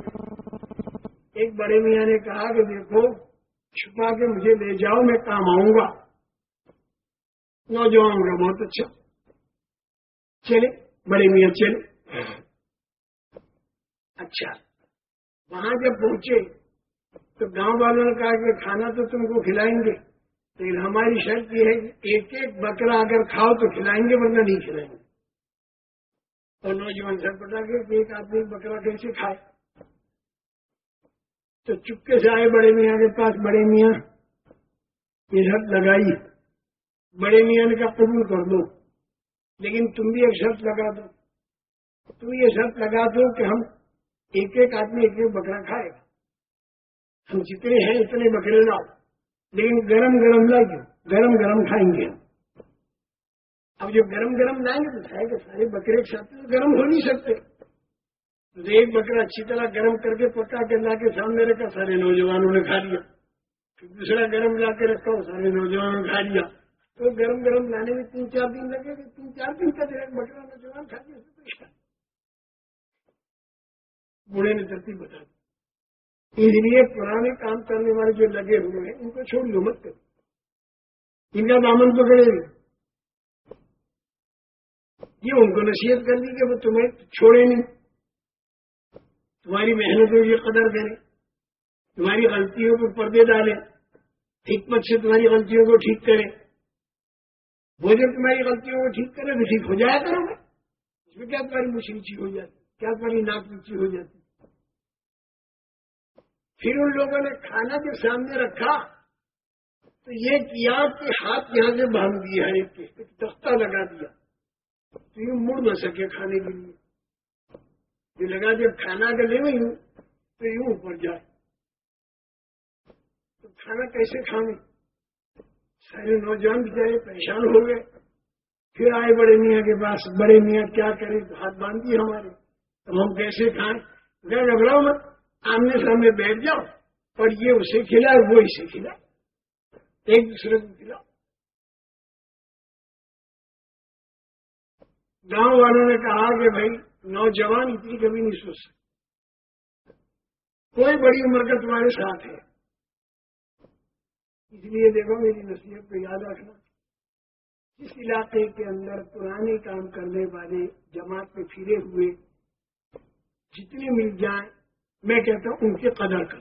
ایک بڑے میاں نے کہا کہ دیکھو، چھپا کے مجھے لے جاؤ، میں کام آؤں گا۔ نوجوان کا بہت اچھا۔ چلے، بڑے میاں چلے۔ اچھا۔ وہاں جب پہنچے، تو گاؤں والوں نے کہا کہ کھانا تو تم کو کھلائیں گے، لیکن ہماری شرط یہ ہے کہ ایک ایک بکرا اگر کھاؤ تو کھلائیں گے، ورنہ نہیں کھلائیں گے۔ اور نوجوان سر پٹا کہ ایک آدمی بکرا کیسے کھائے۔ تو چپکے سے آئے بڑے میاں کے پاس، بڑے میاں، یہ شرط لگائی۔ بڑے میاں نے کہا، قبول کر دو لیکن تم بھی ایک شرط لگا دو۔ تم یہ شرط لگا دو کہ ہم ایک ایک آدمی ایک ایک بکرا کھائے گا۔ ہم جتنے ہیں اتنے بکرے لاؤ۔ لیکن گرم گرم لائیں گرم گرم کھائیں گے۔ اب جو گرم گرم لائیں گے تو سارے سارے بکرے کے ساتھ گرم ہو نہیں سکتے۔ ایک بکرا اچھی طرح گرم کر کے پکا کے لا کے سامنے رکھا، سارے نوجوانوں نے کھا لیا۔ دوسرا گرم لا کے رکھا، سارے نوجوانوں نے کھا لیا۔ تو گرم گرم لانے میں تین چار دن لگے گا۔ تین چار دن کا ایک بکرا نوجوان کھا دیا بوڑھے نے ترتیب بتا دی۔ اس لیے پرانے کام کرنے والے جو لگے ہوئے ہیں، ان کو چھوڑ لو مت۔ کرو ان کا دامن پکڑے گا یہ ان کو نصیحت کر دی کہ وہ تمہیں چھوڑے نہیں۔ تمہاری محنتوں کی قدر کرے تمہاری غلطیوں کو پردے ڈالے حکمت سے تمہاری غلطیوں کو ٹھیک کرے وہ جب تمہاری غلطیوں کو ٹھیک کرے تو ٹھیک ہو جایا کرو گے اس میں کیا تمہاری مشکل ہو جاتی؟ کیا تمہاری ناک ہو جاتی؟ پھر ان لوگوں نے کھانا جو سامنے رکھا تو یہ کیا کہ ہاتھ یہاں سے باندھ دیا ایک تختہ لگا دیا۔ تو یہ مڑ نہ سکے کھانے کے لیے۔ یہ لگا جب کھانا گلے میں ہوں تو یوں اوپر جائے۔ تو کھانا کیسے کھانے سارے نوجوان بچارے پریشان ہو گئے۔ پھر آئے بڑے میاں کے پاس۔ بڑے میاں کیا کرے ہاتھ باندھی ہمارے۔ تو ہم کیسے کھائیں؟ میں گھبراؤ مت۔ آمنے سامنے بیٹھ جاؤ اور یہ اسے کھلا وہ اسے کھلا۔ ایک دوسرے کو کھلاؤ گاؤں والوں نے کہا کہ بھائی، نوجوان اتنی کبھی نہیں سوچ سکتے۔ کوئی بڑی عمر کا تمہارے ساتھ ہے۔ اس لیے دیکھو میری نصیحت کو یاد رکھنا۔ جس علاقے کے اندر پرانے کام کرنے والے جماعت میں پھرے ہوئے، جتنے مل جائیں میں کہتا ہوں ان کی قدر کر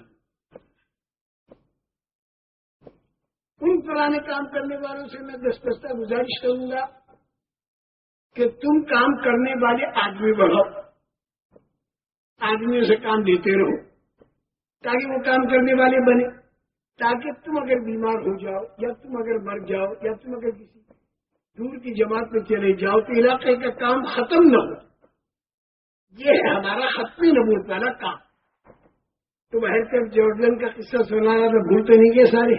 ان پرانے کام کرنے والوں سے میں دستہ گزارش کروں گا کہ تم کام کرنے والے آدمی بڑھو آدمیوں سے کام دیتے رہو تاکہ وہ کام کرنے والے بنے۔ تاکہ تم اگر بیمار ہو جاؤ یا تم اگر مر جاؤ یا تم اگر کسی دور کی جماعت میں چلے جاؤ تو علاقے کا کام ختم نہ ہو۔ یہ ہے ہمارا ختم نبوت والا کام۔ تو بہر کر جارڈن کا قصہ سنا رہا تو بھول تو نہیں گئے سارے۔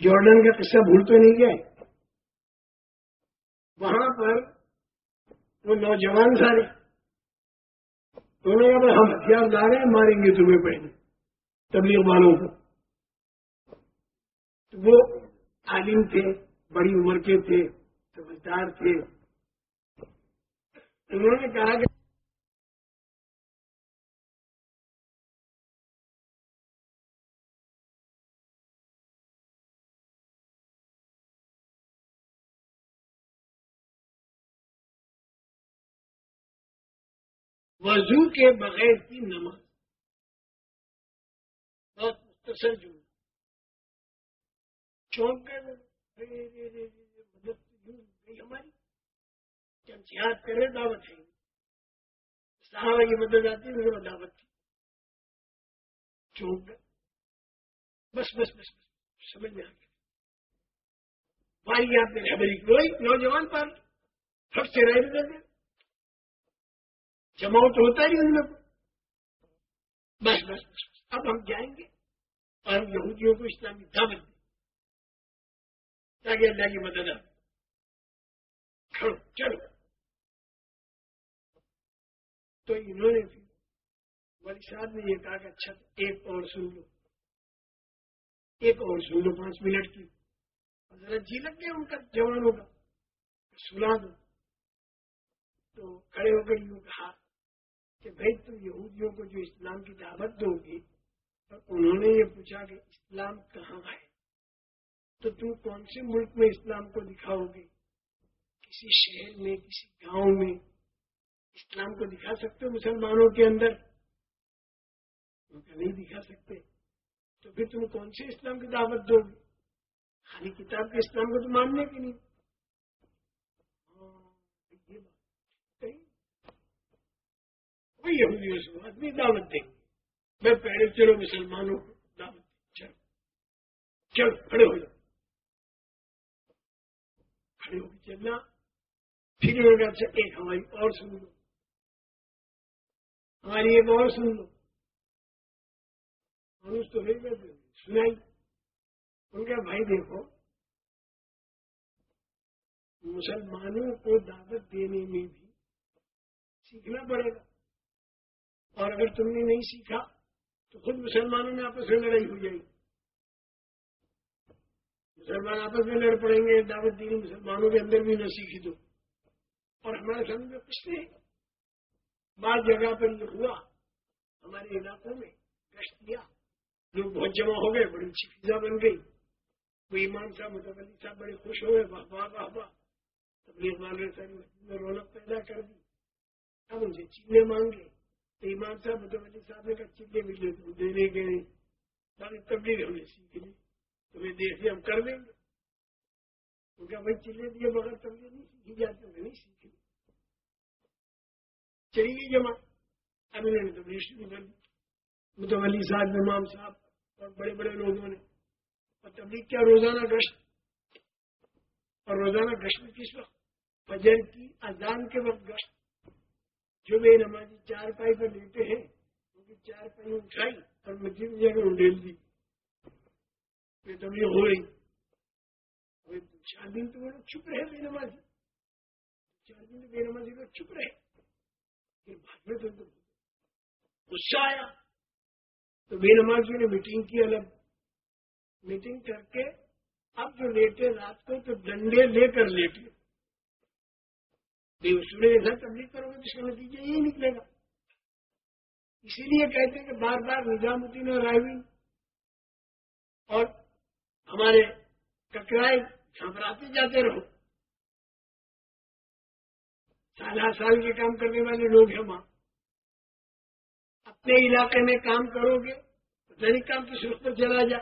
جارڈن کا قصہ بھول تو نہیں گئے۔ وہاں پر وہ نوجوان سارے، انہوں نے ہم ہتھیار لا رہے ہیں ماریں گے تمہیں پہلے، تبلیغ والوں کو۔ تو وہ عالم تھے، بڑی عمر کے تھے، سمجھدار تھے۔ انہوں نے کہا کہ وضو کے بغیر کی نماز بہت مختصر جو چونک گئی ہماری یاد کرے دعوت ہے۔ صحابہ کی مدد آتی ہے دعوت کی۔ چونک بس بس بس بس، سمجھ میں آ گیا۔ باری آپ نے کوئی نوجوان پر سب سے رہ دے جماؤ تو ہوتا ہی ان میں بس بس اب ہم جائیں گے۔ اور ہم یہودیوں کو اسلامی دعوت دیں۔ تاکہ اللہ کی مدد کھڑو، چلو۔ تو انہوں نے پھر والی صاحب نے یہ کہا کہ اچھا ایک اور سن لو ایک اور سن لو پانچ منٹ کی۔ ذرا جی لگ گیا ان کا، جوانوں کا۔ سنا دو۔ تو کھڑے ہو کر یوں کہا کہ بھائی تم یہودیوں کو جو اسلام کی دعوت دو گی اور انہوں نے یہ پوچھا کہ اسلام کہاں ہے؟ تو تم کون سے ملک میں اسلام کو دکھاؤ گے؟ کسی شہر میں، کسی گاؤں میں اسلام کو دکھا سکتے ہو مسلمانوں کے اندر؟ نہیں دکھا سکتے۔ تو پھر تم کون سے اسلام کی دعوت دو گے خالی کتاب کے اسلام کو تو ماننے کی نہیں یہودیوں سے آدمی دعوت دیں گے میں پہلے چلو مسلمانوں کو دعوت چلو۔ چلو، کھڑے ہو جاؤ۔ کھڑے ہو کے چلنا۔ پھر ہوگا اچھا ایک ہماری اور سن لو۔ ہماری ایک اور سن لو۔ منوج تو نہیں کرتے سنائی۔ ان کا بھائی دیکھو، مسلمانوں کو دعوت دینے میں بھی سیکھنا پڑے گا۔ اور اگر تم نے نہیں سیکھا، تو خود مسلمانوں میں آپس میں لڑائی ہو جائے گی۔ مسلمان آپس میں لڑ پڑیں گے، دعوت دینی مسلمانوں کے اندر بھی نہ سیکھی دو اور ہمارے سمجھ میں کچھ نہیں بعض جگہ پر یہ ہوا، ہمارے علاقوں میں گشت کیا، لوگ بہت جمع ہو گئے، بڑی اچھی فضا بن گئی۔ وہ ایمان صاحب، متولی صاحب بڑے خوش ہوئے، واہ واہ واہ واہ۔ تبلیغ والے ساری مسجد میں رونق پیدا کر دی۔ اب ان سے چیزیں مانگے ایمان صاحب متولی صاحب نے کہا، چلے ملے تو دینے کے نہیں باقی تبلیغ ہم سیکھ لی تمہیں دیکھ لی ہم کر دیں گے۔ ان کا بھائی چلے دیے بغیر تبلیغ نہیں سیکھی جاتی ہوں نہیں سیکھی۔ چلی گئی جمع اب انہوں نے تبلیغ شروع کر دی۔ متولی صاحب، امام صاحب اور بڑے بڑے لوگوں نے۔ اور تبلیغ کیا؟ روزانہ گشت۔ اور روزانہ گشت کس وقت؟ فجر کی اذان کے وقت گشت۔ جو بے نمازی چار پائی پر لیتے ہیں ان کی چار پائی اٹھائی اور مسجد میں جا کر انڈیل دی۔ تبلیغ ہو رہی۔ چار دن تو وہ لوگ چھپ رہے بے نمازی۔ چار دن تو بے نمازی لوگ چھپ رہے۔ پھر بعد میں تو غصہ آیا۔ تو بے نمازیوں نے میٹنگ کی الگ۔ میٹنگ کر کے اب جو لیٹے رات کو تو ڈنڈے لے کر لیٹے۔ اس میں جیسا تبلیغ کرو گے جس کا نتیجہ یہی نکلے گا۔ اسی لیے کہتے ہیں کہ بار بار نظام الدین اور رائے اور ہمارے ککرائے گھبراتے جاتے رہو۔ سالہ سال کے کام کرنے والے لوگ ہیں وہاں۔ اپنے علاقے میں کام کرو گے تو کام کی سرخ پر چلا جا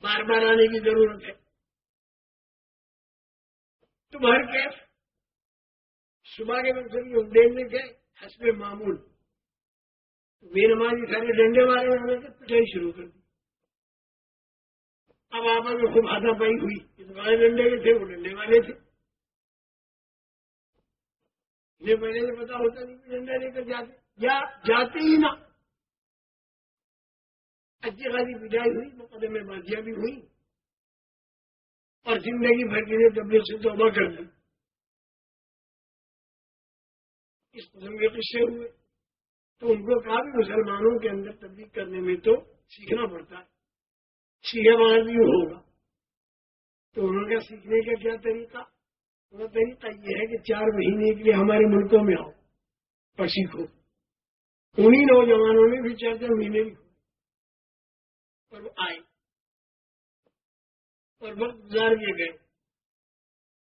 بار بار آنے کی ضرورت ہے۔ تم ہر کیف؟ صبح کے وقت ڈیل میں گئے حسب معمول۔ بے نمازی سارے ڈنڈے والے انہوں نے پٹائی شروع کر دی۔ اب آپ میں خوب ہاتھا پائی ہوئی۔ اس والے ڈنڈے کے تھے وہ ڈنڈے والے تھے۔ انہیں پہلے سے پتا ہوتا نہیں کہ ڈنڈا لے کر جاتے یا جاتے ہی نہ۔ اچھی خاصی بجائی ہوئی، مقدمے بازیاں بھی ہوئی۔ اور زندگی بھر کے لیے تبلیغ سے توبہ کر دی اس قسم کے قصے ہوئے۔ تو ان کو کہا بھی مسلمانوں کے اندر تبلیغ کرنے میں تو سیکھنا پڑتا ہے۔ سیکھا وہاں بھی ہوگا۔ تو انہوں نے سیکھنے کا کیا طریقہ؟ وہ طریقہ یہ ہے کہ چار مہینے کے لیے ہمارے ملکوں میں آؤ اور سیکھو انہیں نوجوانوں نے بھی چار چار مہینے بھی۔ اور وہ آئے۔ اور وقت گزار کے گئے۔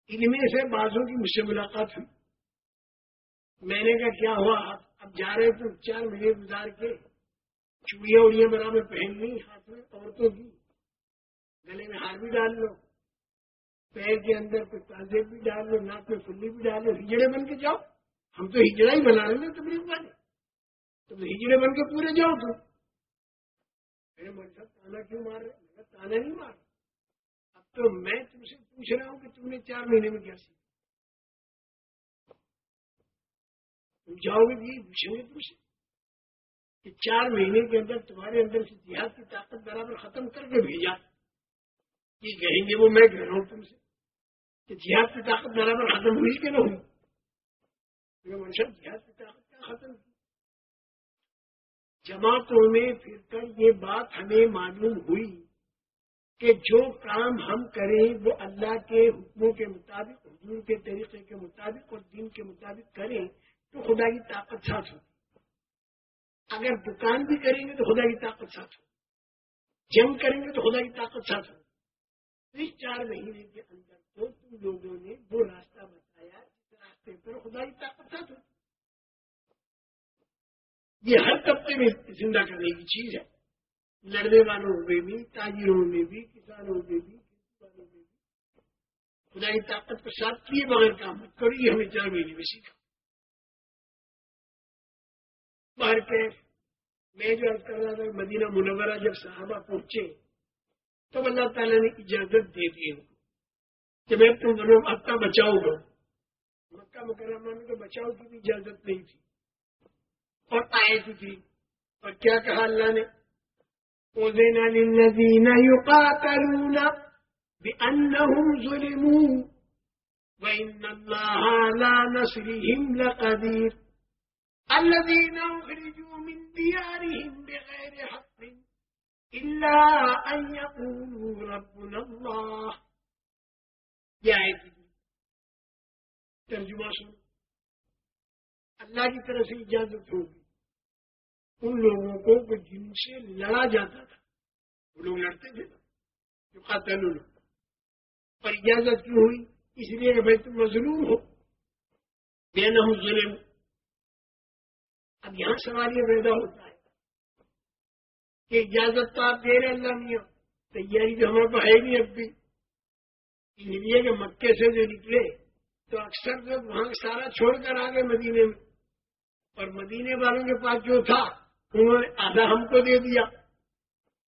ان میں سے بازوں کی مجھ سے ملاقات ہوئی۔ میں نے کہا کیا ہوا؟ اب جا رہے تو چار مہینے گزار کے چوڑیاں اڑیاں برابر پہن لی ہاتھ میں عورتوں کی۔ گلے میں ہار بھی ڈال لو، پیر کے اندر کوئی تعزیب بھی ڈال لو، ناک میں فلی بھی ڈال لو، ہجڑے بن کے جاؤ۔ ہم تو ہجڑا ہی بنا رہے ہیں تبلیغ والے۔ تم ہجڑے بن کے پورے جاؤ تم میرے من صاحب تانا کیوں مار رہے تانا نہیں مار اب تو میں تم سے پوچھ رہا ہوں کہ تم نے چار مہینے میں کیا سیکھا تم جاؤ گے پوچھیں گے تم کہ چار مہینے کے اندر تمہارے اندر سے جہاد کی طاقت برابر ختم کر کے بھیجا۔ یہ کہیں گے وہ، میں کہہ رہا ہوں تم سے کہ جہاد کی طاقت برابر ختم ہوئی کہ نہ ہوئی؟ منشا جہاد کی طاقت کیا ختم کی؟ جماعتوں میں پھر کر یہ بات ہمیں معلوم ہوئی کہ جو کام ہم کریں، وہ اللہ کے حکموں کے مطابق، حضور کے طریقے کے مطابق اور دین کے مطابق کریں تو خدا کی طاقت ساتھ ہو۔ اگر دکان بھی کریں گے تو خدا کی طاقت ساتھ ہو۔ جنگ کریں گے تو خدا کی طاقت ساتھ ہو۔ اس چار مہینے کے اندر تو تم لوگوں نے وہ راستہ بتایا جس راستے پر خدا کی طاقت ساتھ ہو۔ یہ ہر طبقے میں زندہ کرنے کی چیز ہے۔ لڑنے والوں میں بھی، تاجروں میں بھی، کسانوں میں بھی والوں میں بھی۔ خدا کی طاقت کو ساتھ کیے بغیر کام کرو، یہ ہمیں چار مہینے میں سیکھا باہر کے میں جو کر رہا تھا مدینہ منورہ جب صحابہ پہنچے تو اللہ تعالیٰ نے اجازت دے دی ان کو کہ میں تم دونوں کا بچاؤ گا۔ مکہ مکرمہ میں تو بچاؤ کی بھی اجازت نہیں تھی اور آئے تھی۔ اور کیا کہا اللہ نے؟ أذن للذين يقاتلون بأنهم ظلموا وإن الله على نصرهم لقدير الذين أخرجوا من ديارهم بغير حق إلا أن يقولوا ربنا الله. يا عيدي جی. ترجمہ سن اللہ کی طرف سے اجازت ہوگی. ان لوگوں کو جن سے لڑا جاتا تھا. وہ لوگ لڑتے تھے. جو قاتل لوگ. اور اجازت کیوں ہوئی؟ اس لیے کہ بھائی تم مظلوم ہو. بے نہ ظلم. اب یہاں سوال یہ پیدا ہوتا ہے کہ اجازت تو آپ دے رہے اللہ میاں تیاری تو ہمارے پاس ہے نہیں اب بھی۔ اس لیے کہ مکے سے جو نکلے، تو اکثر جب وہاں سارا چھوڑ کر آ گئے مدینے میں۔ اور مدینے والوں کے پاس جو تھا، انہوں نے آدھا ہم کو دے دیا۔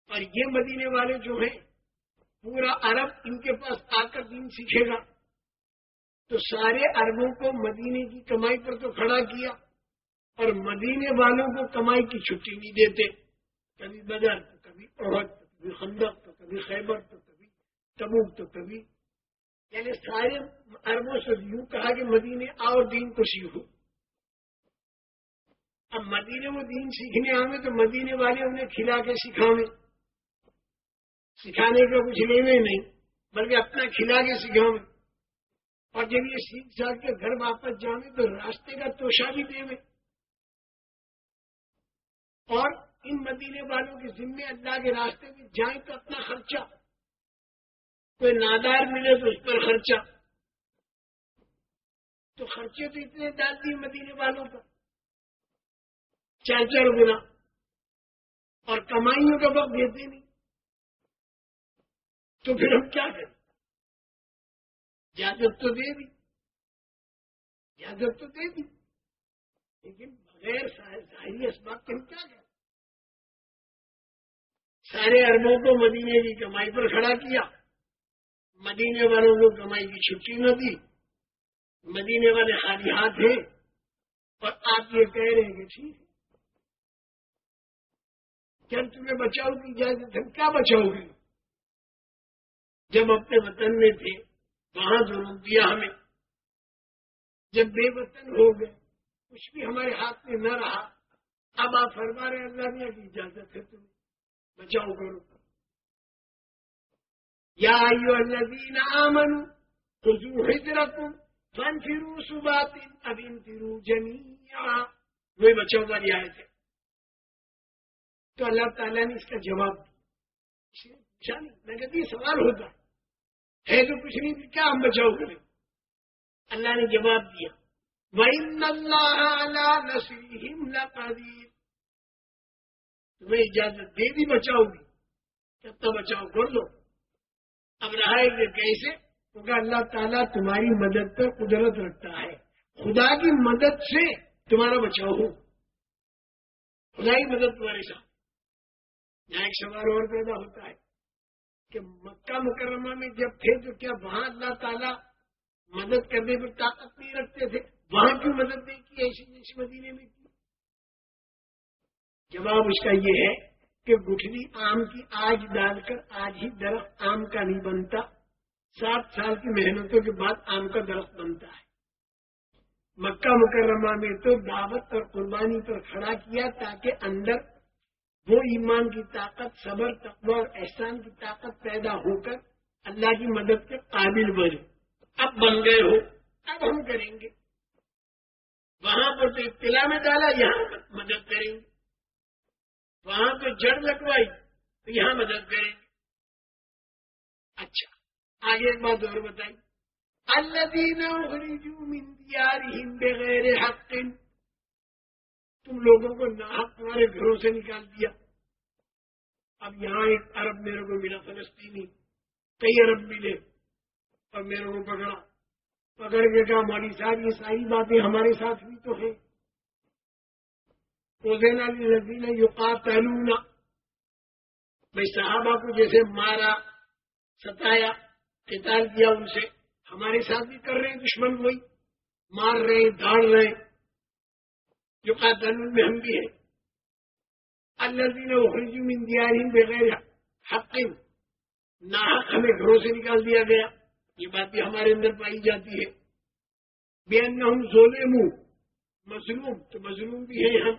اور یہ مدینے والے جو ہیں، پورا عرب ان کے پاس آ کر دین سیکھے گا۔ تو سارے عربوں کو مدینے کی کمائی پر تو کھڑا کیا۔ اور مدینے والوں کو کمائی کی چھٹی نہیں دیتے۔ کبھی بدر تو کبھی عہد تو کبھی خندق، تو کبھی خیبر، تو کبھی تبوک، تو کبھی۔ یعنی سارے عربوں سے یوں کہا کہ مدینے آؤ، دین کو سیکھو۔ اب مدینے وہ دین سیکھنے آئے تو مدینے والے انہیں کھلا کے سکھاوے سکھانے کا کچھ لیوے نہیں، بلکہ اپنا کھلا کے سکھاوے اور جب یہ سیکھ ساکھ کے گھر واپس جانے تو راستے کا توشا بھی دے اور ان مدینے والوں کے ذمے اللہ کے راستے میں جائیں تو اپنا خرچہ، کوئی نادار ملے تو اس پر خرچہ۔ تو خرچے تو اتنے ڈال دیے مدینے والوں پر، چار چار گنا۔ اور کمائیوں کا وقت دیتے نہیں۔ تو پھر ہم کیا کریں؟ اجازت تو دے دی۔ اجازت تو دے دی۔ لیکن بغیر ظاہری اسباب کے ہم کیا کریں؟ سارے اربوں کو مدینے کی کمائی پر کھڑا کیا۔ مدینے والوں کو کمائی کی چھٹی نہ دی۔ مدینے والے خالی ہاتھ ہیں۔ اور آپ یہ کہہ رہے ہیں کہ ٹھیک ہے۔ جب تمہیں بچاؤ کی اجازت ہم کیا بچاؤ گے؟ جب اپنے وطن میں تھے، وہاں ضرور دیا ہمیں۔ جب بے وطن ہو گئے کچھ بھی ہمارے ہاتھ میں نہ رہا۔ اب آپ فرما رہے اللہ نے کی اجازت ہے تمہیں۔ بچاؤ کرو یا آئیو اللہ آمن خزو حجرکم فن فرو سبات ابن فرو جمی وہی بچوں والی آئے تھے تو اللہ تعالیٰ نے اس کا جواب دیا۔ اچھا، اچھا میں کہتی یہ سوال ہوتا ہے۔ تو کچھ نہیں کیا ہم بچاؤ کریں اللہ نے جواب دیا۔ وَإِنَّ اللَّهَ عَلَى نَصْرِهِمْ لَقَدِيرٌ۔ تمہیں اجازت دے دی بچاؤ گی۔ کب تو بچاؤ، کر لو۔ اب رہا ہے کیسے کیونکہ اللہ تعالیٰ تمہاری مدد پر قدرت رکھتا ہے۔ خدا کی مدد سے تمہارا بچاؤ ہو۔ خدا کی مدد تمہارے ساتھ۔ یہاں ایک سوال اور پیدا ہوتا ہے کہ مکہ مکرمہ میں جب تھے تو کیا وہاں اللہ تعالیٰ مدد کرنے پر طاقت نہیں رکھتے تھے؟ وہاں کیوں مدد نہیں کی؟ ایسی جیسی مدینے میں کی۔ جواب اس کا یہ ہے کہ گٹھلی آم کی آج ڈال کر آج ہی درخت آم کا نہیں بنتا۔ سات سال کی محنتوں کے بعد آم کا درخت بنتا ہے۔ مکہ مکرمہ میں تو دعوت اور قربانی پر کھڑا کیا تاکہ اندر وہ ایمان کی طاقت، صبر، تقوی اور احسان کی طاقت پیدا ہو کر اللہ کی مدد کے قابل بنے اب بن گئے ہو، اب ہم کریں گے۔ وہاں پر تو اطلاع میں ڈالا، یہاں مدد کریں گے۔ وہاں تو جڑ لگوائی، تو یہاں مدد کریں گے۔ اچھا آگے ایک بات اور بتائی اللہ دینا بغیر حق، تم لوگوں کو نہ تمہارے گھروں سے نکال دیا۔ اب یہاں ایک عرب میرے کو ملا، فلسطینی، کئی عرب ملے اور میرے کو پکڑا۔ پکڑ کے کہا ہماری صاحب یہ ساری باتیں ہمارے ساتھ بھی تو ہیں۔ دینا لذین یو پہلونا بھائی صحابہ کو جیسے مارا، ستایا، قتال کیا ان سے۔ ہمارے ساتھ بھی کر رہے ہیں، دشمن وہی۔ مار رہے ہیں داڑ رہے ہیں۔ جو قاتل میں ہم بھی ہیں۔ اللہ دین وخرجو من دیارہم بغیر حق نہ ہمیں گھروں سے نکال دیا گیا۔ یہ بات بھی ہمارے اندر پائی جاتی ہے بے ہم ظلم مظلوم تو مظلوم بھی ہے ہم۔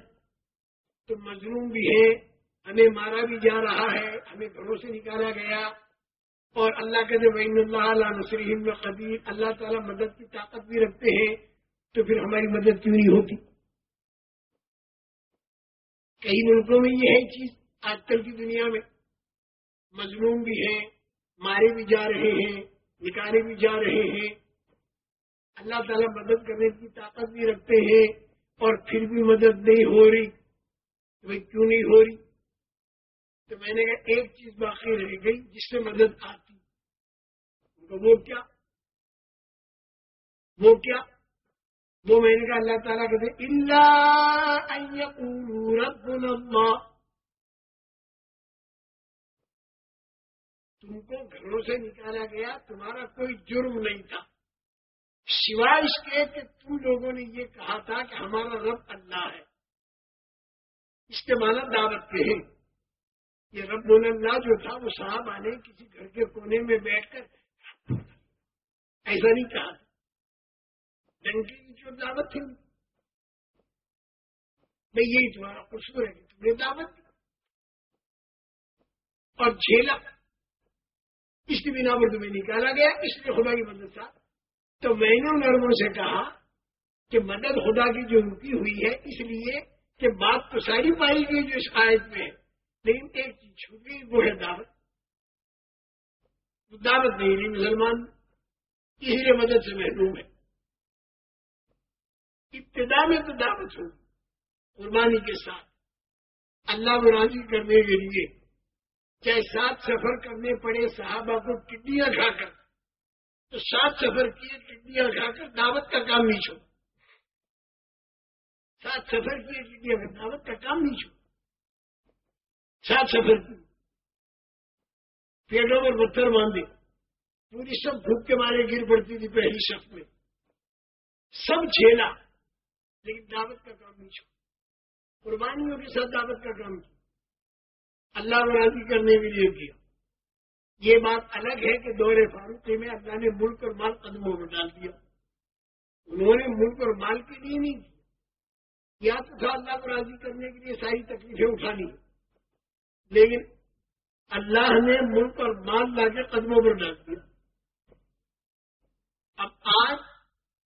تو مظلوم بھی ہے ہمیں مارا بھی جا رہا ہے۔ ہمیں گھروں سے نکالا گیا۔ اور اللہ کے وین اللہ علیہ نصریم قدیر اللہ تعالیٰ مدد کی طاقت بھی رکھتے ہیں۔ تو پھر ہماری مدد کیوں نہیں ہوتی؟ کئی ملکوں میں یہ ہے چیز آج کل کی دنیا میں۔ مظلوم بھی ہیں، مارے بھی جا رہے ہیں۔ نکالے بھی جا رہے ہیں۔ اللہ تعالیٰ مدد کرنے کی طاقت بھی رکھتے ہیں اور پھر بھی مدد نہیں ہو رہی۔ بھائی کیوں نہیں ہو رہی؟ تو میں نے کہا ایک چیز باقی رہ گئی جس سے مدد آتی۔ وہ کیا؟ وہ کیا؟ وہ میں نے کہا اللہ تعالیٰ کہتے اللہ اللہ تم کو گھروں سے نکالا گیا، تمہارا کوئی جرم نہیں تھا۔ سوائے اس کے کہ تم لوگوں نے یہ کہا تھا کہ ہمارا رب اللہ ہے۔ اس کے مانا دعوت کے ہیں۔ یہ رب اللہ جو تھا، وہ صاحب آنے کسی گھر کے کونے میں بیٹھ کر ایسا نہیں کہا تھا۔ ڈنکی کی جو دعوت تھی۔ میں یہی تمہارا قصور ہے تم نے دعوت دی۔ اور جھیلا اس کی بنا پر تمہیں نکالا گیا، اس لیے خدا کی مدد تھا تو میں نے نرموں سے کہا کہ مدد خدا کی جو رکی ہوئی ہے، اس لیے کہ بات تو ساری پائی گئی جو اس آیت میں ہے۔ لیکن ایک چیز چھوٹی وہ ہے دعوت۔ دعوت نہیں رہی مسلمان۔ اس لیے مدد سے محروم ہے۔ ابتدا میں تو دعوت ہو، قربانی کے ساتھ۔ اللہ کو راضی کرنے کے لیے چاہے سات سفر کرنے پڑے، صحابہ کو کڈنیاں کھا کر۔ تو سات سفر کیے کڈنیاں کھا کر دعوت کا کام نہیں چھوڑ سات سفر کیے کڈنیاں کھا دعوت کا کام نہیں چھوڑ سات سفر کی پیڑوں پر پتھر باندھے۔ پوری سب بھوک کے مارے، گر پڑتی تھی پہلی شخص میں۔ سب جھیلا، لیکن دعوت کا کام نہیں چھوڑ قربانیوں کے ساتھ دعوت کا کام کیا اللہ کو راضی کرنے کے لیے کیا۔ یہ بات الگ ہے کہ دور فاروقی میں اللہ نے ملک اور مال قدموں میں ڈال دیا۔ انہوں نے ملک اور مال کے لیے نہیں کیا۔ تو تھا اللہ کو راضی کرنے کے لیے ساری تکلیفیں اٹھانی۔ لیکن اللہ نے ملک اور مال لا کے قدموں پر ڈال دیا۔ اب آج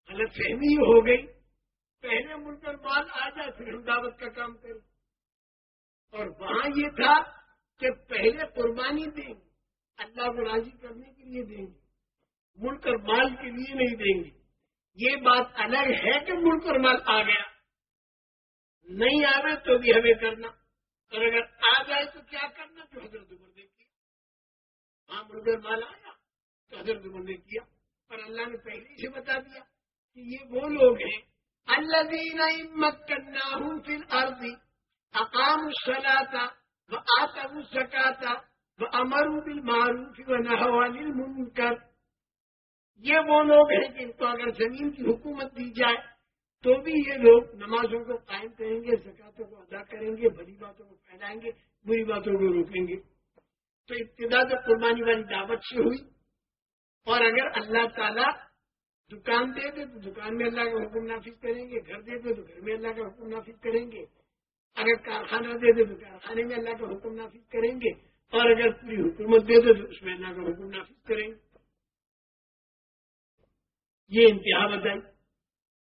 غلط فہمی ہو گئی۔ پہلے ملک اور مال آ جائے، پھر ہم دعوت کا کام کریں۔ اور وہاں یہ تھا کہ پہلے قربانی دیں گے، اللہ کو راضی کرنے کے لیے دیں گے، ملک اور مال کے لیے نہیں دیں گے۔ یہ بات الگ ہے کہ ملک اور مال آ گیا۔ نہیں آوے تو بھی ہمیں کرنا۔ اور اگر آ جائے تو کیا کرنا تو حضرت عمر نے کیا؟ ہاں ملک اور مال آیا تو حضرت عمر نے کیا۔ اور اللہ نے پہلے سے بتا دیا کہ یہ وہ لوگ ہیں الذين مكناهم في الأرض أقاموا الصلاة وآتوا الزكاة وأمروا بالمعروف ونهوا عن المنكر. یہ وہ لوگ ہیں کہ ان کو اگر زمین کی حکومت دی جائے تو بھی یہ لوگ نمازوں کو قائم کریں گے زکاتوں کو ادا کریں گے بڑی باتوں کو پھیلائیں گے، بری باتوں کو روکیں گے۔ تو ابتدا تو قربانی والی دعوت سے ہوئی۔ اور اگر اللہ تعالیٰ دکان دے دے تو دکان میں اللہ کا حکم نافذ کریں گے، گھر دے دے تو گھر میں اللہ کا حکم نافذ کریں گے۔ اگر کارخانہ دے دے تو کارخانے میں اللہ کا حکم نافذ کریں گے اور اگر پوری حکومت دے دے تو اس میں اللہ کا حکم نافذ کریں گے۔ یہ انتہا بتائی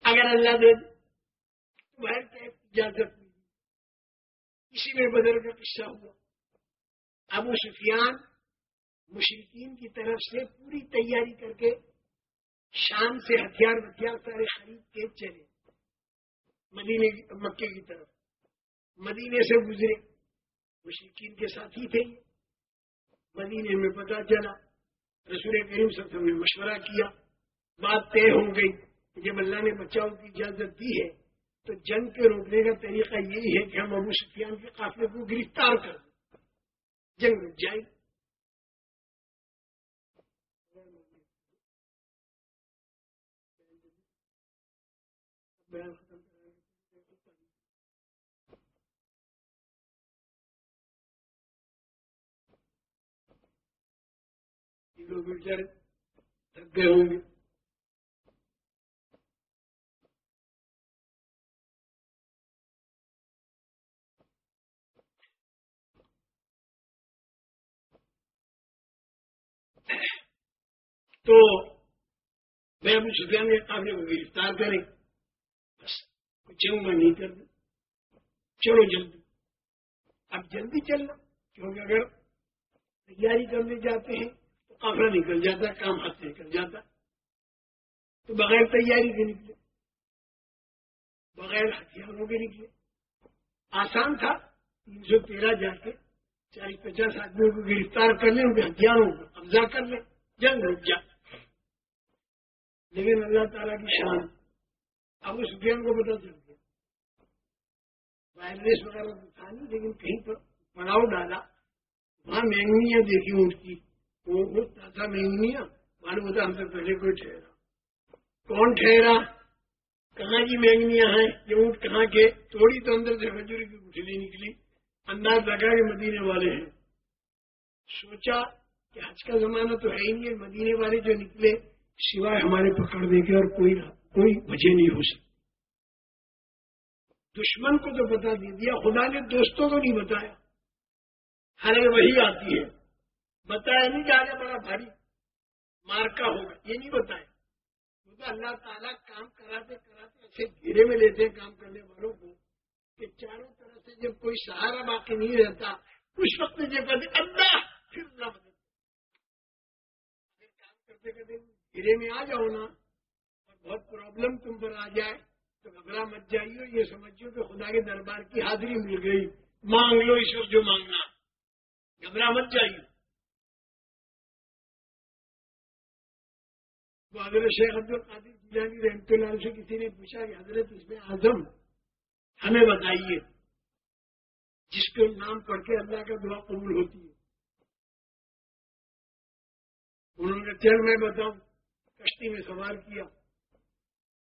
اگر اللہ دے دے تو باہر اجازت اسی میں بدر کا قصہ ہوا۔ ابو سفیان مشرقین کی طرف سے پوری تیاری کر کے شام سے ہتھیار وتھیار سارے خرید کے چلے۔ مدینے مکے کی طرف۔ مدینے سے گزرے۔ مشرقین کے ساتھی تھے۔ مدینے میں پتا چلا۔ رسول کریم سب نے مشورہ کیا۔ بات طے ہو گئی جب اللہ نے بچاؤ کی اجازت دی ہے، تو جنگ کے روکنے کا طریقہ یہی ہے کہ ہم ابو سفیان کے قافلے کو گرفتار کر دیں۔ جنگ جائے بیان ختم لوگ بیچارے تھک گئے ہوں گے۔ تو میں ابو سفیان کے قابل کو گرفتار کریں بس جنگ میں نہیں کر کرنا چلو جلدی۔ اب جلدی چلنا، کیونکہ اگر تیاری کرنے جاتے ہیں تو نکل جاتا، کام ہاتھ سے نکل جاتا۔ تو بغیر تیاری کے نکلے۔ بغیر ہتھیاروں کے نکلے۔ آسان تھا۔ تین سو تیرہ جا کے چالیس پچاس آدمیوں کو گرفتار کر لیں، ان کے ہتھیاروں کو قبضہ کر لیں۔ جنگ رک جا لیکن اللہ تعالیٰ کی شان۔ اب اس گیم کو پتا چل گیا وائرلیس وغیرہ تو تھا نہیں، لیکن کہیں پر پڑاؤ ڈالا۔ وہاں مہنگیاں دیکھی اونٹ کی۔ وہ تازہ مہنگیاں معلوم ہوتا ہم سے پہلے کوئی ٹھہرا۔ کون ٹھہرا؟ کہاں کی مہنگیاں ہیں؟ یہ اونٹ کہاں کے؟ تھوڑی تو اندر سے کھجوری کی گٹھلی نکلی۔ انداز لگا کے مدینے والے ہیں۔ سوچا کہ آج کا زمانہ تو ہے ہی نہیں۔ مدینے والے جو نکلے، سوائے ہمارے پکڑنے کے اور کوئی کوئی وجہ نہیں ہو سکتی۔ دشمن کو تو بتا دے دیا۔ خدا نے دوستوں کو نہیں بتایا۔ ہر وہی آتی ہے۔ بتایا نہیں جا رہا، بڑا بھاری مارکا ہوگا یہ نہیں بتایا۔ کیونکہ اللہ تعالیٰ کام کراتے کراتے ایسے گھیرے میں لیتے ہیں کام کرنے والوں کو، کہ چاروں طرف سے جب کوئی سہارا باقی نہیں رہتا اس وقت جب کہتے اللہ پھر اللہ بدل کام کرتے کرتے گھیرے میں آ جاؤ نا، اور بہت پرابلم تم پر آ جائے، تو گھبرا مت جائیے، یہ سمجھو کہ خدا کے دربار کی حاضری مل گئی۔ مانگ لو اس وقت جو مانگنا۔ گھبرا مت جائیے۔ تو حضرت شیخ عبد القادر جیلانی رحمت اللہ سے کسی نے پوچھا کہ حضرت اس میں اعظم، ہمیں بتائیے۔ جس کے نام پڑھ کے اللہ کا دعا قبول ہوتی ہے۔ انہوں نے چل میں بتاؤں، کشتی میں سوار کیا،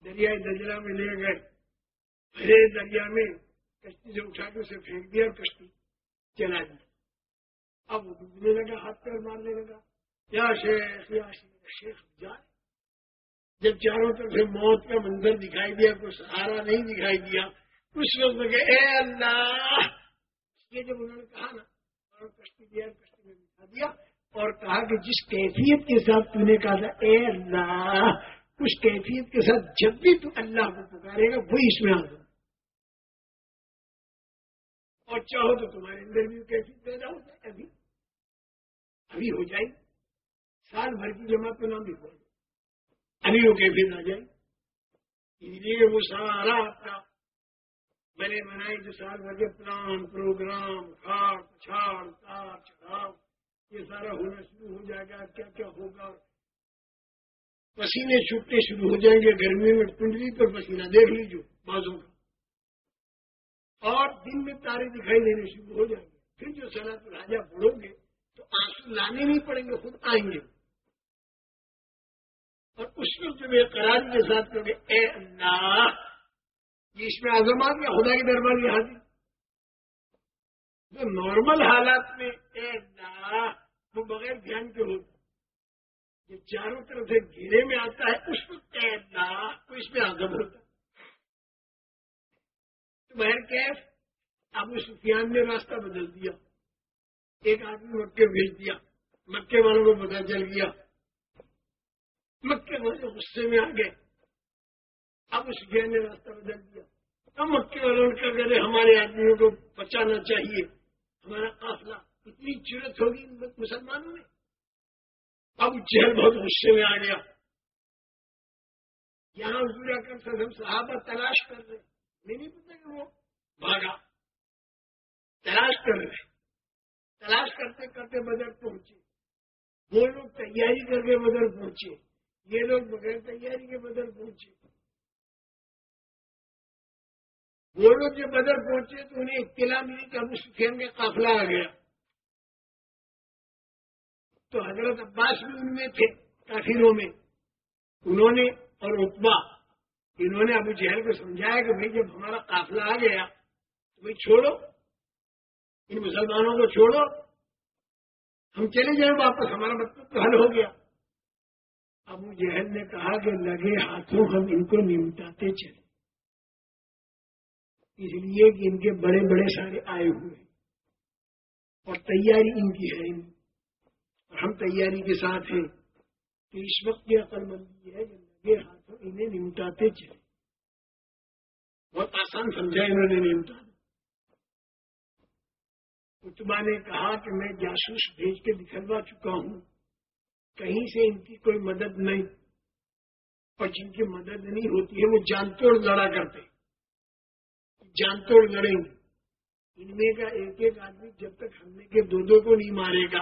دریائے دریا میں لے گئے۔ بھرے دریا میں کشتی سے اٹھا کے اسے پھینک دیا اور کشتی چلا دی۔ اب وہ ڈوبنے لگا، ہاتھ پیر مارنے لگا۔ یا شیخ یا شیخ شیخ جائے جب چاروں طرف سے موت کا منظر دکھائی دیا، کوئی سہارا نہیں دکھائی دیا۔ اس وقت کہ اے اللہ! یہ جب انہوں نے کہا نا، اور کشتی دیا، کشتی میں دکھا دیا، اور کہا کہ جس کیفیت کے ساتھ تو نے کہا تھا، اے اللہ! اس کیفیت کے ساتھ جب بھی تو اللہ کو پکارے گا، وہی اس میں آ جائے اور چاہو تو تمہارے اندر بھی کیفیت پیدا ہو جائے، ابھی۔ ابھی ہو جائے۔ سال بھر کی جماعت کا نام بھی ہو۔ جائے ابھی وہ آ جائے اس لیے وہ سارا آپ کا بنے بنائے جو سال بھر کے پلان، پروگرام کھاٹ چھاڑ، تار، چڑھاؤ، یہ سارا ہونا شروع ہو جائے گا۔ کیا کیا ہوگا؟ پسینے چھوٹنے شروع ہو جائیں گے۔ گرمی میں کنڈلی پر پسینہ دیکھ لیجیے بازوں کا۔ اور دن میں تارے دکھائی دینے شروع ہو جائیں گے۔ پھر جو سلا تو راجا پڑھو گے تو آنسو لانے نہیں پڑیں گے، خود آئیں گے۔ اور اس وقت جب یہ قرار کے ساتھ کرو گے اے اللہ، یہ اس میں آزمات یا خدا کی دربار کی حاضر جو نارمل حالات میں اے اللہ، وہ بغیر دھیان کے ہوتا یہ چاروں طرف سے گھیرے میں آتا ہے، اس وقت اے اللہ تو اس میں آزم ہوتا تو بہر کیف، ابو سفیان نے راستہ بدل دیا۔ ایک آدمی مکے بھیج دیا۔ مکے والوں کو پتا چل گیا۔ مکے والے غصے میں آ گئے۔ اب اس گئے نے راستہ بدل دیا اب مکے والوں کا کرے ہمارے آدمیوں کو بچانا چاہیے۔ ہمارا قافلہ اتنی ضرورت ہوگی مسلمانوں میں۔ اب جہل بہت غصے میں آ گیا۔ یہاں حضور کر سر ہم صحابہ تلاش کر رہے میں نہیں پتا کہ وہ بھاگا۔ تلاش کر رہے تلاش کرتے کرتے بدر پہنچے۔ وہ لوگ تیاری کر کے بدر پہنچے۔ یہ لوگ بغیر تیاری کے بدر پہنچے۔ وہ لوگ جب بدر پہنچے تو انہیں اطلاع ملی کہ ابو سفیان کا قافلہ آ گیا۔ تو حضرت عباس بھی ان میں تھے، کافروں میں۔ انہوں نے اور اتبا انہوں نے ابو جہل کو سمجھایا کہ بھائی جب ہمارا قافلہ آ گیا، تو بھائی چھوڑو، ان مسلمانوں کو چھوڑو۔ ہم چلے جائیں واپس، ہمارا مطلب تو حل ہو گیا۔ ابو جہل نے کہا کہ لگے ہاتھوں ہم ان کو نمٹاتے چلے اس لیے کہ ان کے بڑے بڑے سارے آئے ہوئے اور تیاری ان کی ہے۔ ہم تیاری کے ساتھ ہیں۔ تو اس وقت کی عقل مندی ہے کہ لگے ہاتھوں انہیں نمٹاتے چلے بہت آسان سمجھا انہوں نے نمٹا اتبا نے کہا کہ میں جاسوس بھیج کے دکھلوا چکا ہوں۔ کہیں سے ان کی کوئی مدد نہیں۔ اور جن کی مدد نہیں ہوتی ہے، وہ جان توڑ لڑا کرتے۔ جان توڑ لڑیں گے۔ ان میں کا ایک ایک آدمی جب تک ہم کے دو دو کو نہیں مارے گا،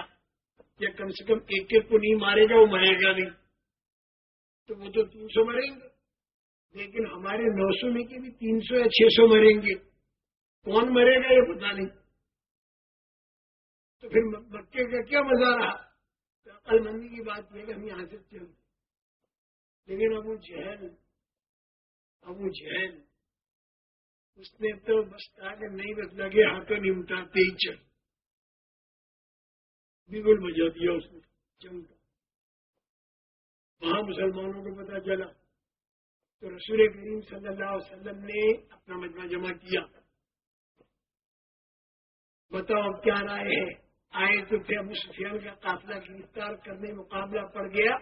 یا کم سے کم ایک ایک کو نہیں مارے گا، وہ مرے گا نہیں۔ تو وہ تو تین سو مریں گے۔ لیکن ہمارے نو سو میں کے بھی تین سو یا چھ سو مریں گے۔ کون مرے گا یہ پتا نہیں۔ تو پھر مکے کا کیا مزہ رہا؟ عقل مندی کی بات یہ کہ ہم یہاں سے چل لیکن ابو جہل ابو جہل، اس نے تو بس کہا کہ نہیں، بس لگے ہاتھوں نمٹاتے ہی چل۔ بالکل بجا دیا اس نے چمکا وہاں مسلمانوں کو پتا چلا تو رسول کریم صلی اللہ علیہ وسلم نے اپنا مجمع جمع کیا۔ بتاؤ کیا رائے ہے؟ آئے تو تھے ابو سفیان کا قافلہ گرفتار کرنے مقابلہ پڑ گیا۔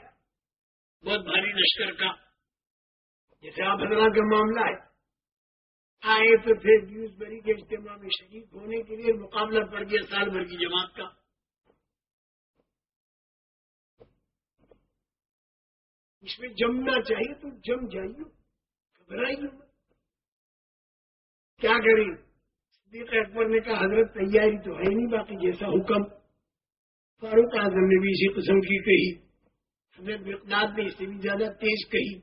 بہت بھاری لشکر کا۔ جیسے آپ حضرات کا معاملہ ہے۔ آئے تو تھے نیوز بری کے اجتماع میں شریک ہونے کے لیے مقابلہ پڑ گیا سال بھر کی جماعت کا۔ اس میں جمنا چاہیے تو جم جائیے۔ گھبرائیے۔ کیا کریں؟ صدیق اکبر نے کہا، حضرت تیاری تو ہے نہیں، باقی جیسا حکم۔ فاروق اعظم نے بھی اسی قسم کی کہی۔ حضرت مقداد نے اس سے بھی زیادہ تیز کہی۔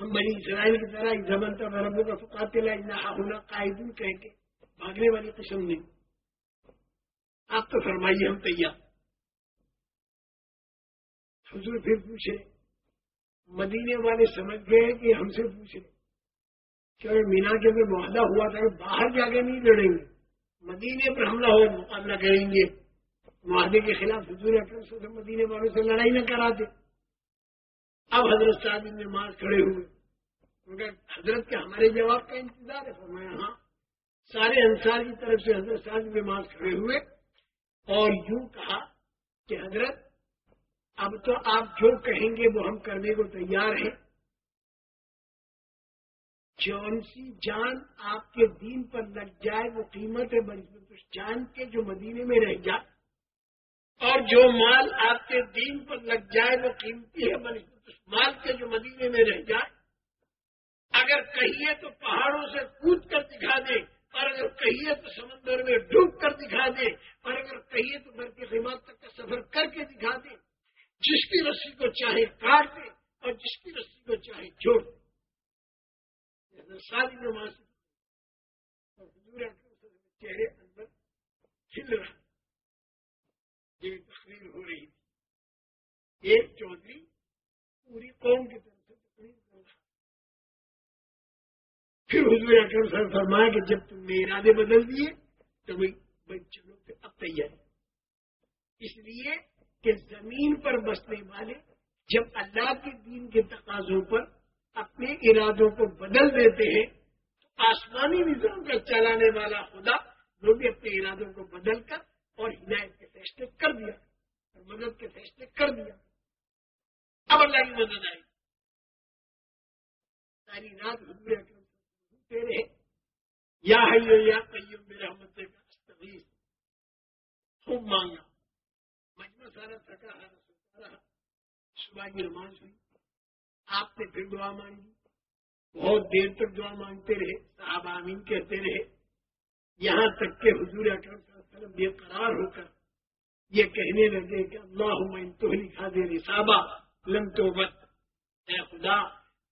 ہم بنی اسرائیل کی طرح زمن تک ربوں کا فکاتے ہونا قائدین کہہ کے بھاگنے والی قسم نہیں۔ آپ تو فرمائیے، ہم تیار۔ حضور پھر پوچھے، مدینے والے سمجھ گئے کہ ہم سے پوچھے؟ کہ مینا کے اندر معاہدہ ہوا تھا باہر جا کے نہیں لڑیں گے۔ مدینے پر حملہ ہو مقابلہ کریں گے۔ معاہدے کے خلاف حضور اکرم مدینے والوں سے لڑائی نہ کراتے۔ اب حضرت صاحب نے مار کھڑے ہوئے۔ حضرت کے ہمارے جواب کا انتظار ہے۔ فرمایا ہاں۔ سارے انصار کی طرف سے حضرت صاحب نماز کھڑے ہوئے۔ اور یوں کہا کہ حضرت، اب تو آپ جو کہیں گے وہ ہم کرنے کو تیار ہیں۔ جون سی جان آپ کے دین پر لگ جائے، وہ قیمت ہے بنسبت اس جان کے جو مدینے میں رہ جائے اور جو مال آپ کے دین پر لگ جائے، وہ قیمتی ہے بنسبت اس مال کے جو مدینے میں رہ جائے اگر کہیے تو پہاڑوں سے کود کر دکھا دے، اور اگر کہیے تو سمندر میں ڈوب کر دکھا دے، اور اگر کہیے تو گھر کے خدمات تک کا سفر کر کے دکھا دے۔ جس کی رسی کو چاہے کاٹ دے، اور جس کی رسی کو چاہے چھوڑ ساری نماز چہرے اندر کھل رہا یہ تقریر ہو رہی تھی۔ ایک چودھری پوری قوم کی طرف سے تقریر کر رہا پھر حضور اکرم سر فرمایا کہ جب تم نے ارادے بدل دیے تو بھائی چلو پھر اب تیاری اس لیے کہ زمین پر بسنے والے جب اللہ کے دین کے تقاضوں پر اپنے ارادوں کو بدل دیتے ہیں، تو آسمانی نظام کا چلانے والا خدا وہ بھی اپنے ارادوں کو بدل کر اور ہدایت کے فیصلے کر دیا۔ اور مدد کے فیصلے کر دیا۔ اب اللہ کی مدد آئی۔ ساری رات حضور اکرم رہے۔ یا یا قیوم میرا مدد کا استغیث۔ خوب مانگا۔ مجمع سارا تھکا ہارا سوتا رہا۔ صبح کی نماز ہوئی۔ آپ نے پھر دعا مانگی۔ بہت دیر تک دعا مانگتے رہے، صاحب آمین کہتے رہے۔ یہاں تک کہ حضور اکرم صلی اللہ علیہ وسلم بے قرار ہو کر یہ کہنے لگے کہ اللہ من تو لکھا دے رہے صحابہ لم تو بت اے خدا،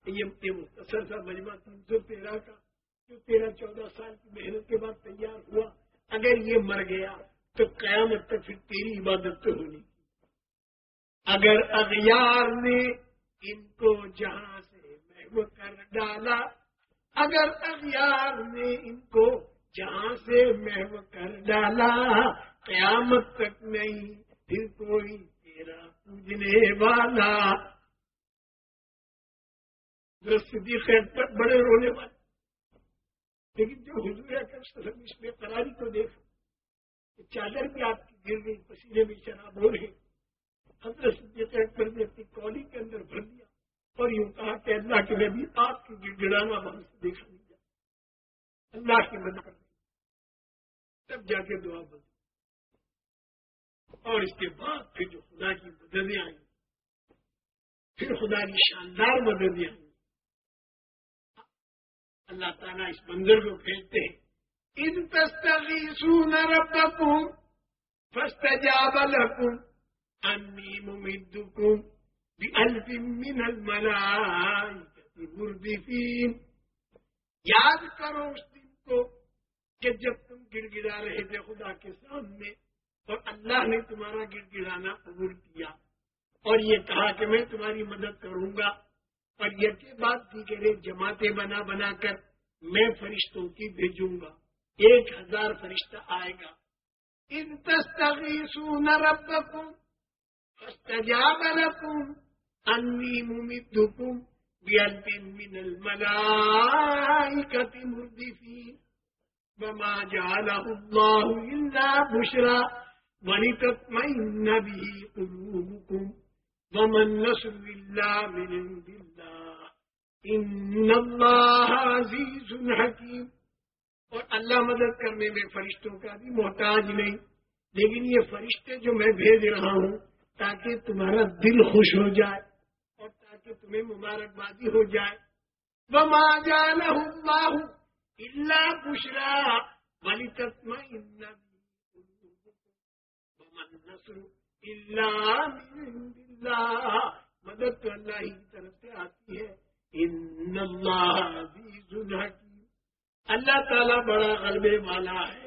یہ مختصر سا مجمع تین سو تیرہ کا، جو تیرہ چودہ سال کی محنت کے بعد تیار ہوا۔ اگر یہ مر گیا تو قیامت تک پھر تیری عبادت تو ہونی۔ اگر اغیار نے ان کو جہاں سے محو کر ڈالا۔ اگر اغیار نے ان کو جہاں سے محو کر ڈالا، قیامت تک نہیں، پھر کوئی تیرا پوجنے والا۔ صدیق پر بڑے رونے والے۔ لیکن جو حضور وسلم اس میں قراری کو دیکھ چادر بھی آپ کی گر گئی، پسینے میں شراب ہو رہے حضرت صدیق اکبر نے اپنی کولی کے اندر بھر دیا اور یوں کہا کہ اللہ کے نبی آپ کی گڑ گڑانا وہاں سے دیکھا نہیں جاتا اللہ کی مدد کر تب جا کے دعا بند اور اس کے بعد پھر جو خدا کی مددیں آئیں، پھر خدا کی شاندار مددیں آئیں۔ اللہ تعالیٰ اس منظر کو بھیجتے ہیں۔ ان تستغیثون ربکم فاستجاب لکم انی ممدکم بألف من الملائکت مردفین یاد کرو اس دن کو کہ جب تم گڑ گڑا رہے تھے خدا کے سامنے اور اللہ نے تمہارا گڑ گڑانا قبول کیا اور یہ کہا کہ میں تمہاری مدد کروں گا اور یہ کے بعد دیگر جماعتیں بنا بنا کر میں فرشتوں کی بھیجوں گا، ایک ہزار فرشتہ آئے گا۔ ان تستغیثون ربکم فاستجاب لکم انی ممدکم بیلب من الملائکت مردفین وما جعله الله إلا بشرى ولتطمئن به قلوبكم. وما النصر إلا من عند الله. إن الله عزيز حكيم. اور اللہ مدد کرنے میں فرشتوں کا بھی محتاج نہیں. لیکن یہ فرشتے جو میں بھیج رہا ہوں تاکہ تمہارا دل خوش ہو جائے اور تاکہ تمہیں مبارکبادی ہو جائے۔ وہ جانا ہوں اللہ بشرا ملی تتم نسر اللہ مدد تو اللہ ہی کی طرف سے آتی ہے۔ ان اللہ اللہ تعالیٰ بڑا غلبے والا ہے۔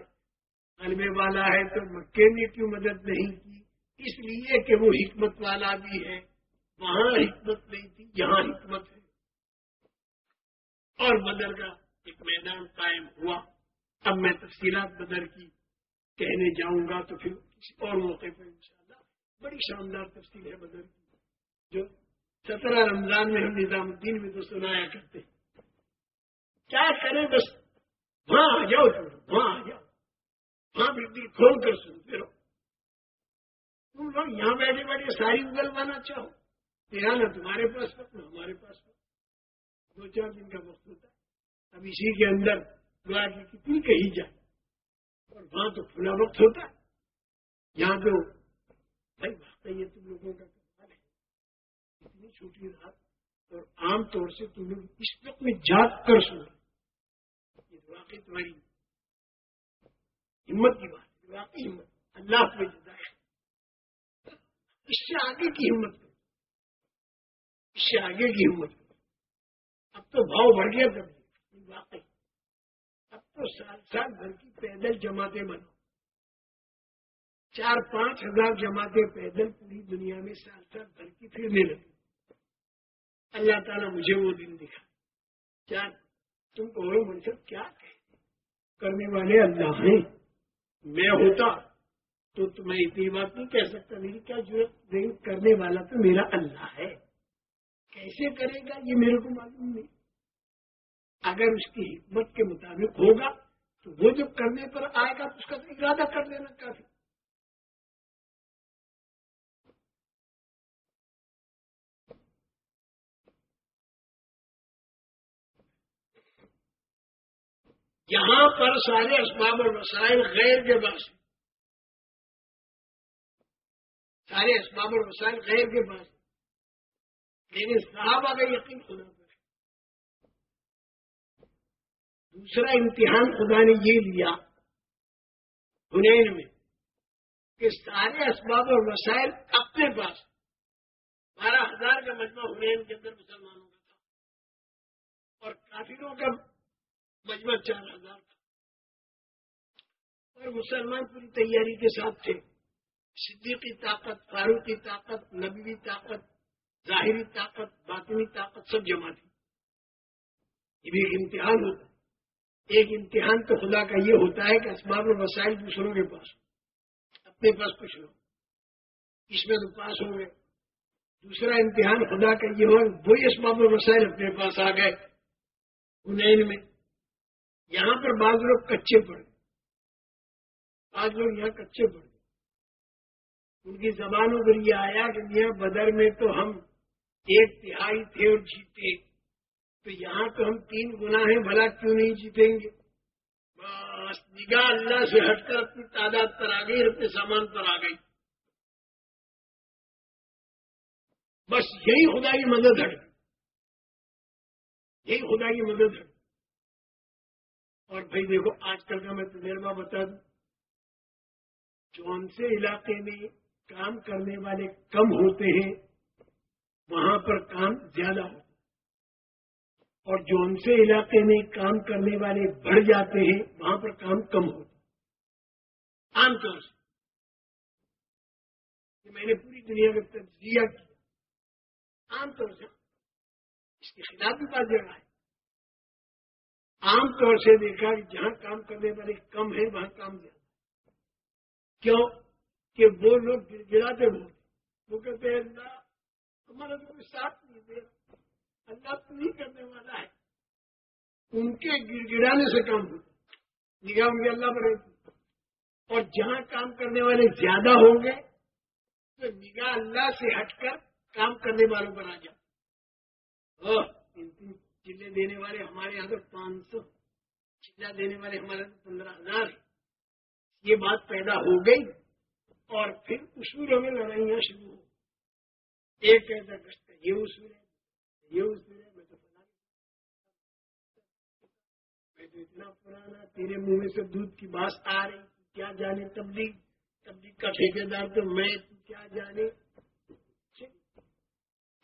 غلبے والا ہے تو مکے نے کیوں مدد نہیں کی؟ اس لیے کہ وہ حکمت والا بھی ہے۔ وہاں حکمت نہیں تھی، یہاں حکمت ہے۔ اور بدر کا ایک میدان قائم ہوا۔ اب میں تفصیلات بدر کی کہنے جاؤں گا تو پھر کسی اور موقع پر انشاءاللہ بڑی شاندار تفصیل ہے بدر کی۔ جو سترہ رمضان میں ہم نظام الدین میں تو سنایا کرتے کیا کریں بس؟ وہاں آ جاؤ وہاں آ جاؤ۔ وہاں بھی کھول کر سنتے رہو۔ تم لوگ یہاں بیٹھے بیٹھے ساری اگلوانا چاہو۔ تیرا نہ تمہارے پاس وقت نہ ہمارے پاس وقت۔ دو چار دن کا وقت ہوتا ہے۔ اب اسی کے اندر دعا کی کتنی کہی جائے اور وہاں تو کھلا وقت ہوتا ہے۔ یہاں تو بھائی واقعی تم لوگوں کا کمال ہے۔ اتنی چھوٹی رات اور عام طور سے تم لوگ اس وقت میں جاگ کر سو یہ واقعی تمہاری ہمت کی بات واقعی ہمت۔ اللہ کو جدا اس سے آگے کی ہمت؟ کرو اس سے آگے کی ہمت؟ کرو اب تو بھاؤ بڑھ گیا تب واقعی۔ اب تو سال سال بھر کی پیدل جماعتیں بنو۔ چار پانچ ہزار جماعتیں پیدل پوری دنیا میں سال سال بھر کی پھرنے لگی اللہ تعالیٰ مجھے وہ دن دکھا۔ کیا تم کو منصب، کیا کرنے والے اللہ ہیں۔ میں ہوتا۔ تو تمہیں اتنی بات نہیں کہہ سکتا میری کیا ضرورت نہیں کرنے والا تو میرا اللہ ہے۔ کیسے کرے گا یہ میرے کو معلوم نہیں۔ اگر اس کی حکمت کے مطابق ہوگا، تو وہ جب کرنے پر آئے گا، تو اس کا تو ارادہ کر لینا کافی۔ یہاں پر سارے اسباب اور وسائل غیر کے پاس سارے اسباب اور وسائل غیر کے پاس۔ لیکن صاحب اگر یقین خدا پر دوسرا امتحان خدا نے یہ لیا ہنین میں کہ سارے اسباب اور وسائل اپنے پاس بارہ ہزار کا مجمع ہنین کے اندر مسلمانوں کا تھا۔ اور کافروں کا مجمع چار ہزار تھا۔ اور مسلمان پوری تیاری کے ساتھ تھے۔ صدیقی طاقت، فاروقی طاقت، نبوی طاقت، ظاہری طاقت، باطنی طاقت، سب جمع تھی۔ یہ بھی ایک امتحان ہوتا ہے۔ ایک امتحان تو خدا کا یہ ہوتا ہے کہ اسباب اور وسائل دوسروں کے پاس اپنے پاس کچھ لو اس میں تو پاس ہو گئے دوسرا امتحان خدا کا یہ ہو، وہی اسباب اور وسائل اپنے پاس آ گئے۔ انین میں۔ یہاں پر بعض لوگ کچے پڑ بعض لوگ یہاں کچے پڑ ان کی زبانوں پر یہ آیا کہ میاں بدر میں تو ہم ایک تہائی تھے اور جیتے۔ تو یہاں تو ہم تین گنا ہیں، بھلا کیوں نہیں جیتیں گے؟ بس، نگاہ اللہ سے ہٹ کر اپنی تعداد پر آ گئی اور اپنے سامان پر آ گئی۔ بس، یہی خدا کی مدد ہٹ یہی خدا کی مدد ہٹ اور بھائی دیکھو، آج کل کا میں تجربہ بتا دوں۔ جون سے علاقے میں کام کرنے والے کم ہوتے ہیں، وہاں پر کام زیادہ ہوتا اور جون سے علاقے میں کام کرنے والے بڑھ جاتے ہیں، وہاں پر کام کم ہوتا عام طور سے۔ میں نے پوری دنیا میں تجزیہ کیا عام طور سے۔ اس کے خلاف بھی بات جگہ ہے۔ عام طور سے دیکھا کہ جہاں کام کرنے والے کم ہیں، وہاں کام زیادہ کیوں؟ کہ وہ لوگ گراتے بولتے وہ کہتے ہیں، اللہ، ہمارا تو کوئی ساتھ نہیں دے اللہ تو نہیں کرنے والا ہے۔ ان کے گر گرانے سے کام ہوتا نگاہ ان کی اللہ پر اور جہاں کام کرنے والے زیادہ ہوں گے، تو نگاہ اللہ سے ہٹ کر کام کرنے والوں پر آ جاؤ۔ تین تین چلے دینے والے ہمارے یہاں تو پانچ سو چلا دینے والے ہمارے تو پندرہ ہزار یہ بات پیدا ہو گئی۔ اور پھر اصولوں میں لڑائیاں شروع ہو ایک کہتا گشت یہ اصول ہے، یہ اصول ہے، میں تو میں تو اتنا پرانا تیرے منہ میں سے دودھ کی باس آ رہی کیا جانے؟ تبدیل تبدیل کا ٹھیکیدار تو میں کیا جانے؟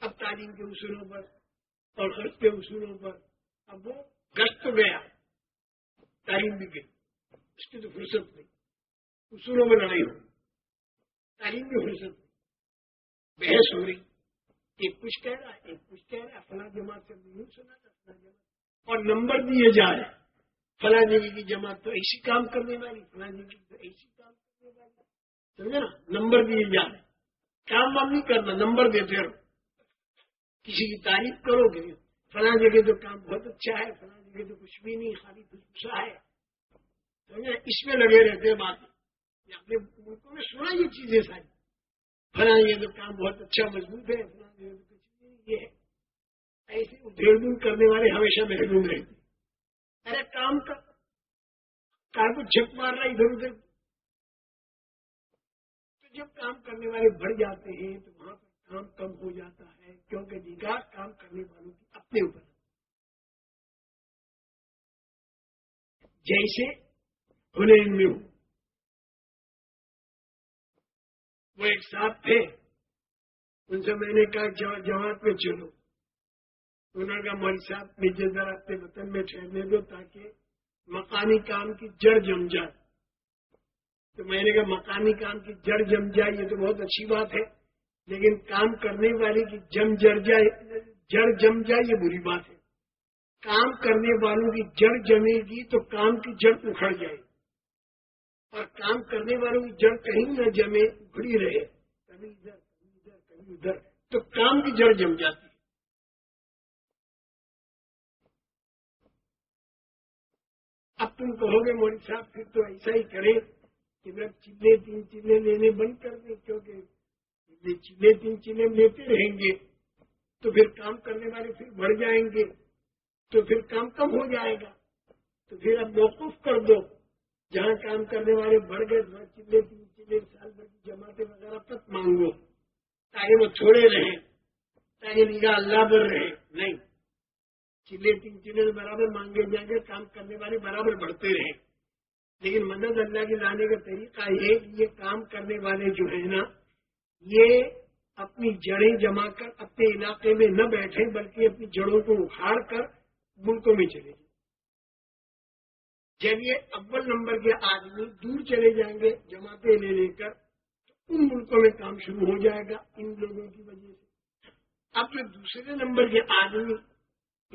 اب تعلیم کے اصولوں پر اور خرچ کے اصولوں پر اب وہ گشت تو گیا۔ تعلیم بھی گئی، اس کی تو فرصت نہیں۔ اصولوں میں لڑائی ہو تعلیم کی فرصت نہیں بحث ہو رہی۔ ایک کچھ کہہ رہا ہے، ایک کچھ کہہ رہا ہے۔ فلاں جماعت سے نہیں سنا تھا، فلاں جماعت۔ اور نمبر دیے جا رہے فلاں جگہ کی جماعت تو ایسی کام کرنے والی، فلاں جگہ کی تو ایسی کام کرنے والی۔ سمجھے نا؟ نمبر دیے جا رہے کام وام نہیں کرنا، نمبر دیتے رہو۔ کسی کی تعریف کرو گے۔ فلاں جگہ تو کام بہت اچھا ہے، فلاں جگہ تو کچھ بھی نہیں، خالی خوشبوسا ہے۔ سمجھے اس میں لگے رہتے ہیں بات اپنے ملکوں میں سنا یہ چیزیں ساری۔ فلاں جگہ تو کام بہت اچھا مضبوط ہے، فلاں جگہ تو کچھ نہیں، یہ ہے ایسے ادھیڑ دور کرنے والے ہمیشہ محروم رہتے ارے، کام کا کار کو جھک مار رہا ادھر ادھر۔ تو جب کام کرنے والے بڑھ جاتے ہیں، تو وہاں پر کام کم ہو جاتا ہے، کیونکہ نگاہ کام کرنے والوں کی اپنے اوپر جیسے ہنین میں ہوں وہ ایک ساتھ تھے۔ ان سے میں نے کہا جماعت میں چلو۔ انہوں نے کہا مول صاحب، مجھے ذرا اپنے وطن میں ٹھہرنے دو تاکہ مکانی کام کی جڑ جم جائے۔ تو میں نے کہا مکانی کام کی جڑ جم جائے، یہ تو بہت اچھی بات ہے، لیکن کام کرنے والے کی جم جڑ جائے، جڑ جم جائے، یہ بری بات ہے۔ کام کرنے والوں کی جڑ جمے گی تو کام کی جڑ اکھڑ جائے۔ گی اور کام کرنے والوں کی جڑ کہیں نہ جمے اکھڑی رہے۔ کبھی ادھر کبھی ادھر کبھی ادھر۔ تو کام کی جڑ جم جاتی۔ ہے اب تم کہو گے مودی صاحب، پھر تو ایسا ہی کرے کہ میں چلے تین چلے لینے بند کر دیں، کیونکہ چلے تین چلے لیتے رہیں گے۔ تو پھر کام کرنے والے پھر بڑھ جائیں گے۔ تو پھر کام کم ہو جائے گا۔ تو پھر اب موقف کر دو۔ جہاں کام کرنے والے بڑھ گئے وہاں چلے، تین چلے، سال بھر کی جماعتیں وغیرہ تک مانگو تاکہ وہ چھوڑے رہیں، تاکہ نگاہ اللہ پر رہے نہیں۔ چلے، تین چلے برابر مانگے جائیں گے کام کرنے والے برابر بڑھتے رہیں۔ لیکن مدد اللہ کے لانے کا طریقہ یہ کہ یہ کام کرنے والے جو ہے نا، یہ اپنی جڑیں جما کر اپنے علاقے میں نہ بیٹھے بلکہ اپنی جڑوں کو اکھاڑ کر ملکوں میں چلے جائیں۔ جب یہ اول نمبر کے آدمی دور چلے جائیں گے جماعتیں لے لے کر، تو ان ملکوں میں کام شروع ہو جائے گا ان لوگوں کی وجہ سے۔ اب جو دوسرے نمبر کے آدمی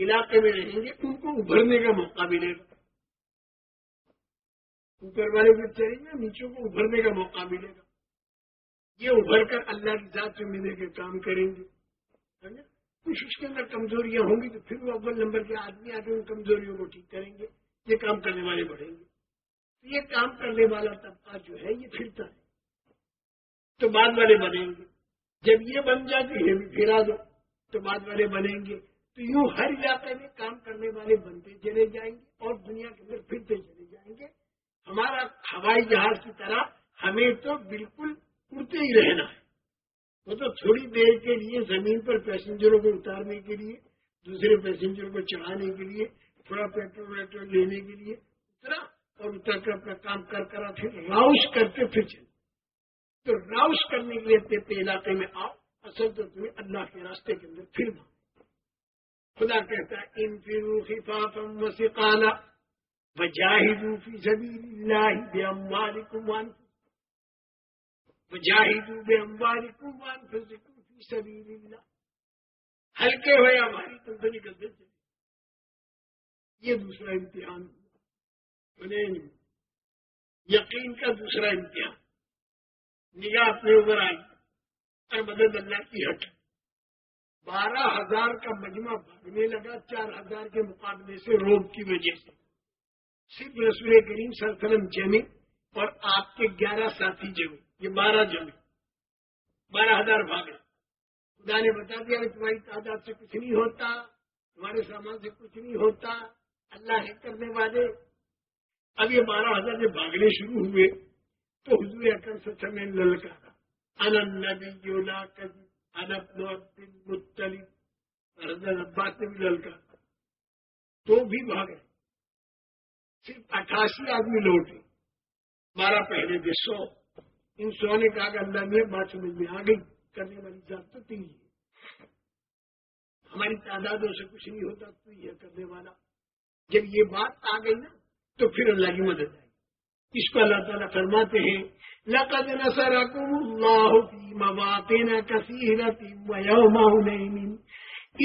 علاقے میں رہیں گے، ان کو ابھرنے کا موقع ملے گا۔ اوپر والے پھر چلیں گے نیچوں کو ابھرنے کا موقع ملے گا۔ یہ ابھر کر اللہ کی ذات سے ملنے کے کام کریں گے۔ کچھ اس کے اندر کمزوریاں ہوں گی تو پھر وہ اول نمبر کے آدمی آ کے ان کمزوریوں کو ٹھیک کریں گے۔ یہ کام کرنے والے بڑھیں گے۔ تو یہ کام کرنے والا طبقہ جو ہے، یہ پھرتا ہے۔ تو بعد والے بنیں گے۔ جب یہ بن جاتی ہے پھرا دو۔ تو بعد والے بنیں گے۔ تو یوں ہر علاقے میں کام کرنے والے بنتے چلے جائیں گے اور دنیا کے اندر پھرتے چلے جائیں گے۔ ہمارا ہوائی جہاز کی طرح ہمیں تو بالکل اڑتے ہی رہنا ہے۔ وہ تو تھوڑی دیر کے لیے زمین پر پیسنجروں کو اتارنے کے لیے، دوسرے پیسنجروں کو چڑھانے کے لیے تھوڑا پیٹرول ویٹرول لینے کے لیے اترا اور اتر کر اپنا کام کر کر پھر راؤش کرتے پھر چلے۔ تو راؤش کرنے کے لیے تیتے علاقے میں آؤ، اصل تو تمہیں اللہ کے راستے کے اندر پھر مانگ خدا کہتا ہے ان فرو خفافم وسقالا وجاہدوا فی سبیل اللہ باموالکم وانفسکم۔ جاہدو بے امباری کمان فی سبیل اللہ۔ ہلکے ہوئے ہماری تم تو نکلتے چلے یہ دوسرا امتحان ہوا یقین کا دوسرا امتحان۔ نگاہ اپنے اوپر آئی۔ اور مدد اللہ کی ہٹ۔ بارہ ہزار کا مجمع بھاگنے لگا۔ چار ہزار کے مقابلے سے روب کی وجہ سے۔ صرف رسول کریم سرسلم جمی اور آپ کے گیارہ ساتھی جمی یہ بارہ جمع۔ بارہ ہزار بھاگے۔ خدا نے بتا دیا کہ تمہاری تعداد سے کچھ نہیں ہوتا، تمہارے سامان سے کچھ نہیں ہوتا۔ اللہ ہے کرنے والے۔ اب یہ بارہ ہزار جب بھاگنے شروع ہوئے تو حضور اکرم سے سمے للکارا عباس نے بھی للکارا تو بھی بھاگے۔ صرف اٹھاسی آدمی لوٹے۔ بارہ پہلے تھے سو۔ ان سو نے کہا کہ اللہ میں بات سمجھ میں آ گئی کرنے والی ذات تو تین ہماری تعدادوں سے کچھ نہیں ہوتا تو یہ کرنے والا۔ جب یہ بات آ گئی نا، تو پھر اللہ کی مدد۔ آئی اس کو اللہ تعالیٰ فرماتے ہیں، لقد نصركم الله في مواطن كثيرة ويوم هنين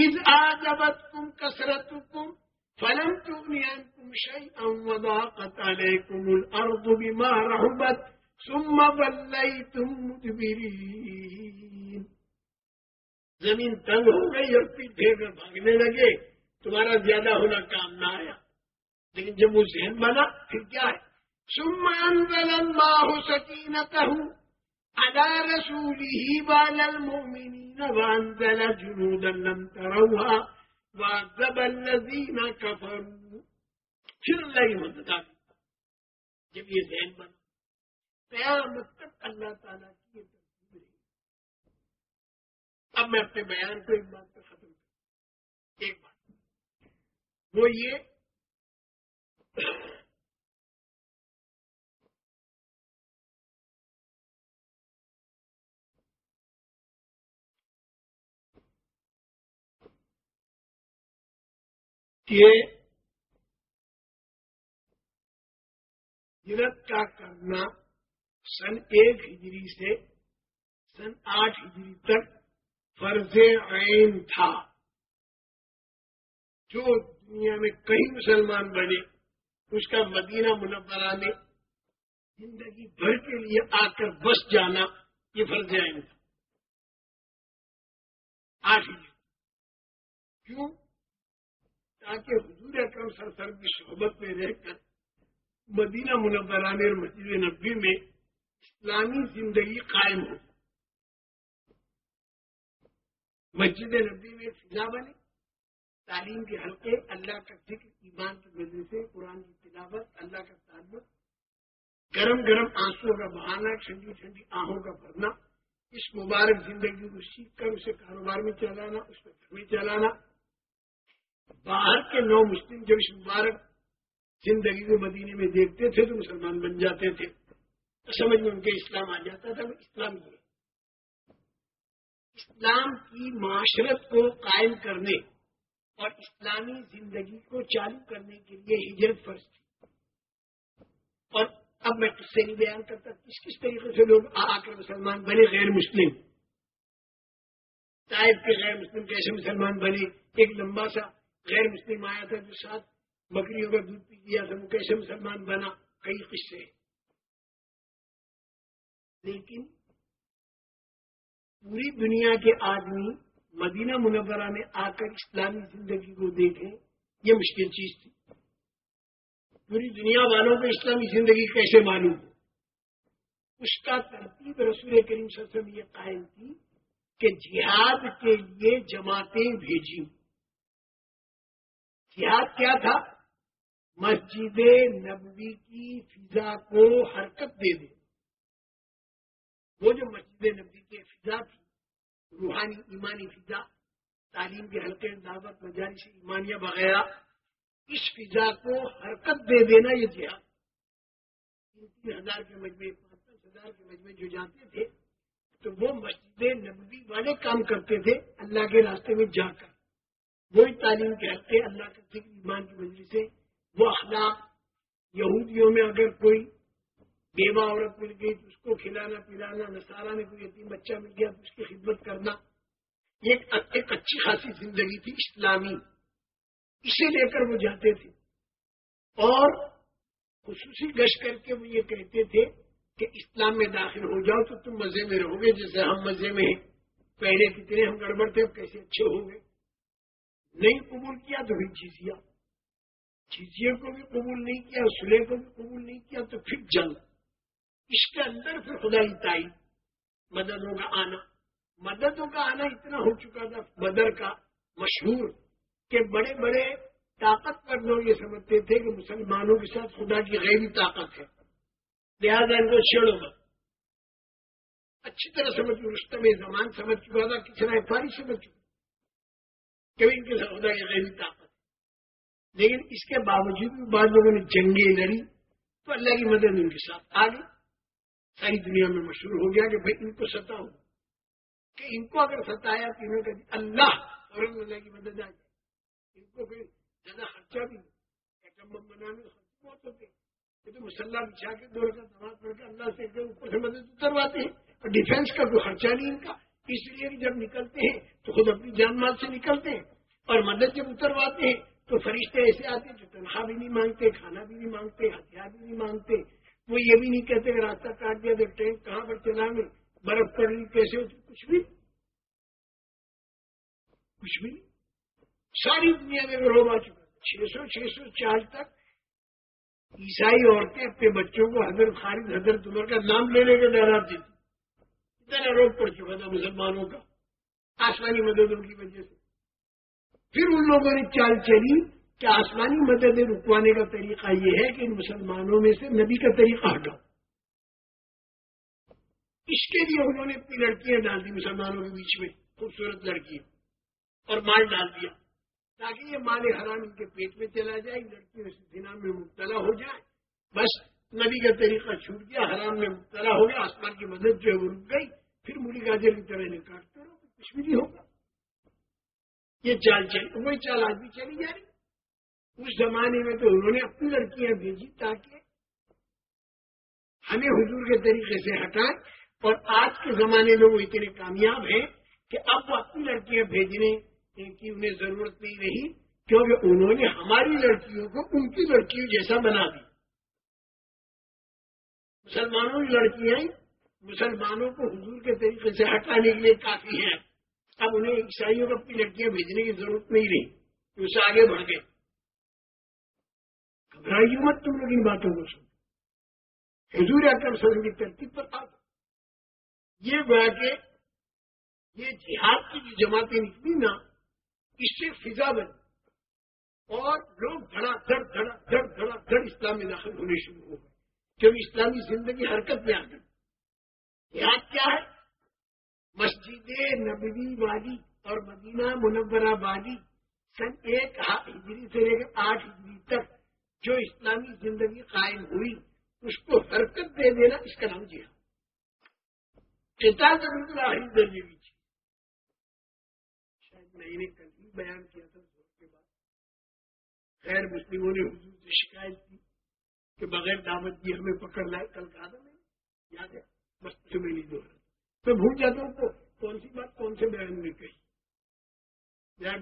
إذ أعجبتكم كثرتكم فلم تغن عنكم شيئا وضاقت عليكم الأرض بما رحبت ثم وليتم مدبرين۔ زمین تنگ ہو گئی اور پیٹ پھیر کر بھاگنے لگے۔ تمہارا زیادہ ہونا کام نہ آیا۔ لیکن جب وہ ذہن بنا، پھر کیا ہے؟ ثم أنزل الله سكينته على رسوله وعلى المؤمنين وأنزل جنودا لم تروها وعذب الذين كفروا پھر اللہ کی مدد آ جب یہ ذہن بنا، قیامت تک اللہ تعالیٰ کی یہ ترتیب رہی اب میں اپنے بیان کو ایک بات پہ ختم کروں ایک بات۔ وہ یہ کہ ہجرت کا کرنا سن ایک ہجری سے سن آٹھ ہجری تک فرض عین تھا۔ جو دنیا میں کئی مسلمان بنے، اس کا مدینہ منورہ میں زندگی بھر کے لیے آ کر بس جانا، یہ فرض عین تھا کیوں؟ تاکہ حضور اکرم سر سر کی صحبت میں رہ کر مدینہ منوران اور مسجد نبی میں اسلامی زندگی قائم ہو۔ مسجد نبی میں فضا بنے۔ تعلیم کے حلقے اللہ کا ذکر، ایمان کی وجہ سے، قرآن کی تلاوت، اللہ کا تعلق، گرم گرم آنسو کا بہانا، ٹھنڈی ٹھنڈی آہوں کا بھرنا، اس مبارک زندگی کو سیکھ کر اسے کاروبار میں چلانا، اس کو گھر میں چلانا۔ باہر کے نو مسلم جب اس مبارک زندگی کو مدینے میں دیکھتے تھے تو مسلمان بن جاتے تھے۔ تو سمجھ میں ان کے اسلام آ جاتا تھا اسلام یہ اسلام کی معاشرت کو قائم کرنے اور اسلامی زندگی کو چالو کرنے کے لیے ہجرت فرض تھی۔ اور اب میں کس سے نہیں بیان کرتا کس کس طریقے سے لوگ آ کر مسلمان بنے غیر مسلم۔ ٹائپ کے غیر مسلم کیسے مسلمان بنے؟ ایک لمبا سا غیر مسلم آیا تھا جو ساتھ بکریوں کا دودھ پی دیا تھا، وہ کیسے مسلمان بنا؟ کئی قصے۔ لیکن پوری دنیا کے آدمی مدینہ منورہ میں آ کر اسلامی زندگی کو دیکھیں، یہ مشکل چیز تھی۔ پوری دنیا والوں کو اسلامی زندگی کیسے معلوم ہو؟ اس کا ترتیب رسول کریم صلی اللہ علیہ وسلم یہ قائم تھی کہ جہاد کے لیے جماعتیں بھیجی۔ جہاد کیا تھا؟ مسجد نبوی کی فضا کو حرکت دے دے وہ جو مسجد نبوی کی فضا تھی روحانی ایمانی فضا، تعلیم کے حلقے دعوت مجاری سے ایمانیہ وغیرہ اس فضا کو حرکت دے دینا یہ جہاد۔ تین تین ہزار کے مجمے پانچ پانچ ہزار کے مجمے جو جاتے تھے، تو وہ مسجد نبوی والے کام کرتے تھے، اللہ کے راستے میں جا کر۔ وہی تعلیم کے حق اللہ کے ذکر، ایمان کی وجہ سے۔ وہ اخلاق یہودیوں میں اگر کوئی بیوہ عورت مل گئی تو اس کو کھلانا، پلانا نسارا میں کوئی یتیم بچہ مل گیا تو اس کی خدمت کرنا۔ یہ ایک اچھی خاصی زندگی تھی اسلامی۔ اسے لے کر وہ جاتے تھے۔ اور خصوصی گشت کر کے وہ یہ کہتے تھے کہ اسلام میں داخل ہو جاؤ تو تم مزے میں رہو گے جیسے ہم مزے میں ہیں۔ پہلے کتنے ہم گڑبڑ تھے کیسے اچھے ہوں گے۔ نہیں قبول کیا تو پھر جیسیا جیسے کو بھی قبول نہیں کیا، سلے کو بھی قبول نہیں کیا تو پھر جنگ۔ اس کے اندر پھر خدائی تائی۔ مددوں کا آنا۔ مددوں کا آنا اتنا ہو چکا تھا بدر کا مشہور کہ بڑے بڑے طاقتور لوگ یہ سمجھتے تھے کہ مسلمانوں کے ساتھ خدا کی غیری طاقت ہے۔ لہٰذا ان کو چھیڑو مت۔ اچھی طرح سمجھ رستم زمان سمجھ چکا تھا، کسی نے فاری سمجھ چکا کہ ان کے ساتھ خدا کی غیری طاقت لیکن اس کے باوجود بھی بعض لوگوں نے جنگیں لڑی تو اللہ کی مدد ان کے ساتھ آ گئی ساری دنیا میں مشہور ہو گیا کہ بھائی ان کو ستاؤ کہ ان کو اگر ستایا تو انہوں نے جی، اللہ اور اللہ کی مدد آ گئی ان کو کوئی زیادہ خرچہ بھی نہیں۔ بنانے میں بہت ہوتے یہ تو مسلح بچھا کے دور کا نماز پڑھ کے اللہ سے اوپر سے مدد اترواتے ہیں۔ اور ڈیفینس کا کوئی خرچہ نہیں ان کا۔ اس لیے کہ جب نکلتے ہیں تو خود اپنی جان مال سے نکلتے ہیں۔ اور مدد جب اترواتے ہیں تو فرشتے ایسے آتے ہیں جو تنخواہ بھی نہیں مانگتے، کھانا بھی نہیں مانگتے، ہتھیار بھی نہیں مانگتے۔ وہ یہ بھی نہیں کہتے کہ راستہ کاٹ دیا تو ٹرین کہاں پر چلا میں، برف پڑ رہی کیسے ہوتی کچھ بھی کچھ بھی ساری دنیا میں روب آ چکا۔ چھ سو چھ سو، چار تک۔ عیسائی عورتیں اپنے بچوں کو حضرت خالد، حضرت عمر کا نام لینے کے ڈراتی تھی اتنا روک پڑ چکا تھا مسلمانوں کا۔ آسمانی مدد ان کی وجہ سے۔ پھر ان لوگوں نے چال چلی۔ کہ آسمانی مدد رکوانے کا طریقہ یہ ہے کہ ان مسلمانوں میں سے نبی کا طریقہ ہٹاؤ اس کے لیے انہوں نے اپنی لڑکیاں ڈال دی مسلمانوں کے بیچ میں، خوبصورت لڑکیاں اور مال ڈال دیا، تاکہ یہ مال حرام ان کے پیٹ میں چلا جائے لڑکیوں سے دنا میں مبتلا ہو جائے۔ بس نبی کا طریقہ چھوٹ گیا، حرام میں مبتلا ہو گیا، آسمان کی مدد جو ہے وہ رک گئی، پھر مڑی گاجر کی طرح انہیں کاٹتے رہو کچھ بھی نہیں ہوگا۔ یہ چال چلی وہی چال آج بھی چلی جا رہی۔ اس زمانے میں تو انہوں نے اپنی لڑکیاں بھیجی تاکہ ہمیں حضور کے طریقے سے ہٹائیں۔ اور آج کے زمانے میں وہ اتنے کامیاب ہیں کہ اب وہ اپنی لڑکیاں بھیجنے کی انہیں ضرورت نہیں رہی کیونکہ انہوں نے ہماری لڑکیوں کو ان کی لڑکیوں جیسا بنا دی مسلمانوں کی لڑکیاں مسلمانوں کو حضور کے طریقے سے ہٹانے کے لیے کافی ہیں۔ اب انہیں عیسائیوں کو اپنی لڑکیاں بھیجنے کی ضرورت نہیں رہی۔ اسے آگے بڑھ گئے۔ گھبرائی مت تم لوگ ان باتوں کو سن حضور اکرم سر کی ترتیب پر آ یہ گویا کہ یہ جہاد کی جو جماعتیں نکلی نا، اس سے فضا بنی۔ اور لوگ دھڑا دھڑ دھڑا دھڑ دھڑا دھڑ اسلام میں داخل ہونے شروع ہو گئے۔ کیونکہ اسلامی زندگی حرکت میں آ گئی۔ یاد کیا ہے؟ مسجد نبوی والی اور مدینہ منورہ والی سن ایک ہجری سے لے کر آٹھ ہجری تک جو اسلامی زندگی قائم ہوئی، اس کو حرکت دے دینا اس کا نام جی ہاں۔ کتاب درجے بھی شاید میں نے کل ہی بیان کیا تھا کے بعد۔ خیر مسلموں نے حضور سے شکایت کی کہ بغیر دعوت کی ہمیں پکڑ لائے کل کہا تھا میں، یاد ہے بس میں نہیں دو میں بھول جاتا ہوں تو کون سی بات کون سے بیان میں کہی۔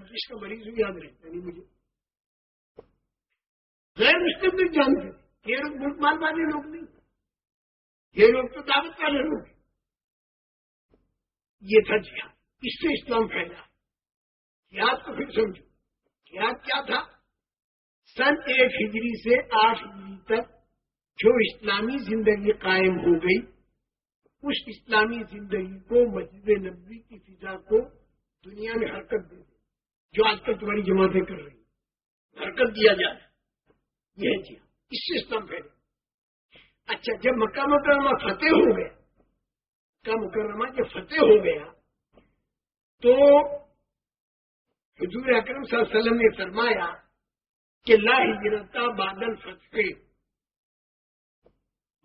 جس کا مریض بھی یاد رہتا نہیں یعنی مجھے غیر مسلم بھی جانتے یہ لوگ ملک مال والے لوگ نہیں۔ یہ لوگ تو دعوت والے لوگ یہ تھا جہاد اس سے اسلام پھیلا۔ یاد تو پھر سمجھو۔ یاد کیا تھا؟ سن ایک ہجری سے آٹھ ہجری تک جو اسلامی زندگی قائم ہو گئی، اس اسلامی زندگی کو مسجد نبوی کی فضا کو دنیا میں حرکت دے دے جو آج کل تمہاری جماعتیں کر رہی ہیں۔ حرکت دیا جائے یہ جی اس سے اسلام پھیلے اچھا جب مکہ مکرمہ فتح ہو گیا، مکہ مکرمہ جب فتح ہو گیا، تو حضور اکرم صلی اللہ علیہ وسلم نے فرمایا کہ لا ہجرتا بادل فتح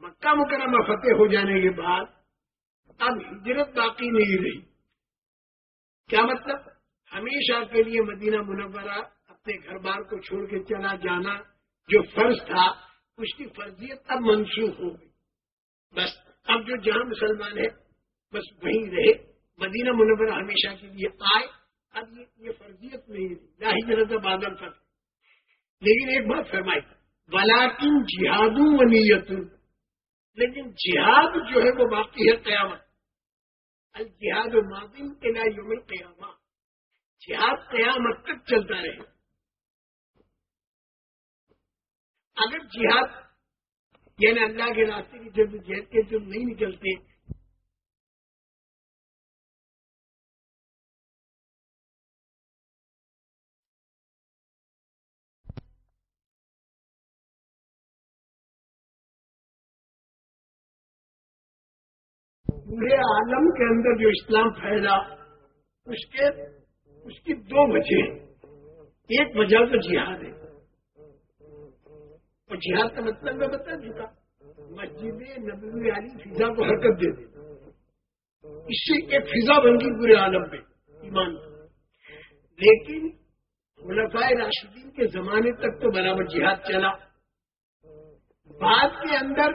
مکہ مکرمہ فتح ہو جانے کے بعد اب ہجرت باقی نہیں رہی۔ کیا مطلب؟ ہمیشہ کے لیے مدینہ منورہ اپنے گھر بار کو چھوڑ کے چلا جانا جو فرض تھا، اس کی فرضیت اب منسوخ ہو گئی۔ بس اب جو جہاں مسلمان ہے بس وہیں رہے۔ مدینہ منورہ ہمیشہ کے لیے آئے۔ اب یہ فرضیت نہیں رہی۔ نہ ہجرت بادل تک لیکن ایک بات فرمائی بلاکن جہادوں و لیکن جہاد جو ہے وہ باقی ہے قیامت۔ الجہاد و معدم کے لا یوم قیامہ جہاد قیامت تک چلتا رہے۔ اگر جہاد یعنی اللہ کے راستے کی جد جہد کے جو نہیں نکلتے، پورے عالم کے اندر جو اسلام پھیلا، اس کے، اس کی دو وجہ ایک وجہ تو جہاد ہے۔ اور جہاد کا مطلب میں بتا چکا۔ مسجد نبوی علی فضا کو حرکت دے دے۔ اس سے ایک فضا بن گئی پورے عالم میں ایمان لیکن خلفائے راشدین کے زمانے تک تو برابر جہاد چلا۔ بعد کے اندر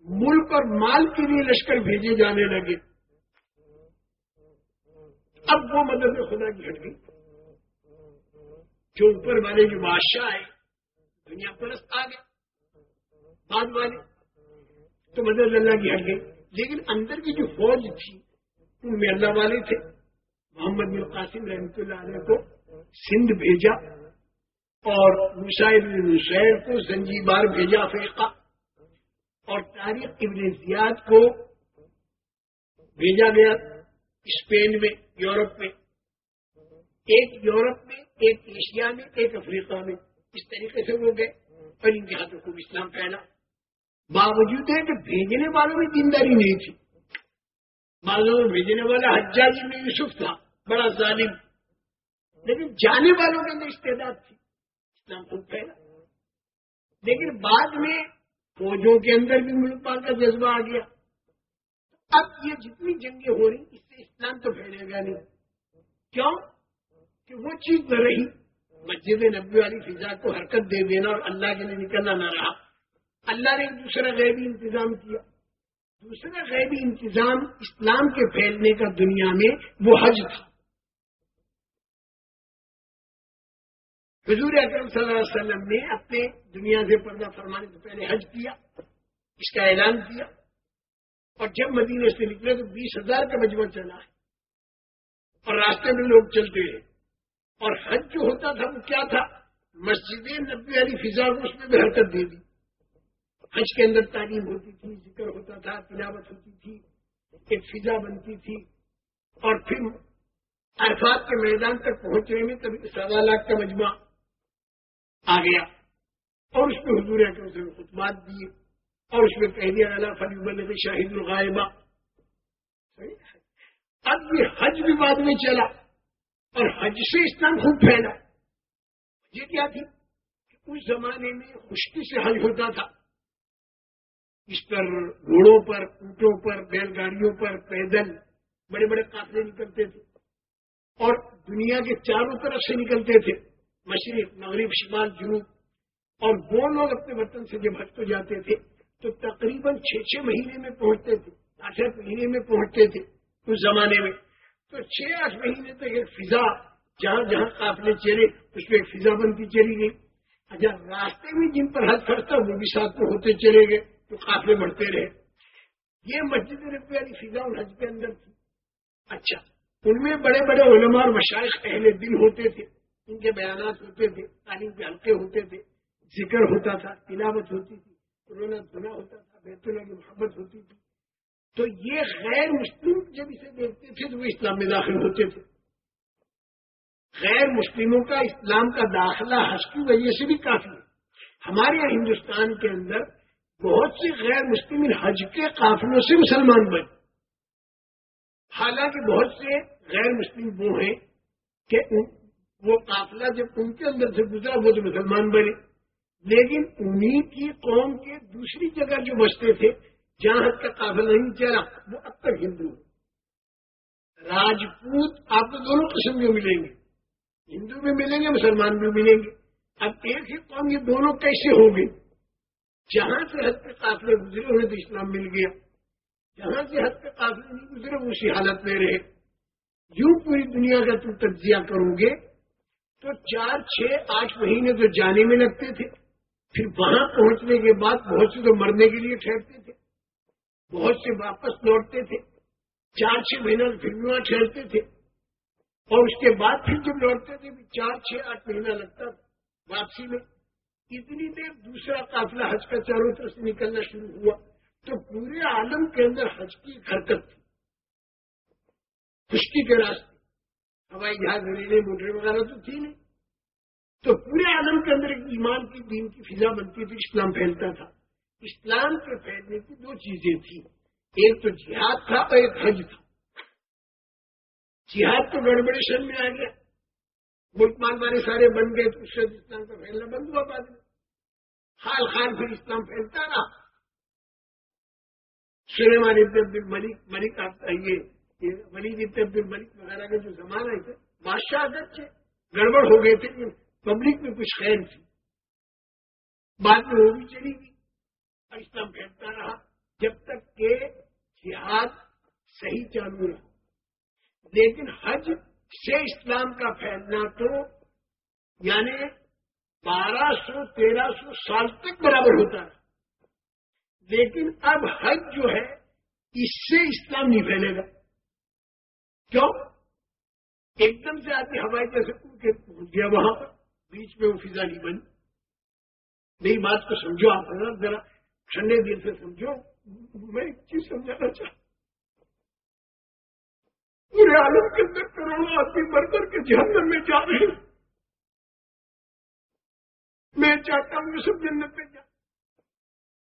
ملک اور مال کے لیے لشکر بھیجے جانے لگے۔ اب وہ مدد خدا کی ہٹ گئی۔ جو اوپر والے جو بادشاہ آئے دنیا پرست آ گئے بعد والے تو مدد اللہ کی ہٹ گئی۔ لیکن اندر کی جو فوج تھی ان میں اللہ والے تھے۔ محمد بن قاسم رحمۃ اللہ علیہ کو سندھ بھیجا اور مسائل نسیر کو زنجیبار بھیجا افریقہ اور تاریخ ابن زیاد کو بھیجا گیا اسپین میں، یورپ میں۔ ایک یورپ میں، ایک ایشیا میں، ایک افریقہ میں۔ اس طریقے سے وہ گئے اور ان کے ہاتھوں کو اسلام پھیلا۔ باوجود ہے کہ بھیجنے والوں میں دینداری نہیں تھی۔ معلوم میں بھیجنے والا حجاج میں یوسف تھا، بڑا ظالم۔ لیکن جانے والوں کے اندر استعداد تھی۔ اسلام کو پھیلا۔ لیکن بعد میں فوجوں کے اندر بھی ملک پال کا جذبہ آ گیا۔ اب یہ جتنی جنگیں ہو رہی، اس سے اسلام تو پھیلے گا نہیں۔ کیوں؟ کہ وہ چیز نہ رہی۔ مسجد نبی والی فضا کو حرکت دے دینا اور اللہ کے لیے نکلنا نہ رہا۔ اللہ نے ایک دوسرا غیبی انتظام کیا۔ دوسرا غیبی انتظام اسلام کے پھیلنے کا دنیا میں وہ حج تھا۔ حضور اکرم صلی اللہ علیہ وسلم نے اپنے دنیا سے پردہ فرمانے سے پہلے حج کیا، اس کا اعلان کیا۔ اور جب مدینے سے نکلے تو بیس ہزار کا مجموعہ چلا۔ ہے اور راستے میں لوگ چلتے رہے۔ اور حج جو ہوتا تھا، وہ کیا تھا؟ مسجد نبی علی فضا کو اس میں بھی حرکت دے دی۔ حج کے اندر تعلیم ہوتی تھی، ذکر ہوتا تھا، تلاوت ہوتی تھی، ایک فضا بنتی تھی۔ اور پھر عرفات کے میدان تک پہنچنے میں کبھی سوا لاکھ کا مجموعہ آ گیا۔ اور اس میں حضور اکرم سے خطبات دیے۔ اور اس میں کہہ دیا اللہ فلی بل شاہد الغائبہ۔ اب یہ حج بھی بعد میں چلا۔ اور حج سے اسلام خوب پھیلا۔ یہ کیا تھی کہ اس زمانے میں خشکی سے حج ہوتا تھا۔ اس پر گھوڑوں پر اونٹوں پر بیل گاڑیوں پر پیدل بڑے بڑے قافلے نکلتے تھے۔ اور دنیا کے چاروں طرف سے نکلتے تھے۔ مشرق، مغرب، شمال، جنوب۔ اور وہ لوگ اپنے وطن سے جب حج کو جاتے تھے، تو تقریباً چھ چھ مہینے میں پہنچتے تھے، آٹھ آٹھ مہینے میں پہنچتے تھے۔ اس زمانے میں تو چھ آٹھ مہینے تک ایک فضا، جہاں جہاں قافلے چلے اس میں ایک فضا بنتی چلی گئی۔ اچھا راستے میں جن پر حج کرتا وہ بھی ساتھ میں ہوتے چلے گئے، تو قافلے بڑھتے رہے۔ یہ مسجد ربی علی فضا اور حج کے اندر تھی۔ اچھا ان میں بڑے بڑے علماء اور مشائق اہل دل ہوتے تھے۔ ان کے بیانات ہوتے تھے، تعلیم کے ہلکے ہوتے تھے، ذکر ہوتا تھا، تلاوت ہوتی تھی، رونا دھنا ہوتا تھا، بیت اللہ کی محبت ہوتی تھی۔ تو یہ غیر مسلم جب اسے دیکھتے تھے تو وہ اسلام میں داخل ہوتے تھے۔ غیر مسلموں کا اسلام کا داخلہ حج کی وجہ سے بھی کافی ہے۔ ہمارے یہاں ہندوستان کے اندر بہت سے غیر مسلم حج کے قافلوں سے مسلمان بنے۔ حالانکہ بہت سے غیر مسلم وہ ہیں کہ وہ قافلہ جب ان کے اندر سے گزرا وہ تو مسلمان بنے۔ لیکن انہیں کی قوم کے دوسری جگہ جو بستے تھے جہاں کا قافلہ نہیں چلا وہ اب تک ہندو راجپوت آپ کو دونوں قسم کے ملیں گے۔ ہندو بھی ملیں گے، مسلمان بھی ملیں گے۔ اب ایک ہی قوم یہ دونوں کیسے ہو گئی جہاں سے حد کے قافلے گزرے انہیں تو اسلام مل گیا۔ جہاں سے حد کے قافلے نہیں گزرے اسی حالت میں رہے۔ یوں پوری دنیا کا تم تجزیہ کرو گے تو چار، چھ، آٹھ مہینے تو جانے میں لگتے تھے۔ پھر وہاں پہنچنے کے بعد بہت سے تو مرنے کے لیے ٹھہرتے تھے۔ بہت سے واپس لوٹتے تھے۔ چار چھ مہینہ پھر بھی وہاں تھے۔ اور اس کے بعد پھر جب لوٹتے تھے چار چھ آٹھ مہینہ لگتا تھا واپسی میں۔ اتنی دیر دوسرا قافلہ حج کا چاروں طرف سے نکلنا شروع ہوا تو پورے عالم کے اندر حج کی حرکت تھی۔ خشکی کے راستے۔ ہوائی جہاز ریلے موٹر وغیرہ تو تھی نہیں۔ تو پورے عالم کے اندر ایک ایمان کی دین کی فضا بنتی تھی، اسلام پھیلتا تھا۔ اسلام کے پھیلنے کی دو چیزیں تھیں۔ ایک تو جہاد تھا اور ایک حج تھا۔ جہاد تو گڑبڑیشن میں آ گیا۔ ملک مان سارے بن گئے تو اس سے اسلام کا پھیلنا بند ہوا بعد میں۔ خال خال پھر اسلام پھیلتا رہا۔ سلیمان ابن عبد الملک ملک آپ یہ ولید ابن عبد الملک وغیرہ کے جو زمانہ تھے بادشاہ اچھے گڑبڑ ہو گئے تھے۔ پبلک میں کچھ خیر تھی۔ بعد میں وہ بھی چلی گئی۔ اور اسلام پھیلتا رہا جب تک کہ جہاد صحیح چالو رہا۔ لیکن حج سے اسلام کا پھیلنا تو یعنی بارہ سو، تیرہ سو سال تک برابر ہوتا ہے لیکن اب حج جو ہے، اس سے اسلام نہیں پھیلے گا۔ کیوں؟ ایک دم سے آدمی ہوائی جیسے پہنچ گیا وہاں پر، بیچ میں وہ فضا نہیں بنی۔ میری بات کو سمجھو آپ ذرا۔ ٹھنڈے دل سے سمجھو میں ایک چیز سمجھانا چاہتا پورے عالم کے اندر کروڑوں آدمی مر کر کے جہنم میں جا رہے ہیں۔ میں چاہتا ہوں یہ سب جنت پہ جا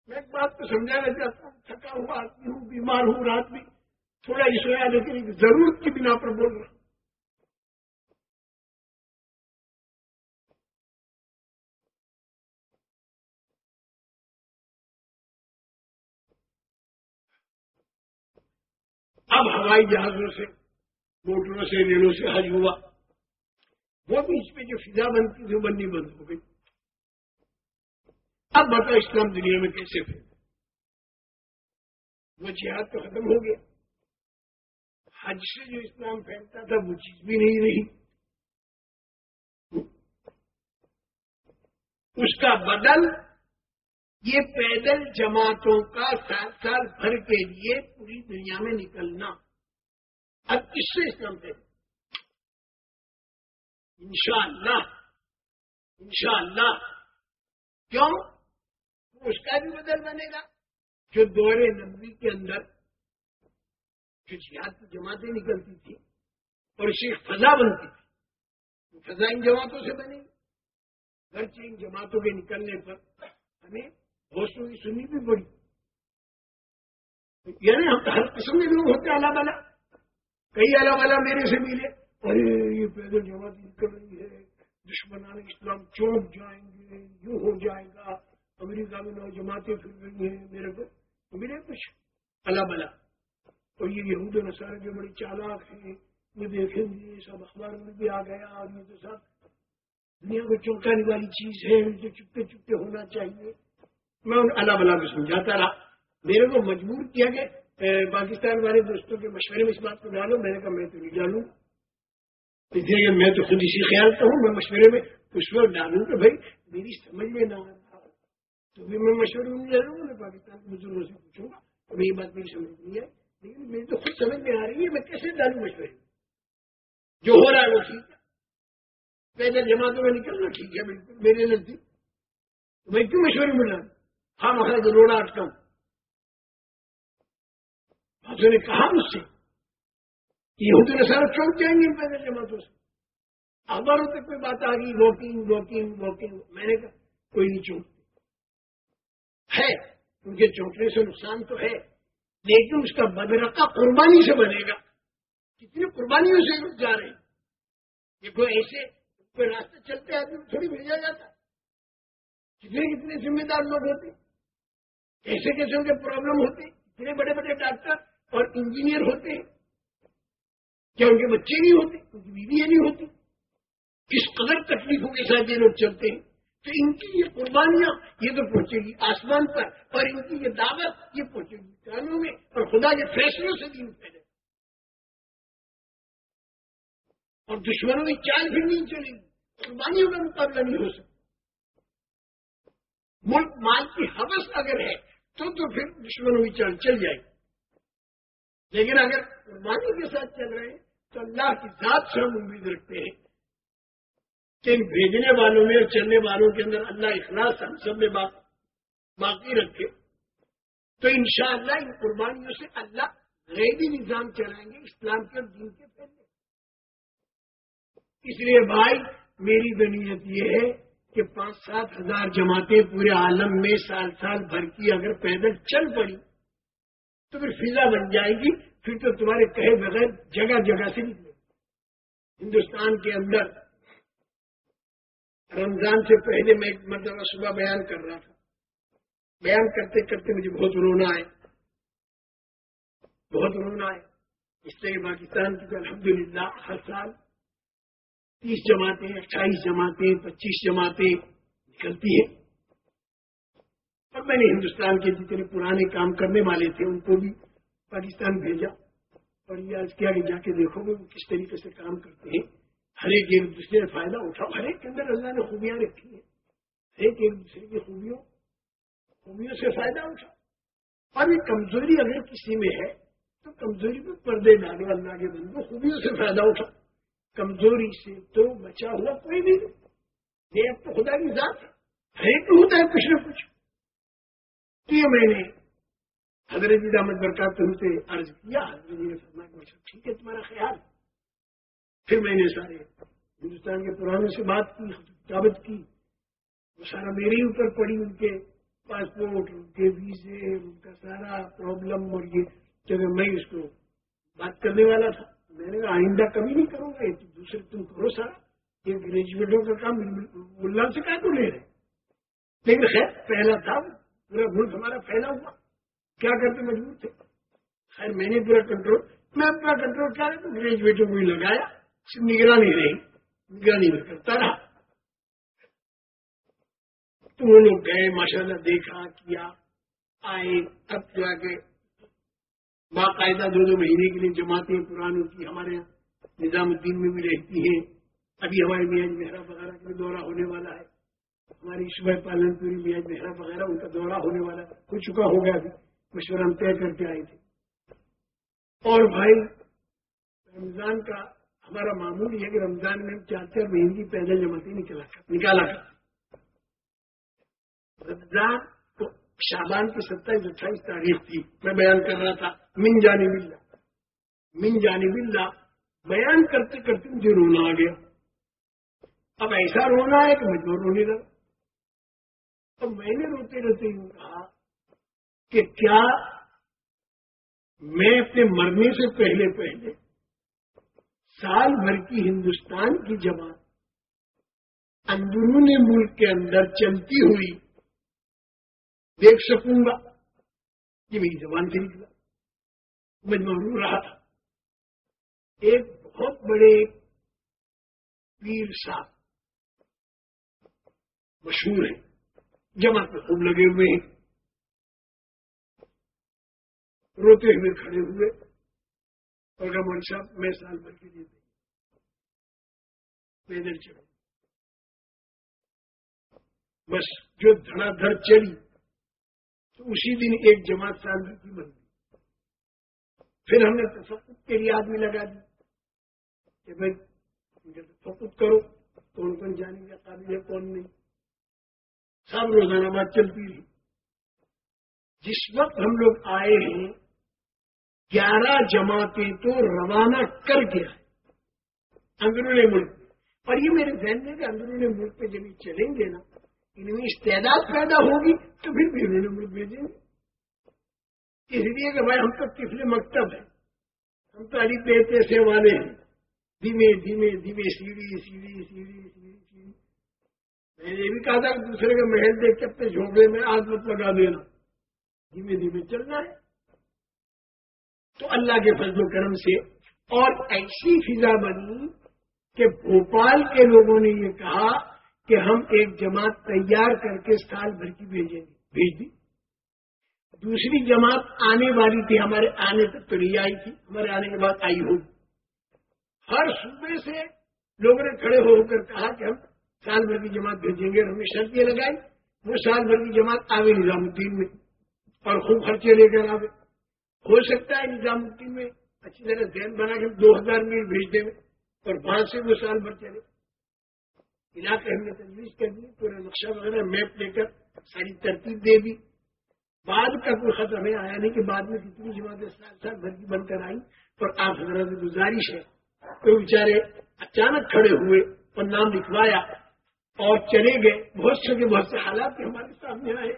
میں ایک بات کو سمجھانا چاہتا ہوں۔ تھکا ہوا آدمی ہوں، بیمار ہوں، رات میں تھوڑا ہی سویا، لیکن ضرورت کی بنا پر بول رہا ہوں۔ اب ہوائی جہازوں سے، موٹروں سے، ریلوں سے حج ہوا۔ وہ بھی اس پہ جو فضا بنتی تھی، وہ بننی بند ہو گئی۔ اب بتا اسلام دنیا میں کیسے پھیل وہ جہاد تو ختم ہو گیا۔ حج سے جو اسلام پھیلتا تھا، وہ چیز بھی نہیں رہی۔ اس کا بدل یہ پیدل جماعتوں کا سال سال بھر کے لیے پوری دنیا میں نکلنا۔ اب کس سے اسلام پھیل انشاء اللہ انشاء اللہ کیوں اس کا بھی بدل بنے گا۔ جو دورے نبی کے اندر جو جہاد کی جماعتیں نکلتی تھی اور اسے فضا بنتی تھی فضا ان جماعتوں سے بنے گی گرچہ ان جماعتوں کے نکلنے پر ہمیں ہوشوں کی سنی بھی پڑی یعنی ہم ہر قسم کے لوگ ہوتے اللہ والا کئی اللہ والا میرے سے ملے۔ ارے، یہ پیدل جماعت نکل رہی ہے۔ دشمنان اسلام چونک جائیں گے، یوں ہو جائے گا۔ امریکہ میں نو جماعتیں پھر رہی ہیں، میرے کو ملے کچھ۔ اللہ بلا اور یہ یہود نسار جو بڑی چالاک ہیں، یہ دیکھیں گے سب اخبار میں بھی آ گیا اور یہ تو سب دنیا کو چونکانے والی چیز ہے ان جو چپتے چپتے ہونا چاہیے۔ میں ان اللہ بلا کو سمجھاتا رہا۔ میرے کو مجبور کیا کہ پاکستان والے دوستوں کے مشورے میں اس بات کو ڈالو۔ میں نے کہا، میں تو نہیں ڈالوں۔ اس لیے میں تو خود اسی خیال کا ہوں، میں مشورے میں اس وقت ڈالوں کہ بھائی، میری سمجھ میں نہ آ تو بھی میں مشورے میں لے رہا ہوں، میں پاکستان کے بزرگوں سے پوچھوں گا۔ تو یہ بات میری سمجھ نہیں ہے لیکن میری تو خود سمجھ میں آ رہی ہے، میں کیسے ڈالوں مشورے؟ جو ہو رہا ہے وہ ٹھیک ہے۔ پہلے جماعتوں میں نکلنا ٹھیک ہے، بالکل میرے نزدیک۔ میں کیوں مشورے میں ڈالوں؟ ہاں مہاراج روڑا اٹکا ہوں نے کہا مجھ سے یہ تو سارا چونک جائیں گے پہلے جماعتوں سے۔ اخباروں تک کوئی بات آ گئی واکنگ واکنگ واکنگ میں نے کہا، کوئی نہیں چونکتے۔ ہے ان کے چوٹنے سے نقصان تو ہے، لیکن اس کا بدرقہ قربانی سے بنے گا۔ کتنی قربانیوں سے جا رہے ہیں۔ یہ کوئی ایسے کوئی راستے چلتے آدمی تھوڑی بھیجا جاتا۔ کتنے کتنے ذمہ دار لوگ ہوتے کیسے کیسے ان کے پرابلم ہوتے اتنے بڑے بڑے ڈاکٹر اور انجینئر ہوتے ہیں کیا ان کے بچے نہیں ہوتے، ان کی بیویاں نہیں ہوتی؟ کس قدر تکلیفوں کے ساتھ یہ لوگ چلتے ہیں۔ تو ان کی یہ قربانیاں یہ تو پہنچے گی آسمان پر، اور ان کی یہ دعوت یہ پہنچے گی کانوں میں، اور خدا کے فیصلوں سے دین پھیلے اور دشمنوں کی چال بھی نہیں چلے گی۔ قربانیوں کا مقابلہ نہیں ہو سکتا۔ ملک مال کی حوث اگر ہے تو تو پھر دشمنوں کی چال چل جائے گی۔ لیکن اگر قربانی کے ساتھ چل رہے ہیں، تو اللہ کی ذات سے ہم امید رکھتے ہیں کہ ان بھیجنے والوں میں اور چلنے والوں کے اندر اللہ اخلاص ہم سب میں باقی رکھے۔ تو انشاءاللہ ان قربانیوں سے اللہ غیبی نظام چلائیں گے، اسلام کے اور دین کے پہلے۔ اس لیے بھائی، میری بنیت یہ ہے کہ پانچ سات ہزار جماعتیں پورے عالم میں سال سال بھر کی اگر پیدل چل پڑی، تو پھر فضا بن جائے گی۔ پھر تو تمہارے کہے بغیر جگہ جگہ سے نکلے۔ ہندوستان کے اندر رمضان سے پہلے میں ایک مرتبہ صبح بیان کر رہا تھا۔ بیان کرتے کرتے مجھے بہت رونا ہے بہت رونا ہے اس لیے پاکستان کی الحمد للہ ہر سال تیس جماعتیں، اٹھائیس جماعتیں، پچیس جماعتیں نکلتی ہیں۔ اور میں نے ہندوستان کے جتنے پرانے کام کرنے والے تھے، ان کو بھی پاکستان بھیجا۔ اور یہ آج کیا کہ جا کے دیکھو گے وہ کس طریقے سے کام کرتے ہیں۔ ہر ایک ایک دوسرے سے فائدہ اٹھاؤ۔ ہر ایک کے اندر اللہ نے خوبیاں رکھی ہیں۔ ہر ایک ایک دوسرے کی خوبیوں خوبیوں سے فائدہ اٹھاؤ۔ اور یہ کمزوری اگر کسی میں ہے، تو کمزوری پہ پردے ڈالو اللہ کے بندو، خوبیوں سے فائدہ اٹھاؤ۔ کمزوری سے تو بچا ہوا کوئی نہیں یہ اب تو خدا کی ذات ہے۔ ہر ایک ہوتا ہے کچھ نہ کچھ۔ یہ میں نے حضرت جی احمد برکات سے عرض کیا۔ حضرت جی نے فرمایا ٹھیک ہے، تمہارا خیال۔ پھر میں نے سارے ہندوستان کے پرانے سے بات کی دعوت کی۔ وہ سارا میرے ہی اوپر پڑی، ان کے پاسپورٹ، ان کے ویزے، ان کا سارا پرابلم اور یہ جب میں اس کو بات کرنے والا تھا۔ میں نے کہا، آئندہ کبھی نہیں کروں گا دوسرے تم کرو سارا۔ یہ گریجویٹوں کا کام ملا سے کا تو لے رہے لیکن خیر، پہلا تھا، پورا ملک ہمارا پھیلا ہوا۔ کیا کرتے مجبور تھے؟ خیر، میں نے پورا کنٹرول میں اپنا کنٹرول کیا تو گریجویٹوں کو ہی لگایا نگرانی رہی، نگرانی میں کرتا رہا۔ تو وہ لوگ گئے ماشاء اللہ دیکھا، کیا، آئے اب جا کے باقاعدہ دو دو مہینے کے لیے جماعتیں پرانوں کی ہمارے یہاں نظام الدین میں بھی رہتی ہیں، ابھی ہمارے میاج مہرا وغیرہ کا دورہ ہونے والا ہے۔ ہماری صبح پالن پوری میاج مہرا وغیرہ ان کا دورہ ہونے والا ہو چکا ہوگا ابھی، مشورہ ہم طے کر کے آئے تھے۔ اور بھائی، رمضان کا ہمارا معمول یہ کہ رمضان میں چار چار مہینے کی پیدل جماعتیں نکلا نکالا رمضان کو شابان کی ستائیس اٹھائیس تاریخ تھی، میں بیان کر رہا تھا۔ من جانی بلّہ من جانی بلّہ بیان کرتے کرتے مجھے رونا آ گیا۔ اب ایسا رونا ہے کہ مجبور رونے لگا اب میں نے روتے روتے یوں کہا کہ کیا میں اپنے مرنے سے پہلے پہلے سال بھر کی ہندوستان کی جماعت اندرون ملک کے اندر چلتی ہوئی دیکھ سکوں گا یہ میری زبان سے نکلا میں محروم رہا تھا۔ ایک بہت بڑے پیر صاحب مشہور ہیں جماعت میں خوب لگے ہوئے ہیں۔ روتے ہوئے کھڑے ہوئے۔ اور رمن صاحب، میں سال بھر کے لیے پیدل چلوں بس جو دھڑا دھڑ چلی تو اسی دن ایک جماعت سال بھر کی بن گئی۔ پھر ہم نے تفقت کے لیے آدمی لگا دی کہ بھائی تفقت کرو، کون کون جانے کا قابل ہے، کون نہیں۔ سب روزانہ بات چلتی رہی۔ جس وقت ہم لوگ آئے ہیں، گیارہ جماعتیں تو روانہ کر گیا اندرون ملک اور یہ میرے ذہن میں کہ اندرون ملک پہ جب یہ چلیں گے نا، ان میں استعداد پیدا ہوگی تو پھر بھی انہوں ملک بھیجیں گے۔ اس لیے کہ بھائی ہم تو کفل مکتب ہیں؟ ہم تو علی پہ پیسے والے ہیں۔ دھیمے دھیمے دھیمے، سیڑھی سیڑھی سیڑھی سیڑھی سیڑھی۔ میں نے یہ بھی کہا تھا کہ دوسرے کا محل دیکھ کے اپنے جھونکے میں آگ مت لگا دینا۔ دھیمے دھیمے چلنا ہے۔ تو اللہ کے فضل و کرم سے اور ایسی فضا بنی کہ بھوپال کے لوگوں نے یہ کہا کہ ہم ایک جماعت تیار کر کے سال بھر کی بھیجیں گے۔ بھیج دی۔ دوسری جماعت آنے والی تھی، ہمارے آنے تک تو نہیں آئی تھی، ہمارے آنے کے بعد آئی ہوگی ہر صوبے سے لوگوں نے کھڑے ہو کر کہا کہ ہم سال بھر کی جماعت بھیجیں گے اور ہم نے شرطیں لگائی۔ وہ سال بھر کی جماعت آوے نظام الدین میں اور خوب خرچے لے کر آوے۔ ہو سکتا ہے نظام الدین میں اچھی طرح ذہن بنا کے دو ہزار میل بھیج دیں اور وہاں سے وہ سال بھر چلے۔ علاقے ہم نے تجویز کر دی، پورا نقشہ وغیرہ، میپ لے کر ساری ترتیب دے دی۔ بعد کا کوئی خط ہمیں آیا نہیں کہ بعد میں کتنی جماعتیں سال سال بھر کی بن کر آئی اور آپ حضرت گزارش ہے تو بیچارے اچانک کھڑے ہوئے اور نام لکھوایا اور چلے گئے۔ بہت سے بہت سے حالات کے ہمارے سامنے آئے۔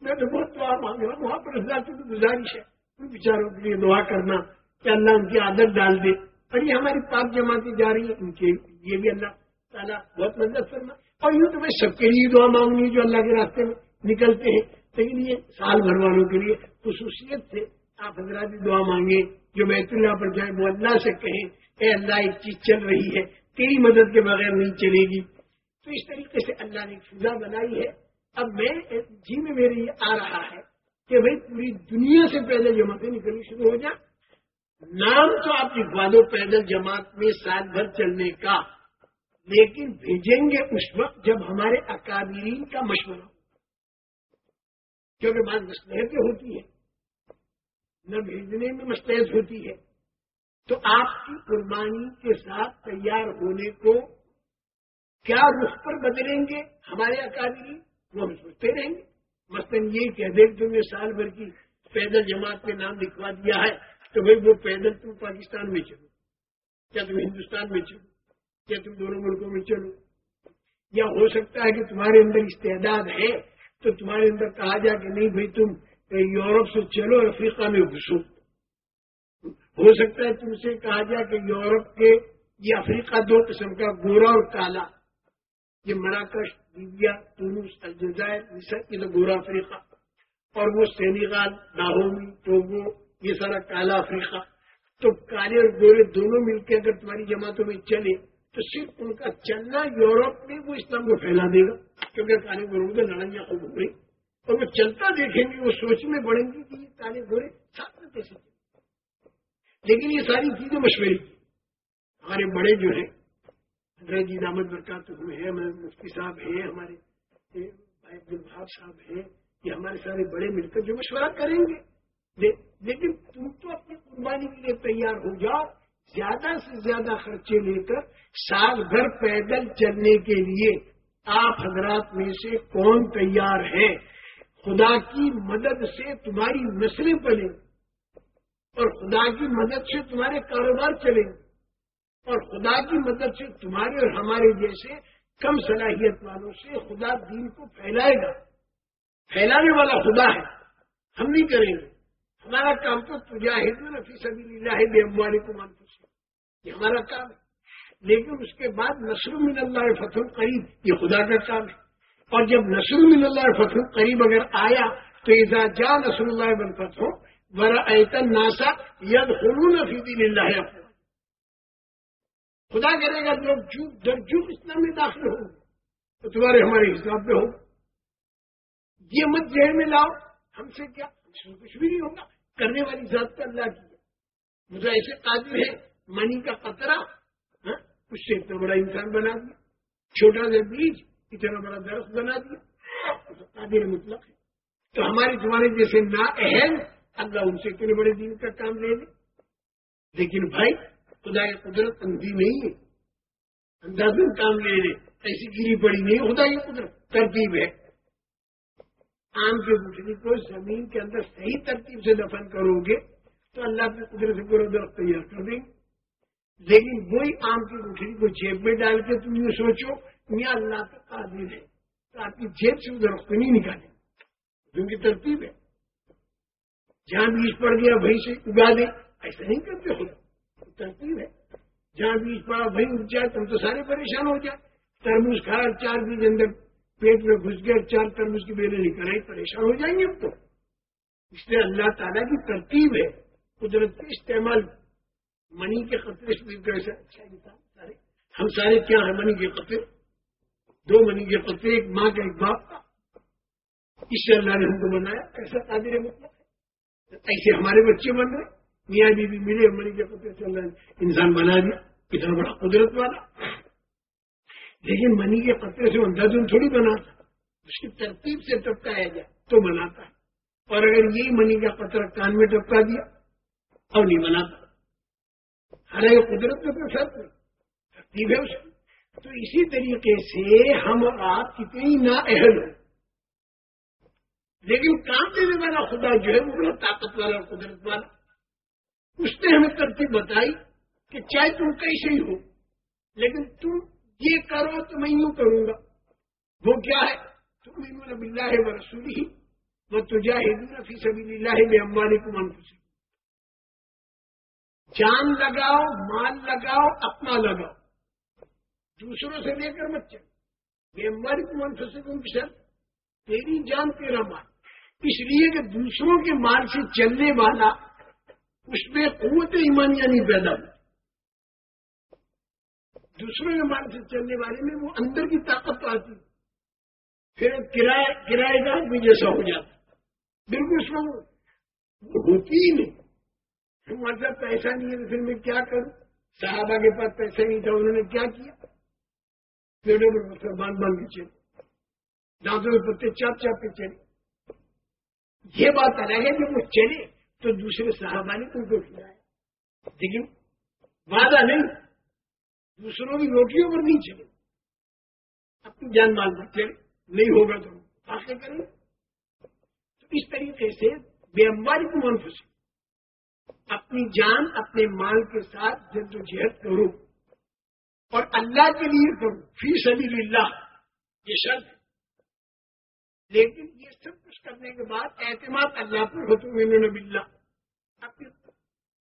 میں تو بہت دعا مانگ رہا وہاں پر حضرات کی گزارش ہے۔ ان بیچاروں کے لیے دعا کرنا کہ اللہ ان کی عادت ڈال دے۔ اور یہ ہماری پاک جماعتیں جا رہی ہیں ان کے یہ بھی اللہ تعالیٰ بہت مدد کرنا اور یوں تو میں سب کے لیے دعا مانگنی جو اللہ کے راستے میں نکلتے ہیں۔ لیکن یہ سال بھر والوں کے لیے خصوصیت سے آپ حضرات دعا مانگیں۔ جو بیت اللہ پر جائیں، وہ اللہ سے کہیں، اے اللہ، ایک چیز چل رہی ہے، تیری مدد کے بغیر نہیں چلے گی۔ تو اس طریقے سے اللہ نے ایک فضا بنائی ہے۔ اب میں جی میں میرے یہ آ رہا ہے کہ بھائی، پوری دنیا سے پیدل جماعتیں نکلنی شروع ہو جائیں۔ نام تو آپ لکھوا دو پیدل جماعت میں سال بھر چلنے کا، لیکن بھیجیں گے اس وقت جب ہمارے اکابرین کا مشورہ کیونکہ بات مسلحتیں ہوتی ہے۔ نہ بھیجنے میں مستحد ہوتی ہے۔ تو آپ کی قربانی کے ساتھ تیار ہونے کو کیا رخ پر بدلیں گے ہمارے اکادری وہ ہم سوچتے رہیں گے۔ مثلاً یہ کہہ دیں تم نے سال بھر کی پیدل جماعت کے نام لکھوا دیا ہے، تو بھائی وہ پیدل تم پاکستان میں چلو، کیا تم ہندوستان میں چلو، کیا تم دونوں ملکوں میں چلو؟ یا ہو سکتا ہے کہ تمہارے اندر استعداد ہے تو تمہارے اندر کہا جا کہ نہیں بھائی تم یورپ سے چلو، افریقہ میں گھسو۔ ہو سکتا ہے تم سے کہا جائے کہ یورپ کے یہ افریقہ دو قسم کا گورا اور کالا۔ یہ مراکش، لیبیا، تونس، الجزائر، مصر، یہ تو گورا افریقہ۔ اور وہ سینیگال لاہومی ٹوگو یہ سارا کالا افریقہ۔ تو کالے اور گورے دونوں مل کے اگر تمہاری جماعتوں میں چلے تو صرف ان کا چلنا یورپ میں وہ اسلام کو پھیلا دے گا کیونکہ کالے گوروں کے لڑائیاں خوب ہو گئی اور وہ چلتا دیکھیں گے، وہ سوچ میں پڑیں گے کہ یہ کالے گورے ساتھ میں کیسے لیکن یہ ساری چیزیں مشورے کی۔ ہمارے بڑے جو ہیں جی دامد برکات ہوئے ہیں، ہمارے مفتی صاحب ہیں، ہمارے بھائی عبد صاحب ہیں، یہ ہمارے سارے بڑے مل کر جو مشورہ کریں گے۔ لیکن تم تو اپنی قربانی کے لیے تیار ہو جاؤ۔ زیادہ سے زیادہ خرچے لے کر سال بھر پیدل چلنے کے لیے آپ حضرات میں سے کون تیار ہے خدا کی مدد سے تمہاری نسلیں پلیں اور خدا کی مدد سے تمہارے کاروبار چلیں اور خدا کی مدد سے تمہارے اور ہمارے جیسے کم صلاحیت والوں سے خدا دین کو پھیلائے گا۔ پھیلانے والا خدا ہے، ہم نہیں کریں گے۔ ہمارا کام تو تجاہد میں سبھی اللہ بے اموانی کو مانتے یہ ہمارا کام ہے۔ لیکن اس کے بعد نصر من اللہ فتح قریب یہ خدا کا کام ہے۔ اور جب نصر من اللہ فتح قریب اگر آیا، تو ایزا جا نصر اللہ بن فتح برا ایتن ناسا ید خلون فی دین اللہ خدا کرے گا جب جھوٹ جب جھوٹ اسلام میں داخل ہو، تو تمہارے ہمارے حساب میں ہو۔ یہ مت ذہن میں لاؤ، ہم سے کیا؟ کچھ بھی نہیں ہوگا۔ کرنے والی ذات کا اللہ کی مجھے ایسے قادر ہے، منی کا قطرہ ہاں، اس سے اتنا بڑا انسان بنا دیا۔ چھوٹا سا بیج، اتنا بڑا درخت بنا دیا۔ قادر مطلق ہے۔ تو ہمارے تمہارے جیسے نا اہل اللہ ان سے اتنے بڑے دین کا کام لے لے۔ لیکن بھائی، خدا کی قدرت اندھی نہیں ہے۔ اندازن کام لے لے، ایسی گری پڑی نہیں۔ خدا کی قدرت ترتیب ہے۔ آم کے گٹھنی کو زمین کے اندر صحیح ترتیب سے دفن کرو گے، تو اللہ کی قدرت سے پورا درخت تیار کر دیں گے۔ لیکن وہی آم کی گٹھنی کو جیب میں ڈال کے تم یہ سوچو میاں اللہ کا قادر ہے تو آپ کی جیب سے درخت نہیں نکالیں۔ کیونکہ ترتیب ہے۔ جہاں بیج پڑ گیا، وہیں سے اگا دیں ایسا نہیں کرتے ہو ترتیب ہے۔ جہاں بیج پڑا، وہیں اگ جائے تم تو سارے پریشان ہو جائے۔ ترموز کھایا چار بیج اندر پیٹ میں گھس گئے چار ترموز کی بیلیں نکل آئی پریشان ہو جائیں گے اب تو۔ اس لیے اللہ تعالیٰ کی ترتیب ہے، قدرت کے استعمال۔ منی کے خطرے سے اچھا انسان ہم سارے کیا ہیں منی کے خطرے دو منی کے خطرے ایک ماں کا ایک باپ کا۔ اس سے اللہ نے ہم کو بنایا کیسا قادر مطلب ایسے ہمارے بچے بن رہے میاں بی ملے، منی کے خطرے سے اللہ نے انسان بنا دیا، کتنا بڑا قدرت والا۔ لیکن منی کے خطرے سے اندازن تھوڑی بناتا اس کی ترتیب سے ٹپکایا جائے تو بناتا ہے۔ اور اگر یہی منی کا پتھر کان میں ٹپکا دیا اور نہیں بناتا ہر ایک قدرت میں کوئی فرق نہیں ترتیب ہے اس کی۔ تو اسی طریقے سے ہم اور آپ کتنی نا اہل ہو لیکن کام دینے والا خدا جو ہے وہ بڑا طاقت والا اور قدرت والا۔ اس نے ہمیں ترتیب بتائی کہ چاہے تم کیسے ہی ہو، لیکن تم یہ کرو تو میں یوں کروں گا۔ وہ کیا ہے؟ تم ان بلّہ ہے وہ رسولی ہی وہ تجا ہندو فی سبھی اللہ میں امبانی کو من جان لگاؤ، مال لگاؤ، اپنا لگاؤ۔ دوسروں سے لے کر مت چل یہ ہماری کو من خوشی کو شرط، تیری جان، تیرا مال۔ اس لیے کہ دوسروں کے مال سے چلنے والا اس میں قوت ایمانیہ نہیں یعنی پیدا ہوتی دوسروں کے مال سے چلنے والے میں وہ اندر کی طاقت آتی۔ پھر کرایہ دار بھی جیسا ہو جاتا۔ بالکل اس میں ہوتی ہی نہیں۔ مطلب پیسہ نہیں ہے تو پھر میں کیا کروں؟ صحابہ کے پاس پیسہ نہیں تھا انہوں نے کیا کیا؟ پیڑوں پر مطلب باندھ باندھ کے چلے۔ دانتوں میں پتے چاپ چاپ کے چلے۔ یہ بات الگ ہے کہ وہ چلے تو دوسرے صحابہ نے ان کو کھلایا لیکن وعدہ نہیں۔ دوسروں کی روٹیوں پر نہیں چلے اپنی جان مال پر چلے نہیں ہوگا تو آخر کریں تو اس طریقے سے بے امباری کو منفس اپنی جان، اپنے مال کے ساتھ جد و جہد کرو۔ اور اللہ کے لیے کرو۔ فی سبیل اللہ یہ شرط ہے۔ لیکن یہ سب کچھ کرنے کے بعد اعتماد اللہ پر ہو تو بلّہ اپنی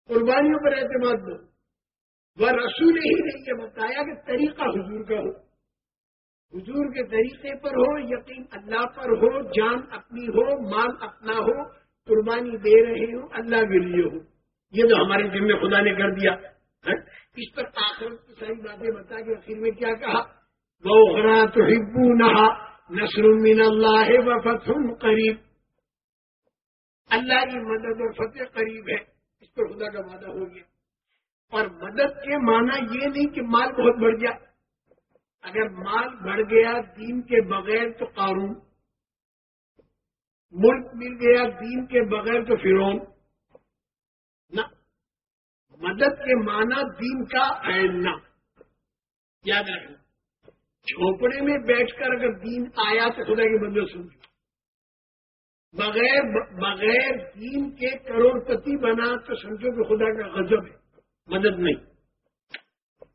قربانیوں پر اعتماد دو وہ رسول ہی نے یہ بتایا کہ طریقہ حضور کا ہو۔ حضور کے طریقے پر ہو، یقین اللہ پر ہو، جان اپنی ہو، مال اپنا ہو، قربانی دے رہے ہو، اللہ کے لیے ہو۔ یہ تو ہمارے دل میں خدا نے کر دیا۔ ہاں؟ اس پر آخر کی ساری باتیں بتا کے آخر میں کیا کہا؟ گو تو ہبو نہا نسر من اللہ و فتح قریب۔ اللہ کی مدد اور فتح قریب ہے۔ اس پر خدا کا وعدہ ہو گیا۔ اور مدد کے معنی یہ نہیں کہ مال بہت بڑھ گیا۔ اگر مال بڑھ گیا دین کے بغیر تو قارون، ملک مل گیا دین کے بغیر تو فرون نہ، مدد کے معنی دین کا نہ۔ یاد رکھنا جھوپڑے میں بیٹھ کر اگر دین آیا تو خدا کی مدد سمجھو بغیر بغیر دین کے کروڑ پتی بنا تو سمجھو کہ خدا کا غضب ہے۔ مدد نہیں۔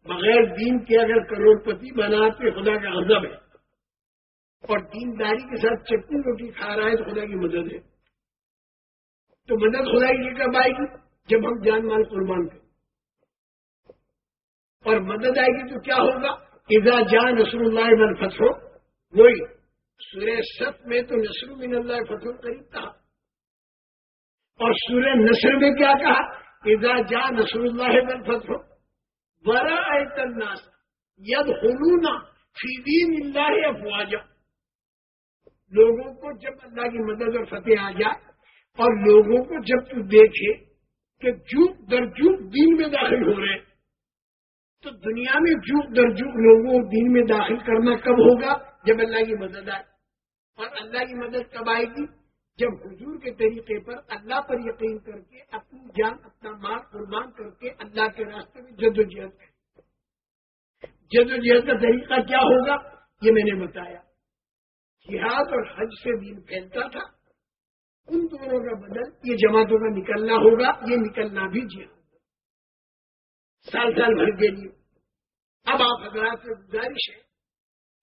بغیر دین کے اگر کروڑ پتی بنا تو خدا کا غضب ہے، اور دینداری کے ساتھ چٹنی روٹی کھا رہا ہے تو خدا کی مدد ہے۔ تو مدد خدا کی کب آئے گی؟ جب ہم جان مال قربان کریں۔ اور مدد آئے گی تو کیا ہوگا؟ اذا جان نصر اللہ من فتح، وہی سورہ ست میں تو نصر من اللہ فتح قریب کہا اور سورہ نصر میں کیا کہا؟ اذا جا نصر اللہ من فتح الناس ید خلونا فی دین اللہ افواجا۔ لوگوں کو جب اللہ کی مدد اور فتح آ جائے اور لوگوں کو جب تو دیکھے کہ جھوک در جھوک دین میں داخل ہو رہے تو دنیا میں جھوک در جھوک لوگوں کو دین میں داخل کرنا کب ہوگا؟ جب اللہ کی مدد آئے۔ اور اللہ کی مدد کب آئے گی؟ جب حضور کے طریقے پر اللہ پر یقین کر کے، اپنی جان، اپنا مال قربان کر کے اللہ کے راستے میں جد و جہد کرے جد و جہد کا طریقہ کیا ہوگا؟ یہ میں نے بتایا۔ جہاد اور حج سے دین پھیلتا تھا۔ ان دونوں کا بدل یہ جماعتوں کا نکلنا ہوگا، یہ نکلنا بھی جی سال سال بھر کے لیے۔ اب آپ حضرات سے گزارش ہے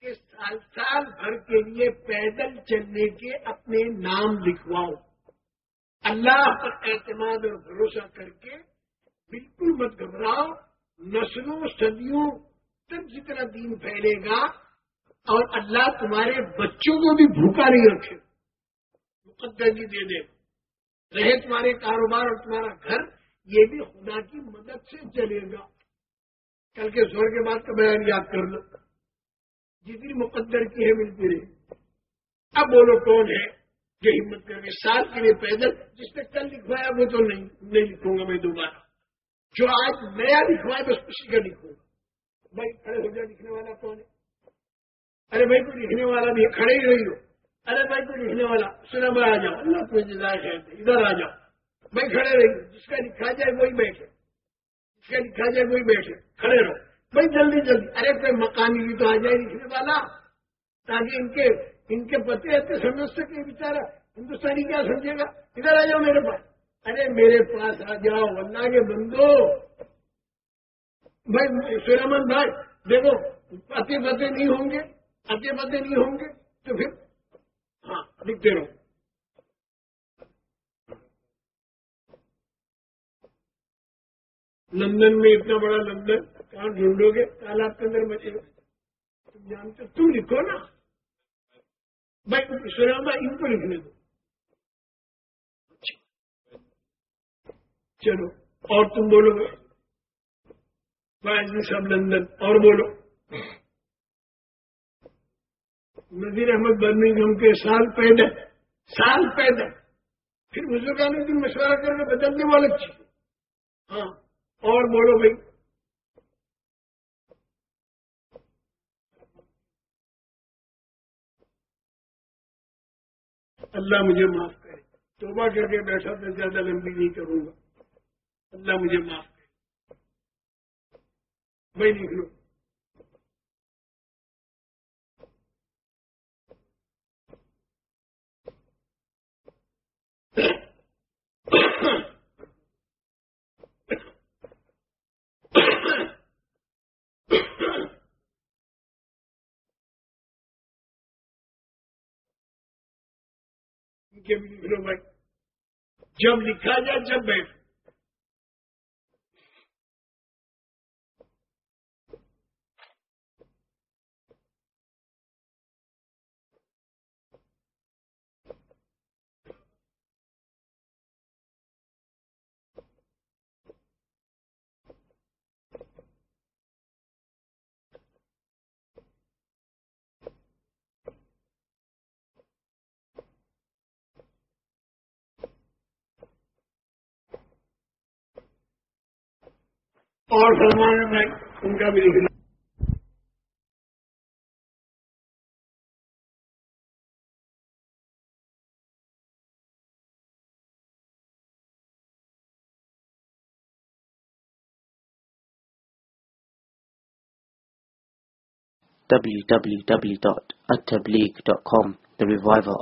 کہ سال سال بھر کے لیے پیدل چلنے کے اپنے نام لکھواؤ۔ اللہ پر اعتماد اور بھروسہ کر کے بالکل مت گھبراؤ، نسلوں، صدیوں تک جتنا دین پھیلے گا اور اللہ تمہارے بچوں کو بھی بھوکا نہیں رکھے۔ مقدر دے دے۔ رہے تمہارے کاروبار اور تمہارا گھر، یہ بھی خدا کی مدد سے چلے گا۔ کل کے زور کے بعد کا بیان یاد کر لو جتنی مقدر کی ہے ملتی رہی۔ اب بولو کون ہے جو ہمت کر کے سال کے لیے پیدل، جس نے کل لکھوایا، وہ تو نہیں نہیں لکھوں گا میں دوبارہ۔ جو آج نیا لکھوایا بس اسی کا لکھوں۔ گا بھائی، کھڑے ہو جائے لکھنے والا کون ہے؟ ارے بھائی، کوئی لکھنے والا بھی کھڑے ہی رہی ہو۔ ارے بھائی، کوئی لکھنے والا، سنا میں آ جاؤ۔ اللہ کو جزائے خیر ادھر آ جاؤ۔ میں کھڑے رہی ہوں جس کا لکھا جائے، وہی بیٹھے۔ جس کا لکھا جائے، وہی بیٹھے۔ کھڑے رہو۔ بھائی جلدی جلدی۔ ارے کوئی مکانی بھی تو آ جائے لکھنے والا، تاکہ ان کے ان کے پتے رہتے سمجھ سکے بےچارا ہندوستانی کیا سمجھے گا؟ ادھر آ جاؤ میرے پاس۔ ارے میرے پاس آ جاؤ اللہ کے بندو۔ بھائی سورمن بھائی، دیکھو اتے پتے نہیں ہوں گے اتے پتے نہیں ہوں گے، تو پھر ہاں لکھتے رہو لندن میں اتنا بڑا لندن۔ کہاں ڈھونڈو گے؟ تالاب کے اندر بچے گا تم جانتے تم لکھو نا۔ بھائی سنابا ان کو لکھنے دو۔ چلو، اور تم بولو گے۔ فائز صاحب لندن، اور بولو۔ نظیر احمد برمنگم کے سال پیدا سال پیدا پھر بزرگان کی مشورہ کر کے بدلنے والے ہاں اور بولو بھائی۔ اللہ مجھے معاف کرے۔ توبہ کر کے بیٹھا تو زیادہ لمبی نہیں کروں گا۔ اللہ مجھے معاف کرے۔ بھائی لکھ لو۔ کے جب لکھا جائے جب بیٹھ اور سلمان بھائی ان کا بھی لکھنا
www.attableek.com The Reviver of